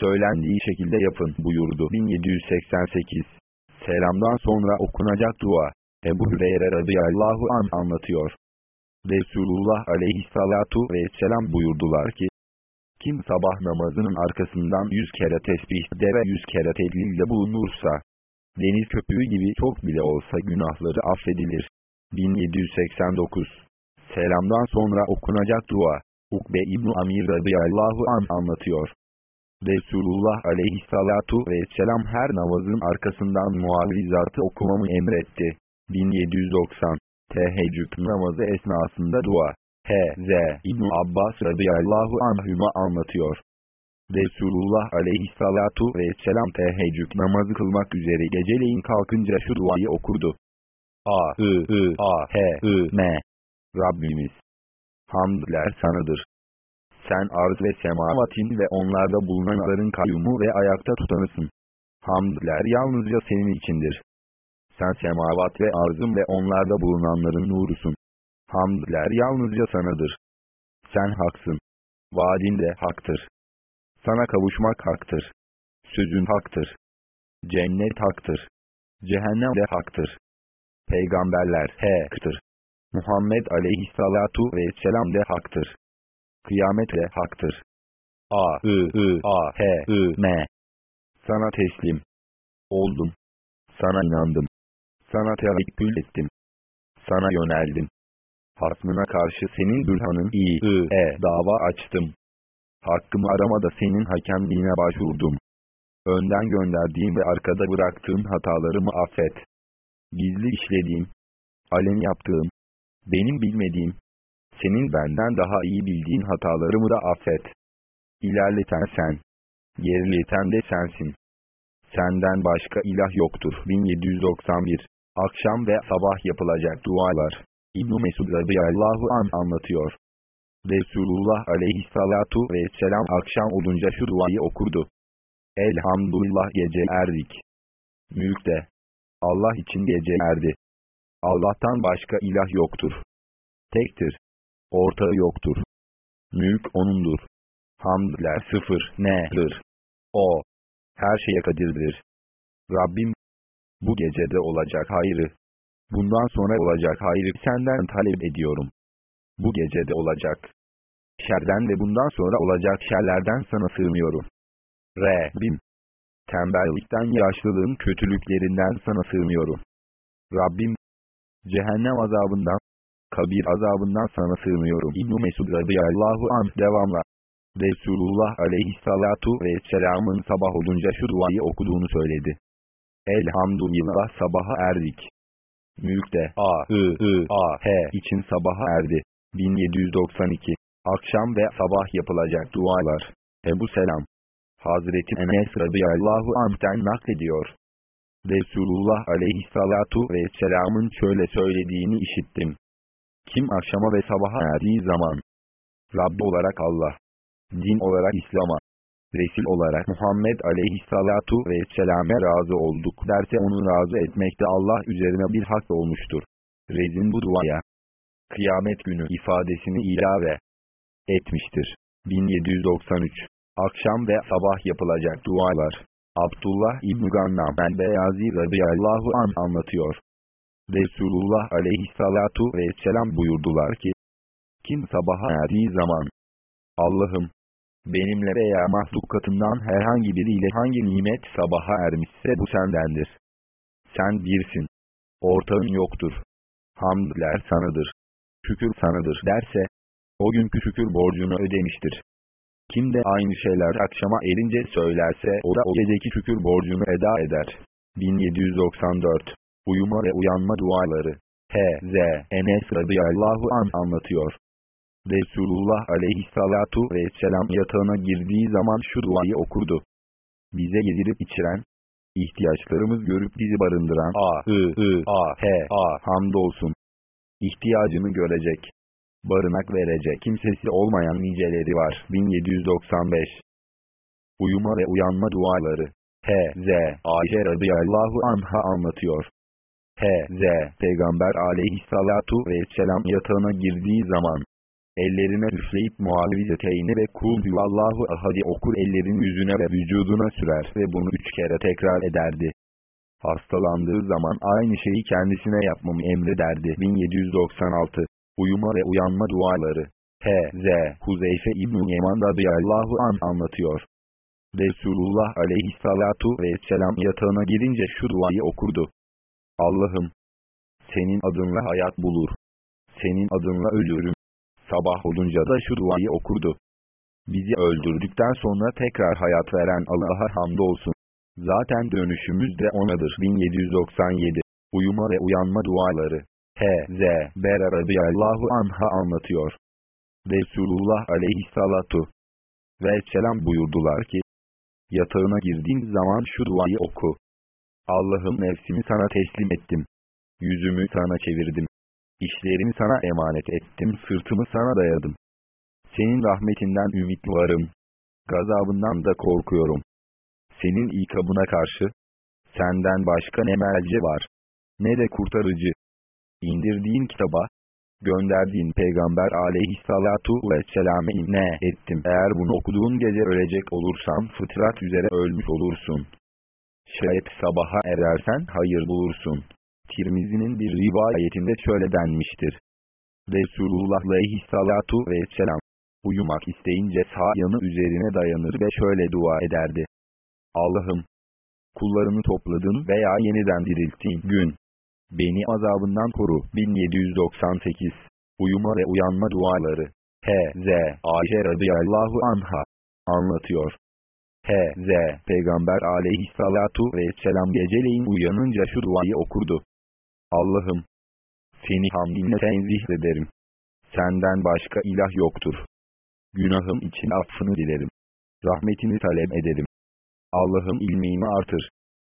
söylendiği şekilde yapın buyurdu. 1788 Selamdan sonra okunacak dua. Ebu Hüreyre radıyallahu an anlatıyor. Resulullah aleyhissalatu vesselam buyurdular ki, kim sabah namazının arkasından yüz kere tesbihde ve yüz kere tehlilde bulunursa, deniz köpüğü gibi çok bile olsa günahları affedilir. 1789 Selamdan sonra okunacak dua. Ukbe İbn Amir radıyallahu an anlatıyor. Resulullah aleyhissalatu vesselam her namazın arkasından muavvizatı okumamı emretti. 1790 Teheccüd namazı esnasında dua. H.Z. İbn Abbas radıyallahu anhüma anlatıyor. Resulullah aleyhissalatu vesselam teheccüd namazı kılmak üzere geceleyin kalkınca şu duayı okurdu. A, I, I, A, H, I, M. Rabbimiz. Hamdler sanadır. Sen arz ve semavatin ve onlarda bulunanların kayyumu ve ayakta tutanısın. Hamdler yalnızca senin içindir. Sen semavat ve arzım ve onlarda bulunanların nurusun. Hamdler yalnızca sanadır. Sen haksın. Vaadin de haktır. Sana kavuşmak haktır. Sözün haktır. Cennet haktır. Cehennem de haktır. Peygamberler haktır. Muhammed aleyhissalatu vesselam de haktır. Kıyamet de haktır. A, I, I, A, H, I, M. Sana teslim. Oldum. Sana inandım. Sana tevekkül ettim. Sana yöneldim. Hasmına karşı senin bürhanın i, I, e dava açtım. Hakkımı aramada senin hakemliğine başvurdum. Önden gönderdiğim ve arkada bıraktığım hatalarımı affet. Gizli işlediğim, alem yaptığım, benim bilmediğim, senin benden daha iyi bildiğin hatalarımı da affet. İlerleten sen, gerileten de sensin. Senden başka ilah yoktur. 1791 Akşam ve sabah yapılacak dualar. İbn-i Mesud radıyallahu an anlatıyor. Resulullah aleyhissalatu vesselam akşam olunca şu duayı okurdu. Elhamdülillah gece erdik. Mülk de. Allah için gece erdi. Allah'tan başka ilah yoktur. Tektir. Ortağı yoktur. Mülk O'nundur. Hamdler sıfır ne'dir. O. Her şeye kadirdir. Rabbim, bu gecede olacak hayrı, bundan sonra olacak hayrı senden talep ediyorum. Bu gecede olacak şerden ve bundan sonra olacak şerlerden sana sığınıyorum. Rabbim, tembellikten yaşlılığın kötülüklerinden sana sığınıyorum. Rabbim, cehennem azabından, kabir azabından sana sığınıyorum. İbn-i Mesud radıyallahu anh devamla. Resulullah aleyhissalatu vesselamın sabah olunca şu duayı okuduğunu söyledi. Elhamdülillah sabaha erdik. Mülkte A, I, I, A, H için sabaha erdi. 1792 Akşam ve sabah yapılacak dualar. Ebu Selam Hazreti Enes radıyallahu anh'ten naklediyor. Resulullah aleyhissalatu vesselamın şöyle söylediğini işittim. Kim akşama ve sabaha erdiği zaman, Rabbi olarak Allah, din olarak İslam'a, Resul olarak Muhammed aleyhissalatu vesselame razı olduk derse onu razı etmekte Allah üzerine bir hak olmuştur. Rezin bu duaya, kıyamet günü ifadesini ilave etmiştir. 1793 Akşam ve sabah yapılacak dualar. Abdullah İbn-i Gannam el-Beyazi radıyallahu an anlatıyor. Resulullah aleyhissalatu vesselam buyurdular ki, kim sabaha erdiği zaman, Allah'ım, benimle veya mahlukatından herhangi biriyle hangi nimet sabaha ermişse bu sendendir. Sen birsin. Ortağın yoktur. Hamdler sanadır. Şükür sanadır derse, o günkü şükür borcunu ödemiştir. Kim de aynı şeyler akşama erince söylerse o da o geceki şükür borcunu eda eder. 1794 Uyuma ve uyanma duaları H.Z. Enes radıyallahu an anlatıyor. Resulullah aleyhissalatu vesselam yatağına girdiği zaman şu duayı okurdu. Bize yedirip içiren, ihtiyaçlarımız görüp bizi barındıran A, I, I, A, H, A hamdolsun. İhtiyacını görecek, barınak verecek kimsesi olmayan niceleri var. 1795 Uyuma ve uyanma duaları H.Z. Ayşe radıyallahu anha anlatıyor. H.Z. Peygamber aleyhissalatu vesselam yatağına girdiği zaman, ellerine üfleyip muavizeteyni ve kul huvallahu ahadi okur ellerin yüzüne ve vücuduna sürer ve bunu üç kere tekrar ederdi. Hastalandığı zaman aynı şeyi kendisine yapmamı emrederdi. 1796 Uyuma ve uyanma duaları. H.Z. Huzeyfe İbn-i Yeman radıyallahu an anlatıyor. Resulullah aleyhissalatu vesselam yatağına girince şu duayı okurdu. Allah'ım! Senin adınla hayat bulur. Senin adınla ölürüm. Sabah olunca da şu duayı okurdu. Bizi öldürdükten sonra tekrar hayat veren Allah'a hamdolsun. Zaten dönüşümüz de onadır. 1797 Uyuma ve uyanma duaları H.Z. Bera radıyallahu anha anlatıyor. Resulullah aleyhissalatu vesselam buyurdular ki, yatağına girdiğin zaman şu duayı oku. Allah'ım nefsimi sana teslim ettim. Yüzümü sana çevirdim. İşlerimi sana emanet ettim, sırtımı sana dayadım. Senin rahmetinden ümit varım. Gazabından da korkuyorum. Senin ikabına karşı, senden başka ne melce var, ne de kurtarıcı indirdiğin kitaba, gönderdiğin peygamber aleyhissalatu vesselame ne ettim. Eğer bunu okuduğun gece ölecek olursan fıtrat üzere ölmüş olursun. Şayet sabaha erersen hayır bulursun. Tirmizi'nin bir rivayetinde şöyle denmiştir. Resulullah aleyhissalatu vesselam, uyumak isteyince sağ yanı üzerine dayanır ve şöyle dua ederdi. Allah'ım, kullarını topladın veya yeniden dirilttiğin gün, Beni azabından koru. 1798 Uyuma ve uyanma duaları H.Z. Ayşe radıyallahu anha anlatıyor. H.Z. Peygamber aleyhissalatu vesselam geceleyin uyanınca şu duayı okurdu. Allah'ım! Seni hamdinle tenzih ederim. Senden başka ilah yoktur. Günahım için affını dilerim. Rahmetini talep ederim. Allah'ım ilmimi artır.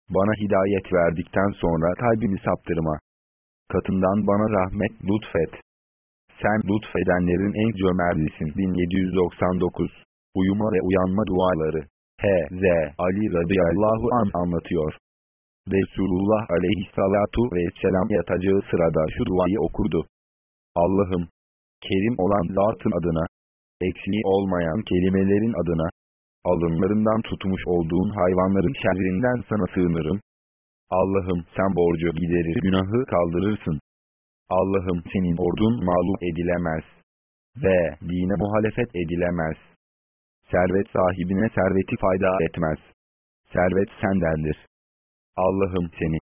Bana hidayet verdikten sonra kalbimi saptırma. Katından bana rahmet lütfet. Sen lütfedenlerin en cömertlisin. 1799 Uyuma ve uyanma duaları H.Z. Ali radıyallahu an anlatıyor. Resulullah aleyhissalatu vesselam yatacağı sırada şu duayı okurdu. Allah'ım, kerim olan zatın adına, eksiği olmayan kelimelerin adına, alınlarından tutmuş olduğun hayvanların şerrinden sana sığınırım. Allah'ım sen borcu giderir günahı kaldırırsın. Allah'ım senin ordun mağlup edilemez. Ve dine muhalefet edilemez. Servet sahibine serveti fayda etmez. Servet sendendir. Allah'ım seni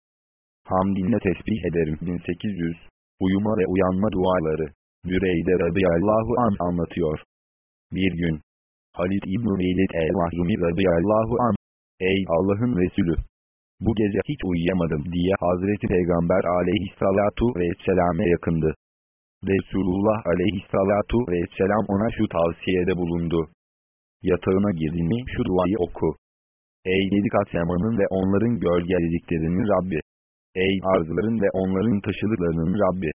hamdinle tesbih ederim. 1800 Uyuma ve uyanma duaları Büreyde radıyallahu an anlatıyor. Bir gün Halid İbn-i Velid el-Mahzumi radıyallahu an Ey Allah'ın Resulü! Bu gece hiç uyuyamadım diye Hazreti Peygamber aleyhissalatu vesselam'e yakındı. Resulullah aleyhissalatu vesselam ona şu tavsiyede bulundu. Yatağına girdin mi şu duayı oku. Ey yedi kat semanın ve onların gölgelediklerinin Rabbi. Ey arzların ve onların taşıdıklarının Rabbi.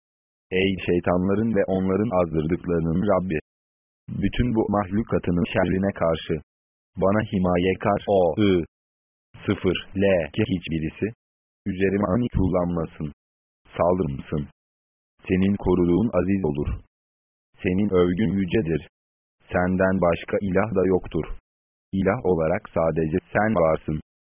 Ey şeytanların ve onların azdırdıklarının Rabbi. Bütün bu mahlukatının şerrine karşı. Bana himaye kar o ı. Sıfır l ki hiçbirisi. Üzerime ani kullanmasın. Saldırmasın. Senin koruduğun aziz olur. Senin övgün yücedir. Senden başka ilah da yoktur. İlah olarak sadece sen varsın.